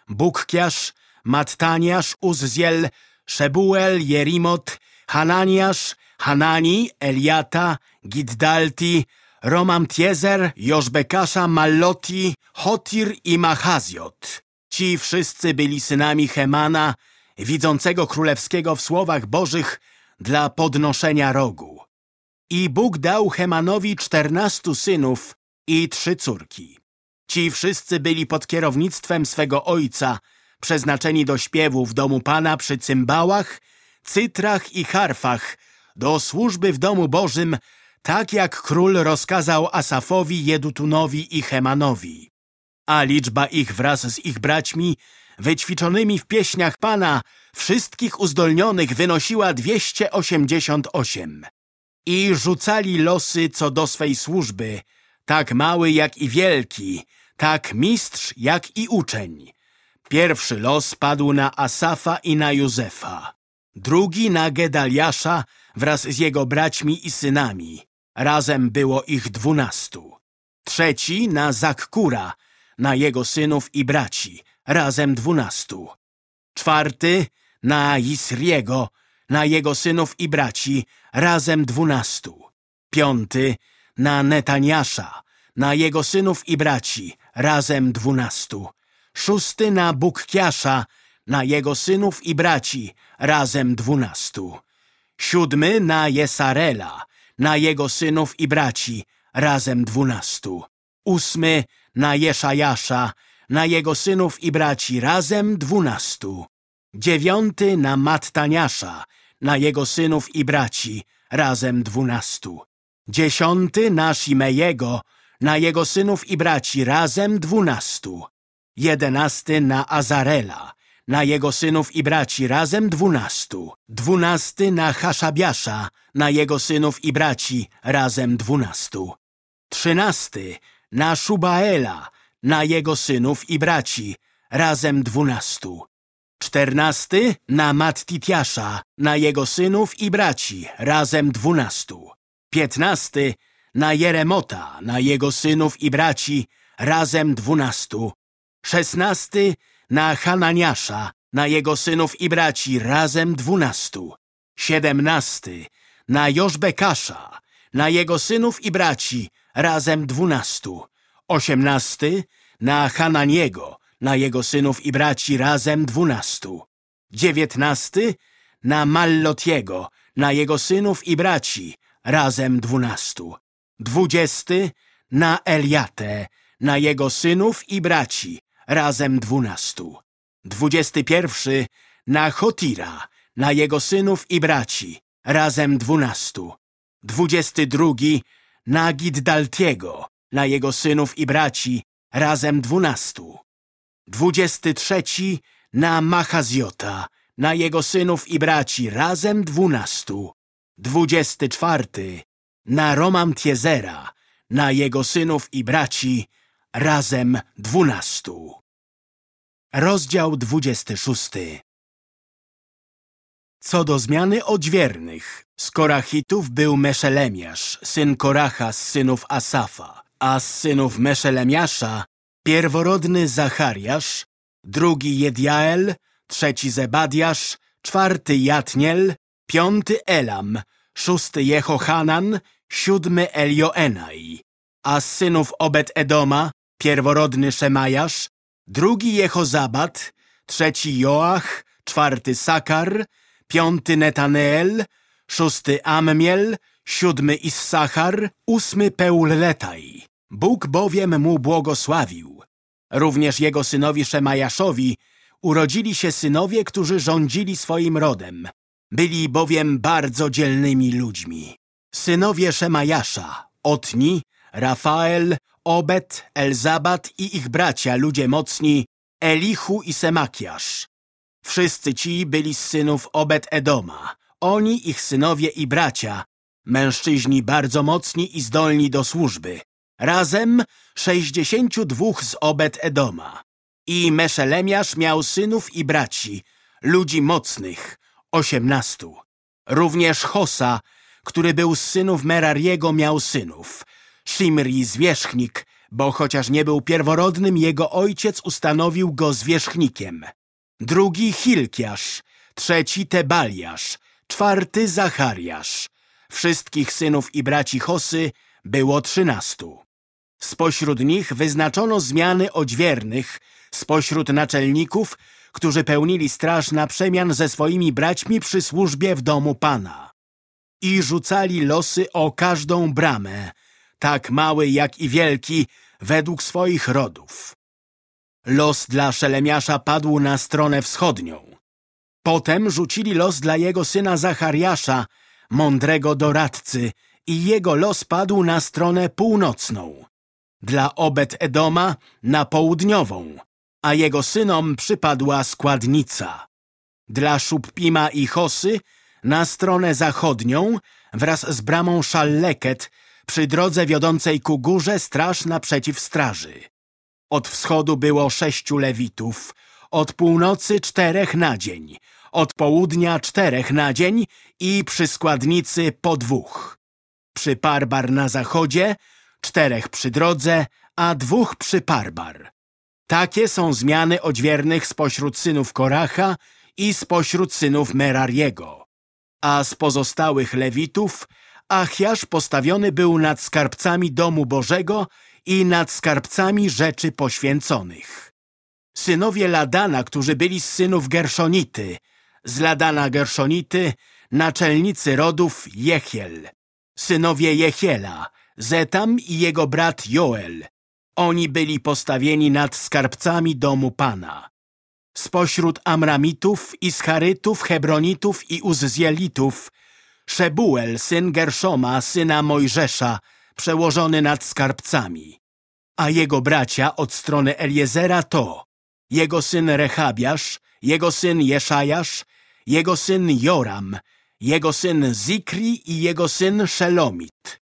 Bukkiasz, Mattaniasz, Uzziel, Szebuel, Jerimot, Hananiasz, Hanani, Eliata, Giddalti, Romamtiezer, Joszbekasza, Malloti, Hotir i Mahazjot. Ci wszyscy byli synami Hemana, widzącego królewskiego w słowach bożych dla podnoszenia rogu. I Bóg dał Hemanowi czternastu synów i trzy córki. Ci wszyscy byli pod kierownictwem swego ojca, przeznaczeni do śpiewu w domu Pana przy cymbałach, cytrach i harfach, do służby w domu Bożym, tak jak król rozkazał Asafowi, Jedutunowi i Hemanowi. A liczba ich wraz z ich braćmi, wyćwiczonymi w pieśniach Pana, wszystkich uzdolnionych wynosiła 288. I rzucali losy co do swej służby, tak mały jak i wielki, tak mistrz jak i uczeń. Pierwszy los padł na Asafa i na Józefa, drugi na Gedaliasza wraz z jego braćmi i synami. Razem było ich dwunastu. Trzeci na Zakkura, na jego synów i braci, razem dwunastu. Czwarty na Isriego, na jego synów i braci, razem dwunastu. Piąty na Netaniasza, na jego synów i braci, razem dwunastu. Szósty na Bukkiasza, na jego synów i braci, razem dwunastu. Siódmy na Jesarela, na jego synów i braci, razem dwunastu. Ósmy na Jeszajasza, na jego synów i braci, razem dwunastu. Dziewiąty na Mattaniasza, na jego synów i braci, razem dwunastu. Dziesiąty na Shimejego, na jego synów i braci, razem dwunastu. Jedenasty na Azarela, na jego synów i braci, razem dwunastu. Dwunasty na Haszabiasza, na jego synów i braci, razem dwunastu. Trzynasty na Szubaela, na jego synów i braci, razem dwunastu. Czternasty na Mattitiasza, na jego synów i braci, razem dwunastu. Piętnasty na Jeremota, na jego synów i braci, razem dwunastu. Szesnasty na Hananiasza, na jego synów i braci, razem dwunastu. Siedemnasty na Jożbekasza, na jego synów i braci, razem dwunastu. Osiemnasty na Hananiego, na jego synów i braci, razem dwunastu. Dziewiętnasty na Mallotiego, na jego synów i braci, razem dwunastu. Dwudziesty na Eliatę, na jego synów i braci, razem dwunastu. Dwudziesty pierwszy na Chotira, na jego synów i braci, razem dwunastu. Dwudziesty drugi na Giddaltiego, na jego synów i braci, razem dwunastu. Dwudziesty trzeci na Machazjota, na jego synów i braci, razem dwunastu. Dwudziesty czwarty na Romamtiezera, na jego synów i braci, razem dwunastu. Rozdział dwudziesty szósty Co do zmiany odźwiernych, z Korachitów był Meszelemiasz, syn Koracha z synów Asafa, a z synów Meszelemiasza pierworodny Zachariasz, drugi Jedjael, trzeci Zebadiasz, czwarty Jatniel, piąty Elam, szósty Jehohanan, siódmy Elioenaj, a z synów Obed-Edoma pierworodny Szemajasz, drugi Jehozabat, trzeci Joach, czwarty Sakar, piąty Netaneel, szósty Ammiel, siódmy Issachar, ósmy Peulletaj. Bóg bowiem mu błogosławił. Również jego synowi Szemajaszowi urodzili się synowie, którzy rządzili swoim rodem. Byli bowiem bardzo dzielnymi ludźmi. Synowie Szemajasza, Otni, Rafael, Obed, Elzabat i ich bracia, ludzie mocni, Elichu i Semakiasz. Wszyscy ci byli z synów Obed-Edoma. Oni, ich synowie i bracia, mężczyźni bardzo mocni i zdolni do służby. Razem sześćdziesięciu dwóch z Obed-Edoma. I Meszelemiasz miał synów i braci, ludzi mocnych, osiemnastu. Również Hosa, który był z synów Merariego, miał synów. Shimri zwierzchnik, bo chociaż nie był pierworodnym, jego ojciec ustanowił go zwierzchnikiem. Drugi Hilkiasz, trzeci Tebaliasz, czwarty Zachariasz. Wszystkich synów i braci Hosy było trzynastu. Spośród nich wyznaczono zmiany odźwiernych, spośród naczelników, którzy pełnili straż na przemian ze swoimi braćmi przy służbie w domu Pana. I rzucali losy o każdą bramę, tak mały jak i wielki, według swoich rodów. Los dla Szelemiasza padł na stronę wschodnią. Potem rzucili los dla jego syna Zachariasza, mądrego doradcy, i jego los padł na stronę północną. Dla Obed-Edoma na południową, a jego synom przypadła składnica. Dla Szuppima i Hosy na stronę zachodnią wraz z bramą Szalleket przy drodze wiodącej ku górze straż naprzeciw straży. Od wschodu było sześciu lewitów, od północy czterech na dzień, od południa czterech na dzień i przy składnicy po dwóch. Przy Parbar na zachodzie, czterech przy drodze, a dwóch przy Parbar. Takie są zmiany odźwiernych spośród synów Koracha i spośród synów Merariego. A z pozostałych Lewitów Achiasz postawiony był nad skarbcami domu Bożego i nad skarbcami rzeczy poświęconych. Synowie Ladana, którzy byli z synów Gerszonity, z Ladana Gerszonity, naczelnicy rodów Jechiel, synowie Jechiela, Zetam i jego brat Joel. Oni byli postawieni nad skarbcami domu Pana. Spośród Amramitów, Ischarytów, Hebronitów i Uzzielitów Szebuel, syn Gerszoma, syna Mojżesza, przełożony nad skarbcami. A jego bracia od strony Eliezera to jego syn Rechabiasz, jego syn Jeszajasz, jego syn Joram, jego syn Zikri i jego syn Szelomit.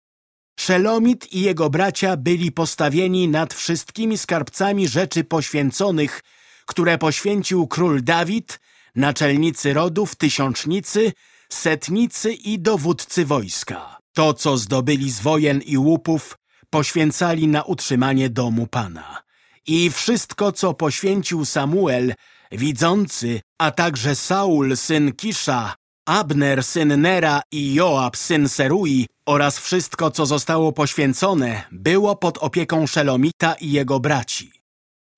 Szelomit i jego bracia byli postawieni nad wszystkimi skarbcami rzeczy poświęconych, które poświęcił król Dawid, naczelnicy rodów, tysiącznicy, setnicy i dowódcy wojska. To, co zdobyli z wojen i łupów, poświęcali na utrzymanie domu Pana. I wszystko, co poświęcił Samuel, widzący, a także Saul, syn Kisza, Abner, syn Nera i Joab, syn Serui oraz wszystko, co zostało poświęcone, było pod opieką Szelomita i jego braci.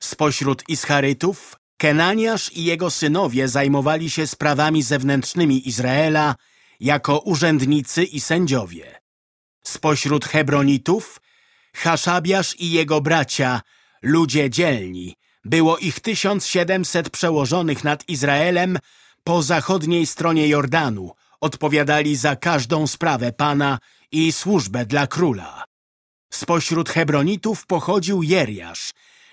Spośród Ischarytów Kenaniasz i jego synowie zajmowali się sprawami zewnętrznymi Izraela jako urzędnicy i sędziowie. Spośród Hebronitów Haszabiasz i jego bracia, ludzie dzielni, było ich 1700 przełożonych nad Izraelem po zachodniej stronie Jordanu, odpowiadali za każdą sprawę Pana i służbę dla króla. Spośród Hebronitów pochodził Jeriasz,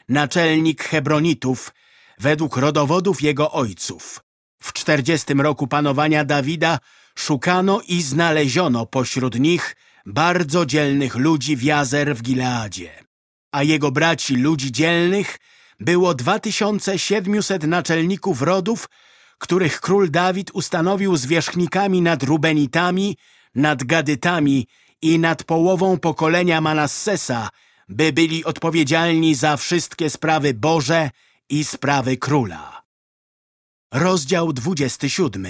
naczelnik Hebronitów, według rodowodów jego ojców. W czterdziestym roku panowania Dawida szukano i znaleziono pośród nich bardzo dzielnych ludzi w Jazer w Gileadzie. A jego braci ludzi dzielnych było 2700 naczelników rodów, których król Dawid ustanowił zwierzchnikami nad Rubenitami, nad Gadytami i nad połową pokolenia Manassesa, by byli odpowiedzialni za wszystkie sprawy Boże i sprawy króla. Rozdział 27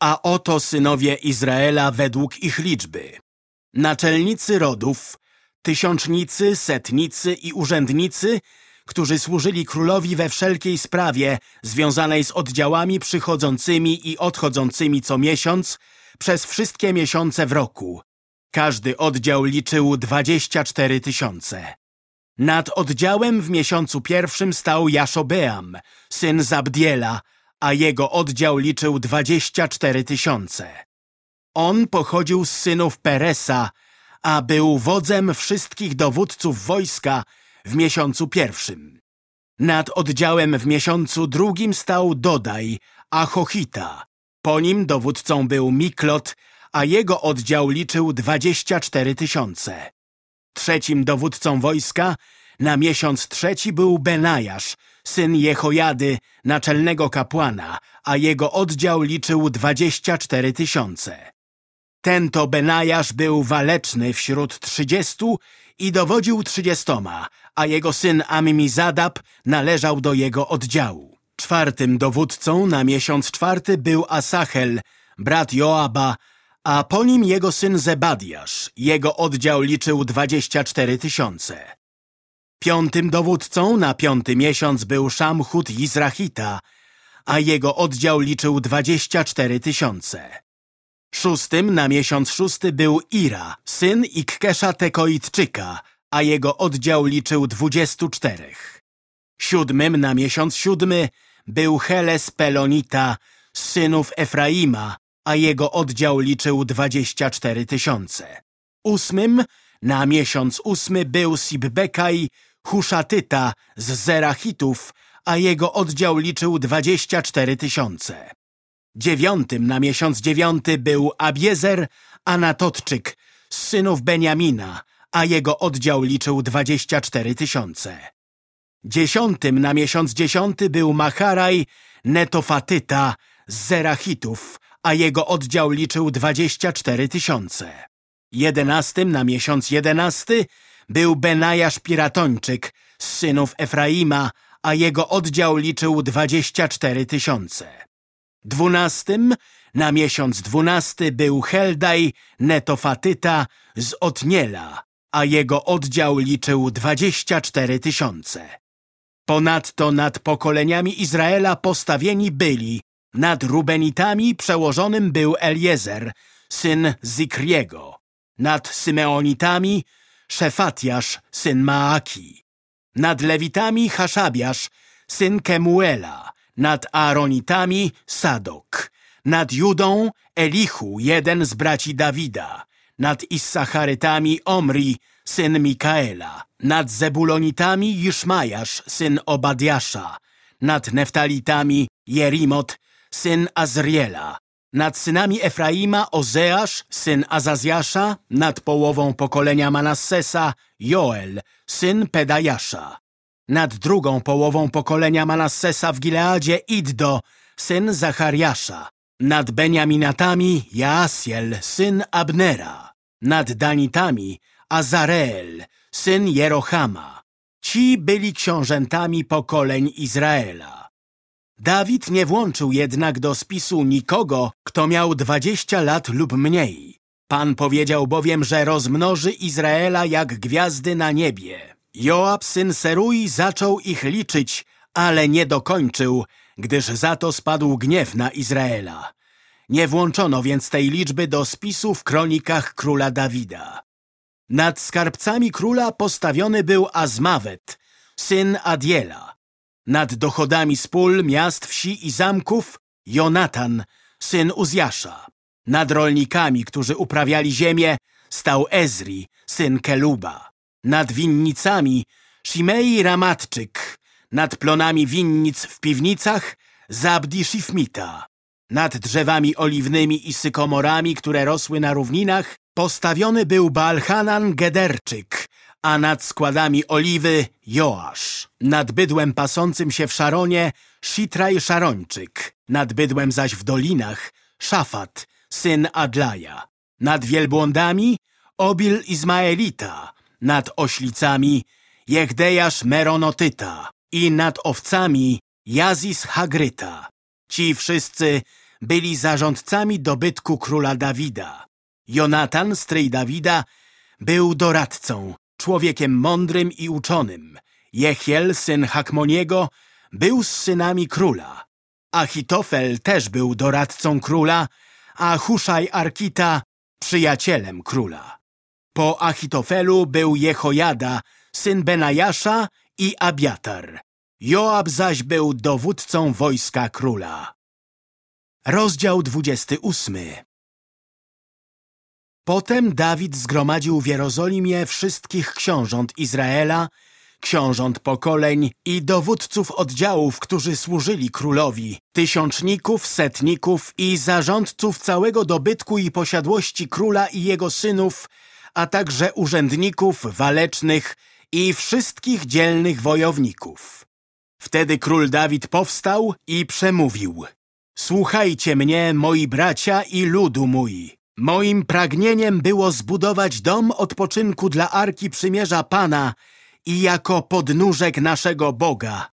A oto synowie Izraela według ich liczby. Naczelnicy rodów, tysiącznicy, setnicy i urzędnicy, którzy służyli królowi we wszelkiej sprawie związanej z oddziałami przychodzącymi i odchodzącymi co miesiąc przez wszystkie miesiące w roku. Każdy oddział liczył 24 tysiące. Nad oddziałem w miesiącu pierwszym stał Jaszobeam, syn Zabdiela, a jego oddział liczył dwadzieścia cztery tysiące. On pochodził z synów Peresa, a był wodzem wszystkich dowódców wojska w miesiącu pierwszym. Nad oddziałem w miesiącu drugim stał Dodaj, a. Po nim dowódcą był Miklot, a jego oddział liczył dwadzieścia cztery tysiące. Trzecim dowódcą wojska na miesiąc trzeci był Benajasz, syn Jehojady, naczelnego kapłana, a jego oddział liczył dwadzieścia cztery tysiące. Ten to Benajasz był waleczny wśród trzydziestu i dowodził trzydziestoma, a jego syn Ammizadab należał do jego oddziału. Czwartym dowódcą na miesiąc czwarty był Asachel, brat Joaba, a po nim jego syn Zebadiasz. Jego oddział liczył dwadzieścia cztery tysiące. Piątym dowódcą na piąty miesiąc był Szamchut Izrachita, a jego oddział liczył dwadzieścia cztery tysiące. Szóstym na miesiąc szósty był Ira, syn Ikkesza Tekoitczyka, a jego oddział liczył dwudziestu czterech. Siódmym na miesiąc siódmy był Heles Pelonita, synów Efraima, a jego oddział liczył dwadzieścia cztery tysiące. Ósmym na miesiąc ósmy był Sibbekaj, Huszatyta z Zerachitów, a jego oddział liczył dwadzieścia cztery tysiące. Dziewiątym na miesiąc dziewiąty był Abiezer, Anatotczyk z synów Beniamina, a jego oddział liczył dwadzieścia cztery tysiące. Dziesiątym na miesiąc dziesiąty był Macharaj, Netofatyta z Zerachitów, a jego oddział liczył dwadzieścia cztery tysiące. Jedenastym na miesiąc jedenasty był Benajasz Piratończyk z synów Efraima, a jego oddział liczył dwadzieścia cztery tysiące. Dwunastym, na miesiąc dwunasty był Heldaj Netofatyta z Otniela, a jego oddział liczył dwadzieścia cztery tysiące. Ponadto nad pokoleniami Izraela postawieni byli nad Rubenitami przełożonym był Eliezer, syn Zikriego, nad Symeonitami Szefatiasz, syn Maaki, nad Lewitami Haszabiasz, syn Kemuela, nad Aaronitami Sadok, nad Judą Elichu, jeden z braci Dawida, nad Issacharytami Omri, syn Mikaela, nad Zebulonitami Iszmajasz, syn Obadiasza, nad Neftalitami Jerimot, syn Azriela, nad synami Efraima Ozeasz, syn Azazjasza, nad połową pokolenia Manassesa Joel, syn Pedajasza. Nad drugą połową pokolenia Manassesa w Gileadzie Iddo, syn Zachariasza. Nad Beniaminatami Jaasiel, syn Abnera. Nad Danitami Azareel, syn Jerochama. Ci byli książętami pokoleń Izraela. Dawid nie włączył jednak do spisu nikogo, kto miał dwadzieścia lat lub mniej. Pan powiedział bowiem, że rozmnoży Izraela jak gwiazdy na niebie. Joab, syn Serui, zaczął ich liczyć, ale nie dokończył, gdyż za to spadł gniew na Izraela. Nie włączono więc tej liczby do spisu w kronikach króla Dawida. Nad skarbcami króla postawiony był Azmawet, syn Adiela. Nad dochodami z pól, miast, wsi i zamków Jonatan, syn Uzjasza. Nad rolnikami, którzy uprawiali ziemię, stał Ezri, syn Keluba. Nad winnicami Shimei Ramatczyk. Nad plonami winnic w piwnicach Zabdi Shifmita. Nad drzewami oliwnymi i sykomorami, które rosły na równinach, postawiony był Balhanan Gederczyk, a nad składami oliwy Joasz. Nad bydłem pasącym się w Szaronie Shitraj Szarończyk, nad bydłem zaś w dolinach Szafat, syn Adlaja. Nad wielbłądami Obil Izmaelita, nad oślicami Jehdejasz Meronotyta i nad owcami Jazis Hagryta. Ci wszyscy byli zarządcami dobytku króla Dawida. Jonatan, stryj Dawida, był doradcą, człowiekiem mądrym i uczonym. Jechiel, syn Hakmoniego, był z synami króla. Achitofel też był doradcą króla, a Huszaj Arkita przyjacielem króla. Po Achitofelu był Jehojada, syn Benajasza i Abiatar. Joab zaś był dowódcą wojska króla. Rozdział 28 Potem Dawid zgromadził w Jerozolimie wszystkich książąt Izraela, książąt pokoleń i dowódców oddziałów, którzy służyli królowi, tysiączników, setników i zarządców całego dobytku i posiadłości króla i jego synów, a także urzędników, walecznych i wszystkich dzielnych wojowników. Wtedy król Dawid powstał i przemówił. Słuchajcie mnie, moi bracia i ludu mój. Moim pragnieniem było zbudować dom odpoczynku dla Arki Przymierza Pana i jako podnóżek naszego Boga.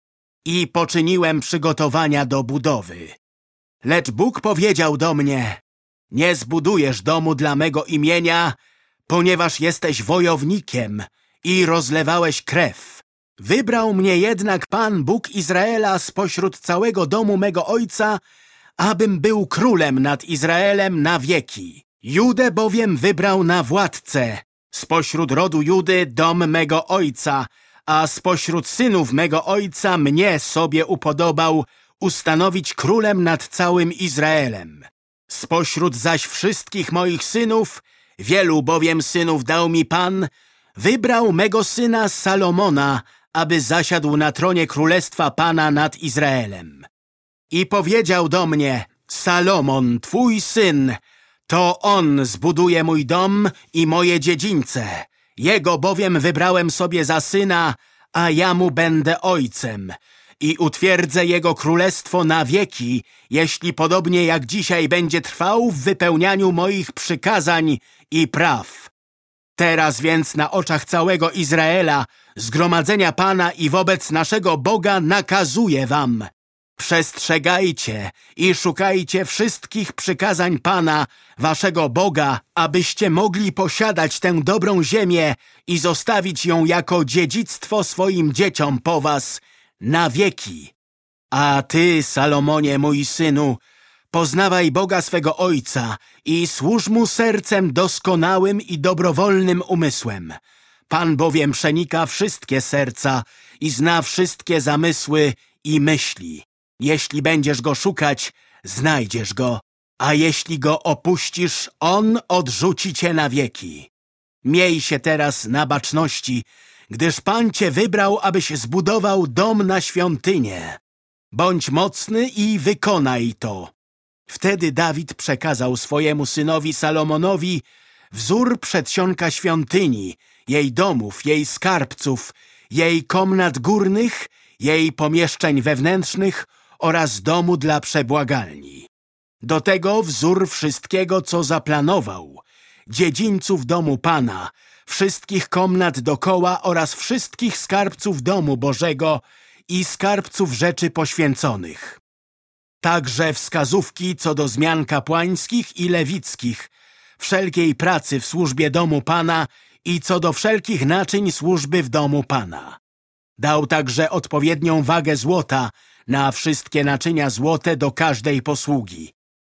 I poczyniłem przygotowania do budowy. Lecz Bóg powiedział do mnie, nie zbudujesz domu dla mego imienia, ponieważ jesteś wojownikiem i rozlewałeś krew. Wybrał mnie jednak Pan Bóg Izraela spośród całego domu mego ojca, abym był królem nad Izraelem na wieki. Judę bowiem wybrał na władcę, spośród rodu Judy dom mego ojca, a spośród synów mego ojca mnie sobie upodobał ustanowić królem nad całym Izraelem. Spośród zaś wszystkich moich synów, wielu bowiem synów dał mi Pan, wybrał mego syna Salomona, aby zasiadł na tronie królestwa Pana nad Izraelem. I powiedział do mnie, Salomon, twój syn, to on zbuduje mój dom i moje dziedzińce. Jego bowiem wybrałem sobie za syna, a ja mu będę ojcem. I utwierdzę jego królestwo na wieki, jeśli podobnie jak dzisiaj będzie trwał w wypełnianiu moich przykazań i praw. Teraz więc na oczach całego Izraela, zgromadzenia Pana i wobec naszego Boga nakazuję wam. Przestrzegajcie i szukajcie wszystkich przykazań Pana, waszego Boga, abyście mogli posiadać tę dobrą ziemię i zostawić ją jako dziedzictwo swoim dzieciom po was na wieki. A ty, Salomonie, mój synu, poznawaj Boga swego Ojca i służ Mu sercem doskonałym i dobrowolnym umysłem. Pan bowiem przenika wszystkie serca i zna wszystkie zamysły i myśli. Jeśli będziesz Go szukać, znajdziesz Go, a jeśli Go opuścisz, On odrzuci cię na wieki. Miej się teraz na baczności, gdyż Pan cię wybrał, abyś zbudował dom na świątynię. Bądź mocny i wykonaj to. Wtedy Dawid przekazał swojemu synowi Salomonowi wzór przedsionka świątyni, jej domów, jej skarbców, jej komnat górnych, jej pomieszczeń wewnętrznych oraz domu dla przebłagalni. Do tego wzór wszystkiego, co zaplanował, dziedzińców domu Pana, wszystkich komnat dokoła oraz wszystkich skarbców domu Bożego i skarbców rzeczy poświęconych. Także wskazówki co do zmian kapłańskich i lewickich, wszelkiej pracy w służbie domu Pana i co do wszelkich naczyń służby w domu Pana. Dał także odpowiednią wagę złota na wszystkie naczynia złote do każdej posługi.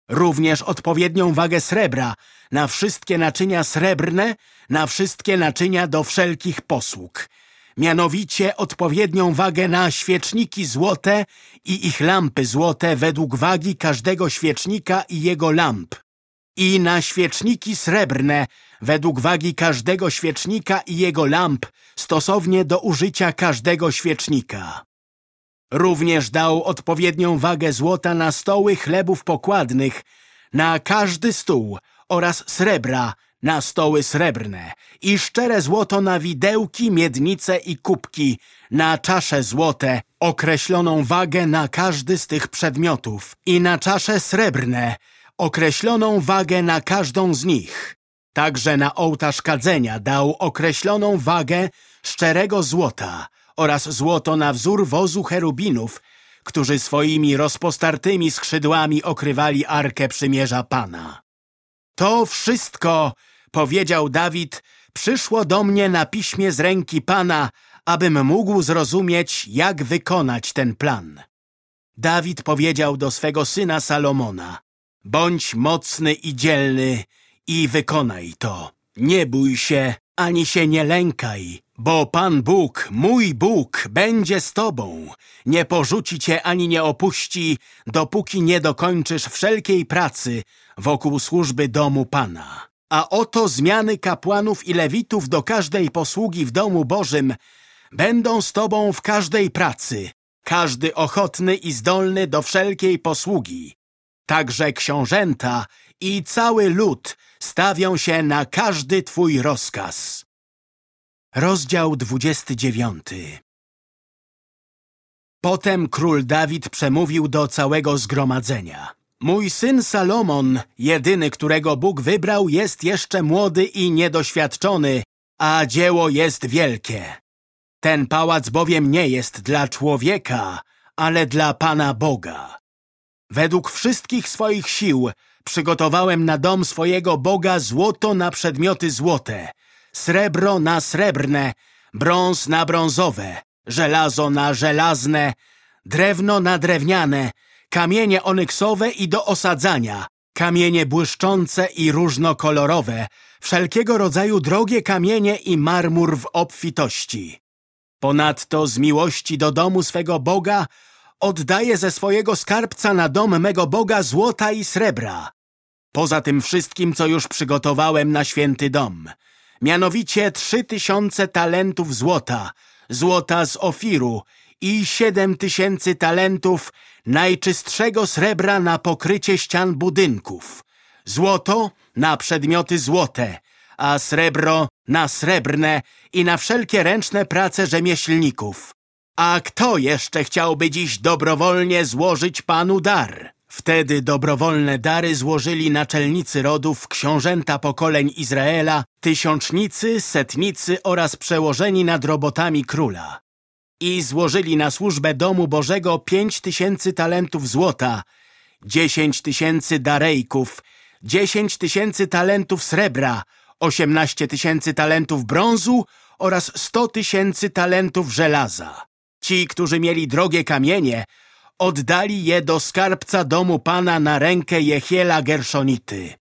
Również odpowiednią wagę srebra na wszystkie naczynia srebrne, na wszystkie naczynia do wszelkich posług. Mianowicie odpowiednią wagę na świeczniki złote i ich lampy złote według wagi każdego świecznika i jego lamp. I na świeczniki srebrne według wagi każdego świecznika i jego lamp stosownie do użycia każdego świecznika. Również dał odpowiednią wagę złota na stoły chlebów pokładnych, na każdy stół oraz srebra na stoły srebrne i szczere złoto na widełki, miednice i kubki, na czasze złote, określoną wagę na każdy z tych przedmiotów i na czasze srebrne, określoną wagę na każdą z nich. Także na ołtarz kadzenia dał określoną wagę szczerego złota oraz złoto na wzór wozu cherubinów, którzy swoimi rozpostartymi skrzydłami okrywali Arkę Przymierza Pana. To wszystko, powiedział Dawid, przyszło do mnie na piśmie z ręki Pana, abym mógł zrozumieć, jak wykonać ten plan. Dawid powiedział do swego syna Salomona, bądź mocny i dzielny i wykonaj to. Nie bój się, ani się nie lękaj, bo Pan Bóg, mój Bóg, będzie z tobą. Nie porzuci cię ani nie opuści, dopóki nie dokończysz wszelkiej pracy wokół służby domu Pana. A oto zmiany kapłanów i lewitów do każdej posługi w domu Bożym będą z tobą w każdej pracy, każdy ochotny i zdolny do wszelkiej posługi. Także książęta i cały lud stawią się na każdy twój rozkaz. Rozdział 29 Potem król Dawid przemówił do całego zgromadzenia. Mój syn Salomon, jedyny, którego Bóg wybrał, jest jeszcze młody i niedoświadczony, a dzieło jest wielkie. Ten pałac bowiem nie jest dla człowieka, ale dla Pana Boga. Według wszystkich swoich sił przygotowałem na dom swojego Boga złoto na przedmioty złote, srebro na srebrne, brąz na brązowe, żelazo na żelazne, drewno na drewniane, kamienie onyksowe i do osadzania, kamienie błyszczące i różnokolorowe, wszelkiego rodzaju drogie kamienie i marmur w obfitości. Ponadto z miłości do domu swego Boga oddaję ze swojego skarbca na dom mego Boga złota i srebra. Poza tym wszystkim, co już przygotowałem na święty dom. Mianowicie trzy tysiące talentów złota, złota z Ofiru i siedem tysięcy talentów najczystszego srebra na pokrycie ścian budynków. Złoto na przedmioty złote, a srebro na srebrne i na wszelkie ręczne prace rzemieślników. A kto jeszcze chciałby dziś dobrowolnie złożyć Panu dar? Wtedy dobrowolne dary złożyli naczelnicy rodów, książęta pokoleń Izraela, tysiącznicy, setnicy oraz przełożeni nad robotami króla. I złożyli na służbę domu Bożego pięć tysięcy talentów złota, dziesięć tysięcy darejków, dziesięć tysięcy talentów srebra, osiemnaście tysięcy talentów brązu oraz sto tysięcy talentów żelaza. Ci, którzy mieli drogie kamienie, oddali je do skarbca domu Pana na rękę Jehiela Gerszonity.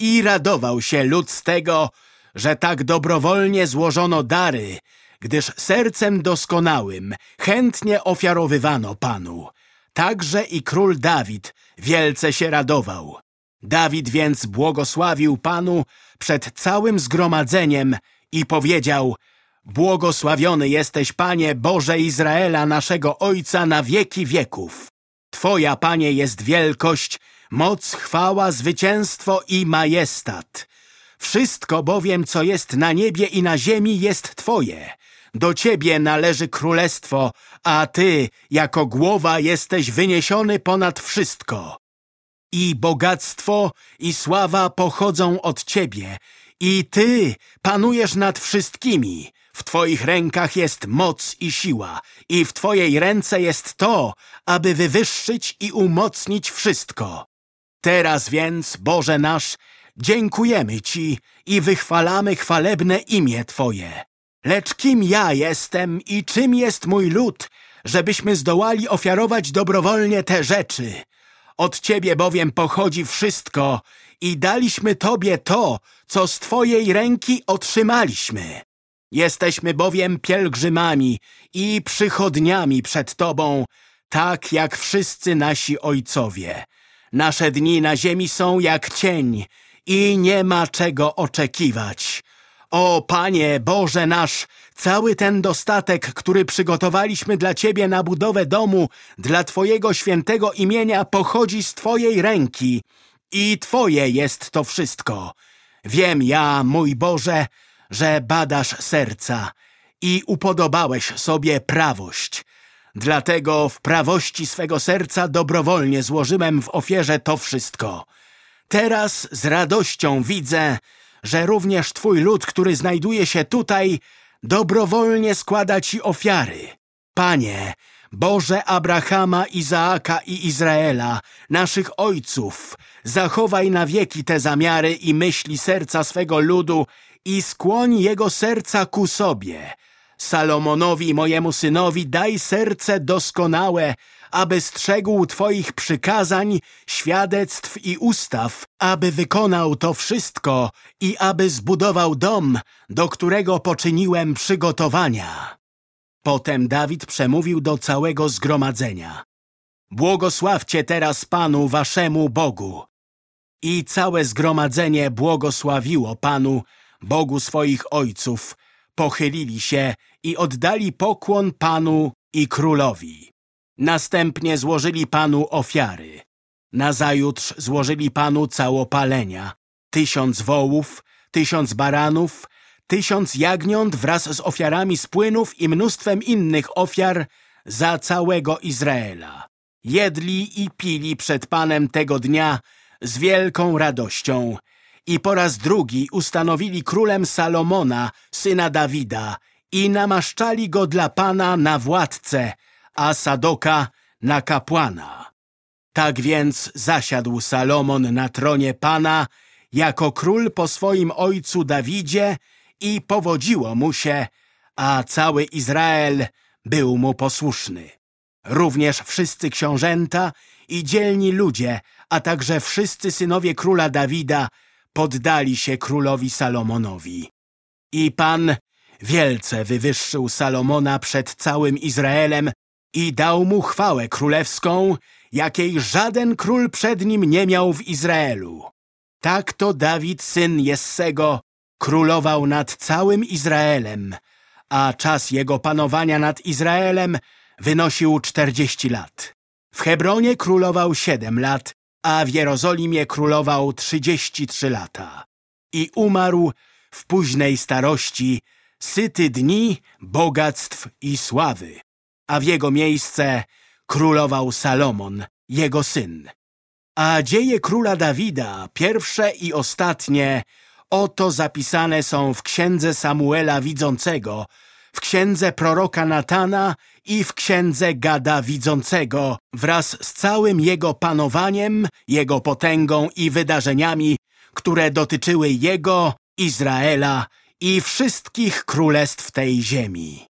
I radował się lud z tego, że tak dobrowolnie złożono dary, gdyż sercem doskonałym chętnie ofiarowywano Panu. Także i król Dawid wielce się radował. Dawid więc błogosławił Panu przed całym zgromadzeniem i powiedział Błogosławiony jesteś, Panie Boże Izraela, naszego Ojca na wieki wieków. Twoja, Panie, jest wielkość, moc, chwała, zwycięstwo i majestat. Wszystko bowiem, co jest na niebie i na ziemi, jest Twoje. Do Ciebie należy królestwo, a Ty, jako głowa, jesteś wyniesiony ponad wszystko. I bogactwo i sława pochodzą od Ciebie, i Ty panujesz nad wszystkimi. W Twoich rękach jest moc i siła i w Twojej ręce jest to, aby wywyższyć i umocnić wszystko. Teraz więc, Boże nasz, dziękujemy Ci i wychwalamy chwalebne imię Twoje. Lecz kim ja jestem i czym jest mój lud, żebyśmy zdołali ofiarować dobrowolnie te rzeczy? Od Ciebie bowiem pochodzi wszystko i daliśmy Tobie to, co z Twojej ręki otrzymaliśmy. Jesteśmy bowiem pielgrzymami i przychodniami przed Tobą, tak jak wszyscy nasi ojcowie. Nasze dni na ziemi są jak cień i nie ma czego oczekiwać. O Panie Boże nasz, cały ten dostatek, który przygotowaliśmy dla Ciebie na budowę domu, dla Twojego świętego imienia pochodzi z Twojej ręki i Twoje jest to wszystko. Wiem ja, mój Boże, że badasz serca i upodobałeś sobie prawość. Dlatego w prawości swego serca dobrowolnie złożyłem w ofierze to wszystko. Teraz z radością widzę, że również Twój lud, który znajduje się tutaj, dobrowolnie składa Ci ofiary. Panie, Boże Abrahama, Izaaka i Izraela, naszych ojców, zachowaj na wieki te zamiary i myśli serca swego ludu i skłoń jego serca ku sobie. Salomonowi, mojemu synowi, daj serce doskonałe, aby strzegł Twoich przykazań, świadectw i ustaw, aby wykonał to wszystko i aby zbudował dom, do którego poczyniłem przygotowania. Potem Dawid przemówił do całego zgromadzenia. Błogosławcie teraz Panu, waszemu Bogu. I całe zgromadzenie błogosławiło Panu, Bogu swoich ojców, pochylili się i oddali pokłon Panu i Królowi. Następnie złożyli Panu ofiary. Nazajutrz złożyli Panu całopalenia, tysiąc wołów, tysiąc baranów, tysiąc jagniąt wraz z ofiarami z płynów i mnóstwem innych ofiar za całego Izraela. Jedli i pili przed Panem tego dnia z wielką radością i po raz drugi ustanowili królem Salomona, syna Dawida i namaszczali go dla Pana na władcę, a Sadoka na kapłana. Tak więc zasiadł Salomon na tronie Pana jako król po swoim ojcu Dawidzie i powodziło mu się, a cały Izrael był mu posłuszny. Również wszyscy książęta i dzielni ludzie, a także wszyscy synowie króla Dawida poddali się królowi Salomonowi. I Pan wielce wywyższył Salomona przed całym Izraelem i dał mu chwałę królewską, jakiej żaden król przed nim nie miał w Izraelu. Tak to Dawid, syn Jessego, królował nad całym Izraelem, a czas jego panowania nad Izraelem wynosił czterdzieści lat. W Hebronie królował siedem lat, a w Jerozolimie królował trzydzieści trzy lata. I umarł w późnej starości, syty dni, bogactw i sławy. A w jego miejsce królował Salomon, jego syn. A dzieje króla Dawida, pierwsze i ostatnie, oto zapisane są w księdze Samuela Widzącego, w księdze proroka Natana i w księdze Gada Widzącego, wraz z całym jego panowaniem, jego potęgą i wydarzeniami, które dotyczyły jego, Izraela i wszystkich królestw tej ziemi.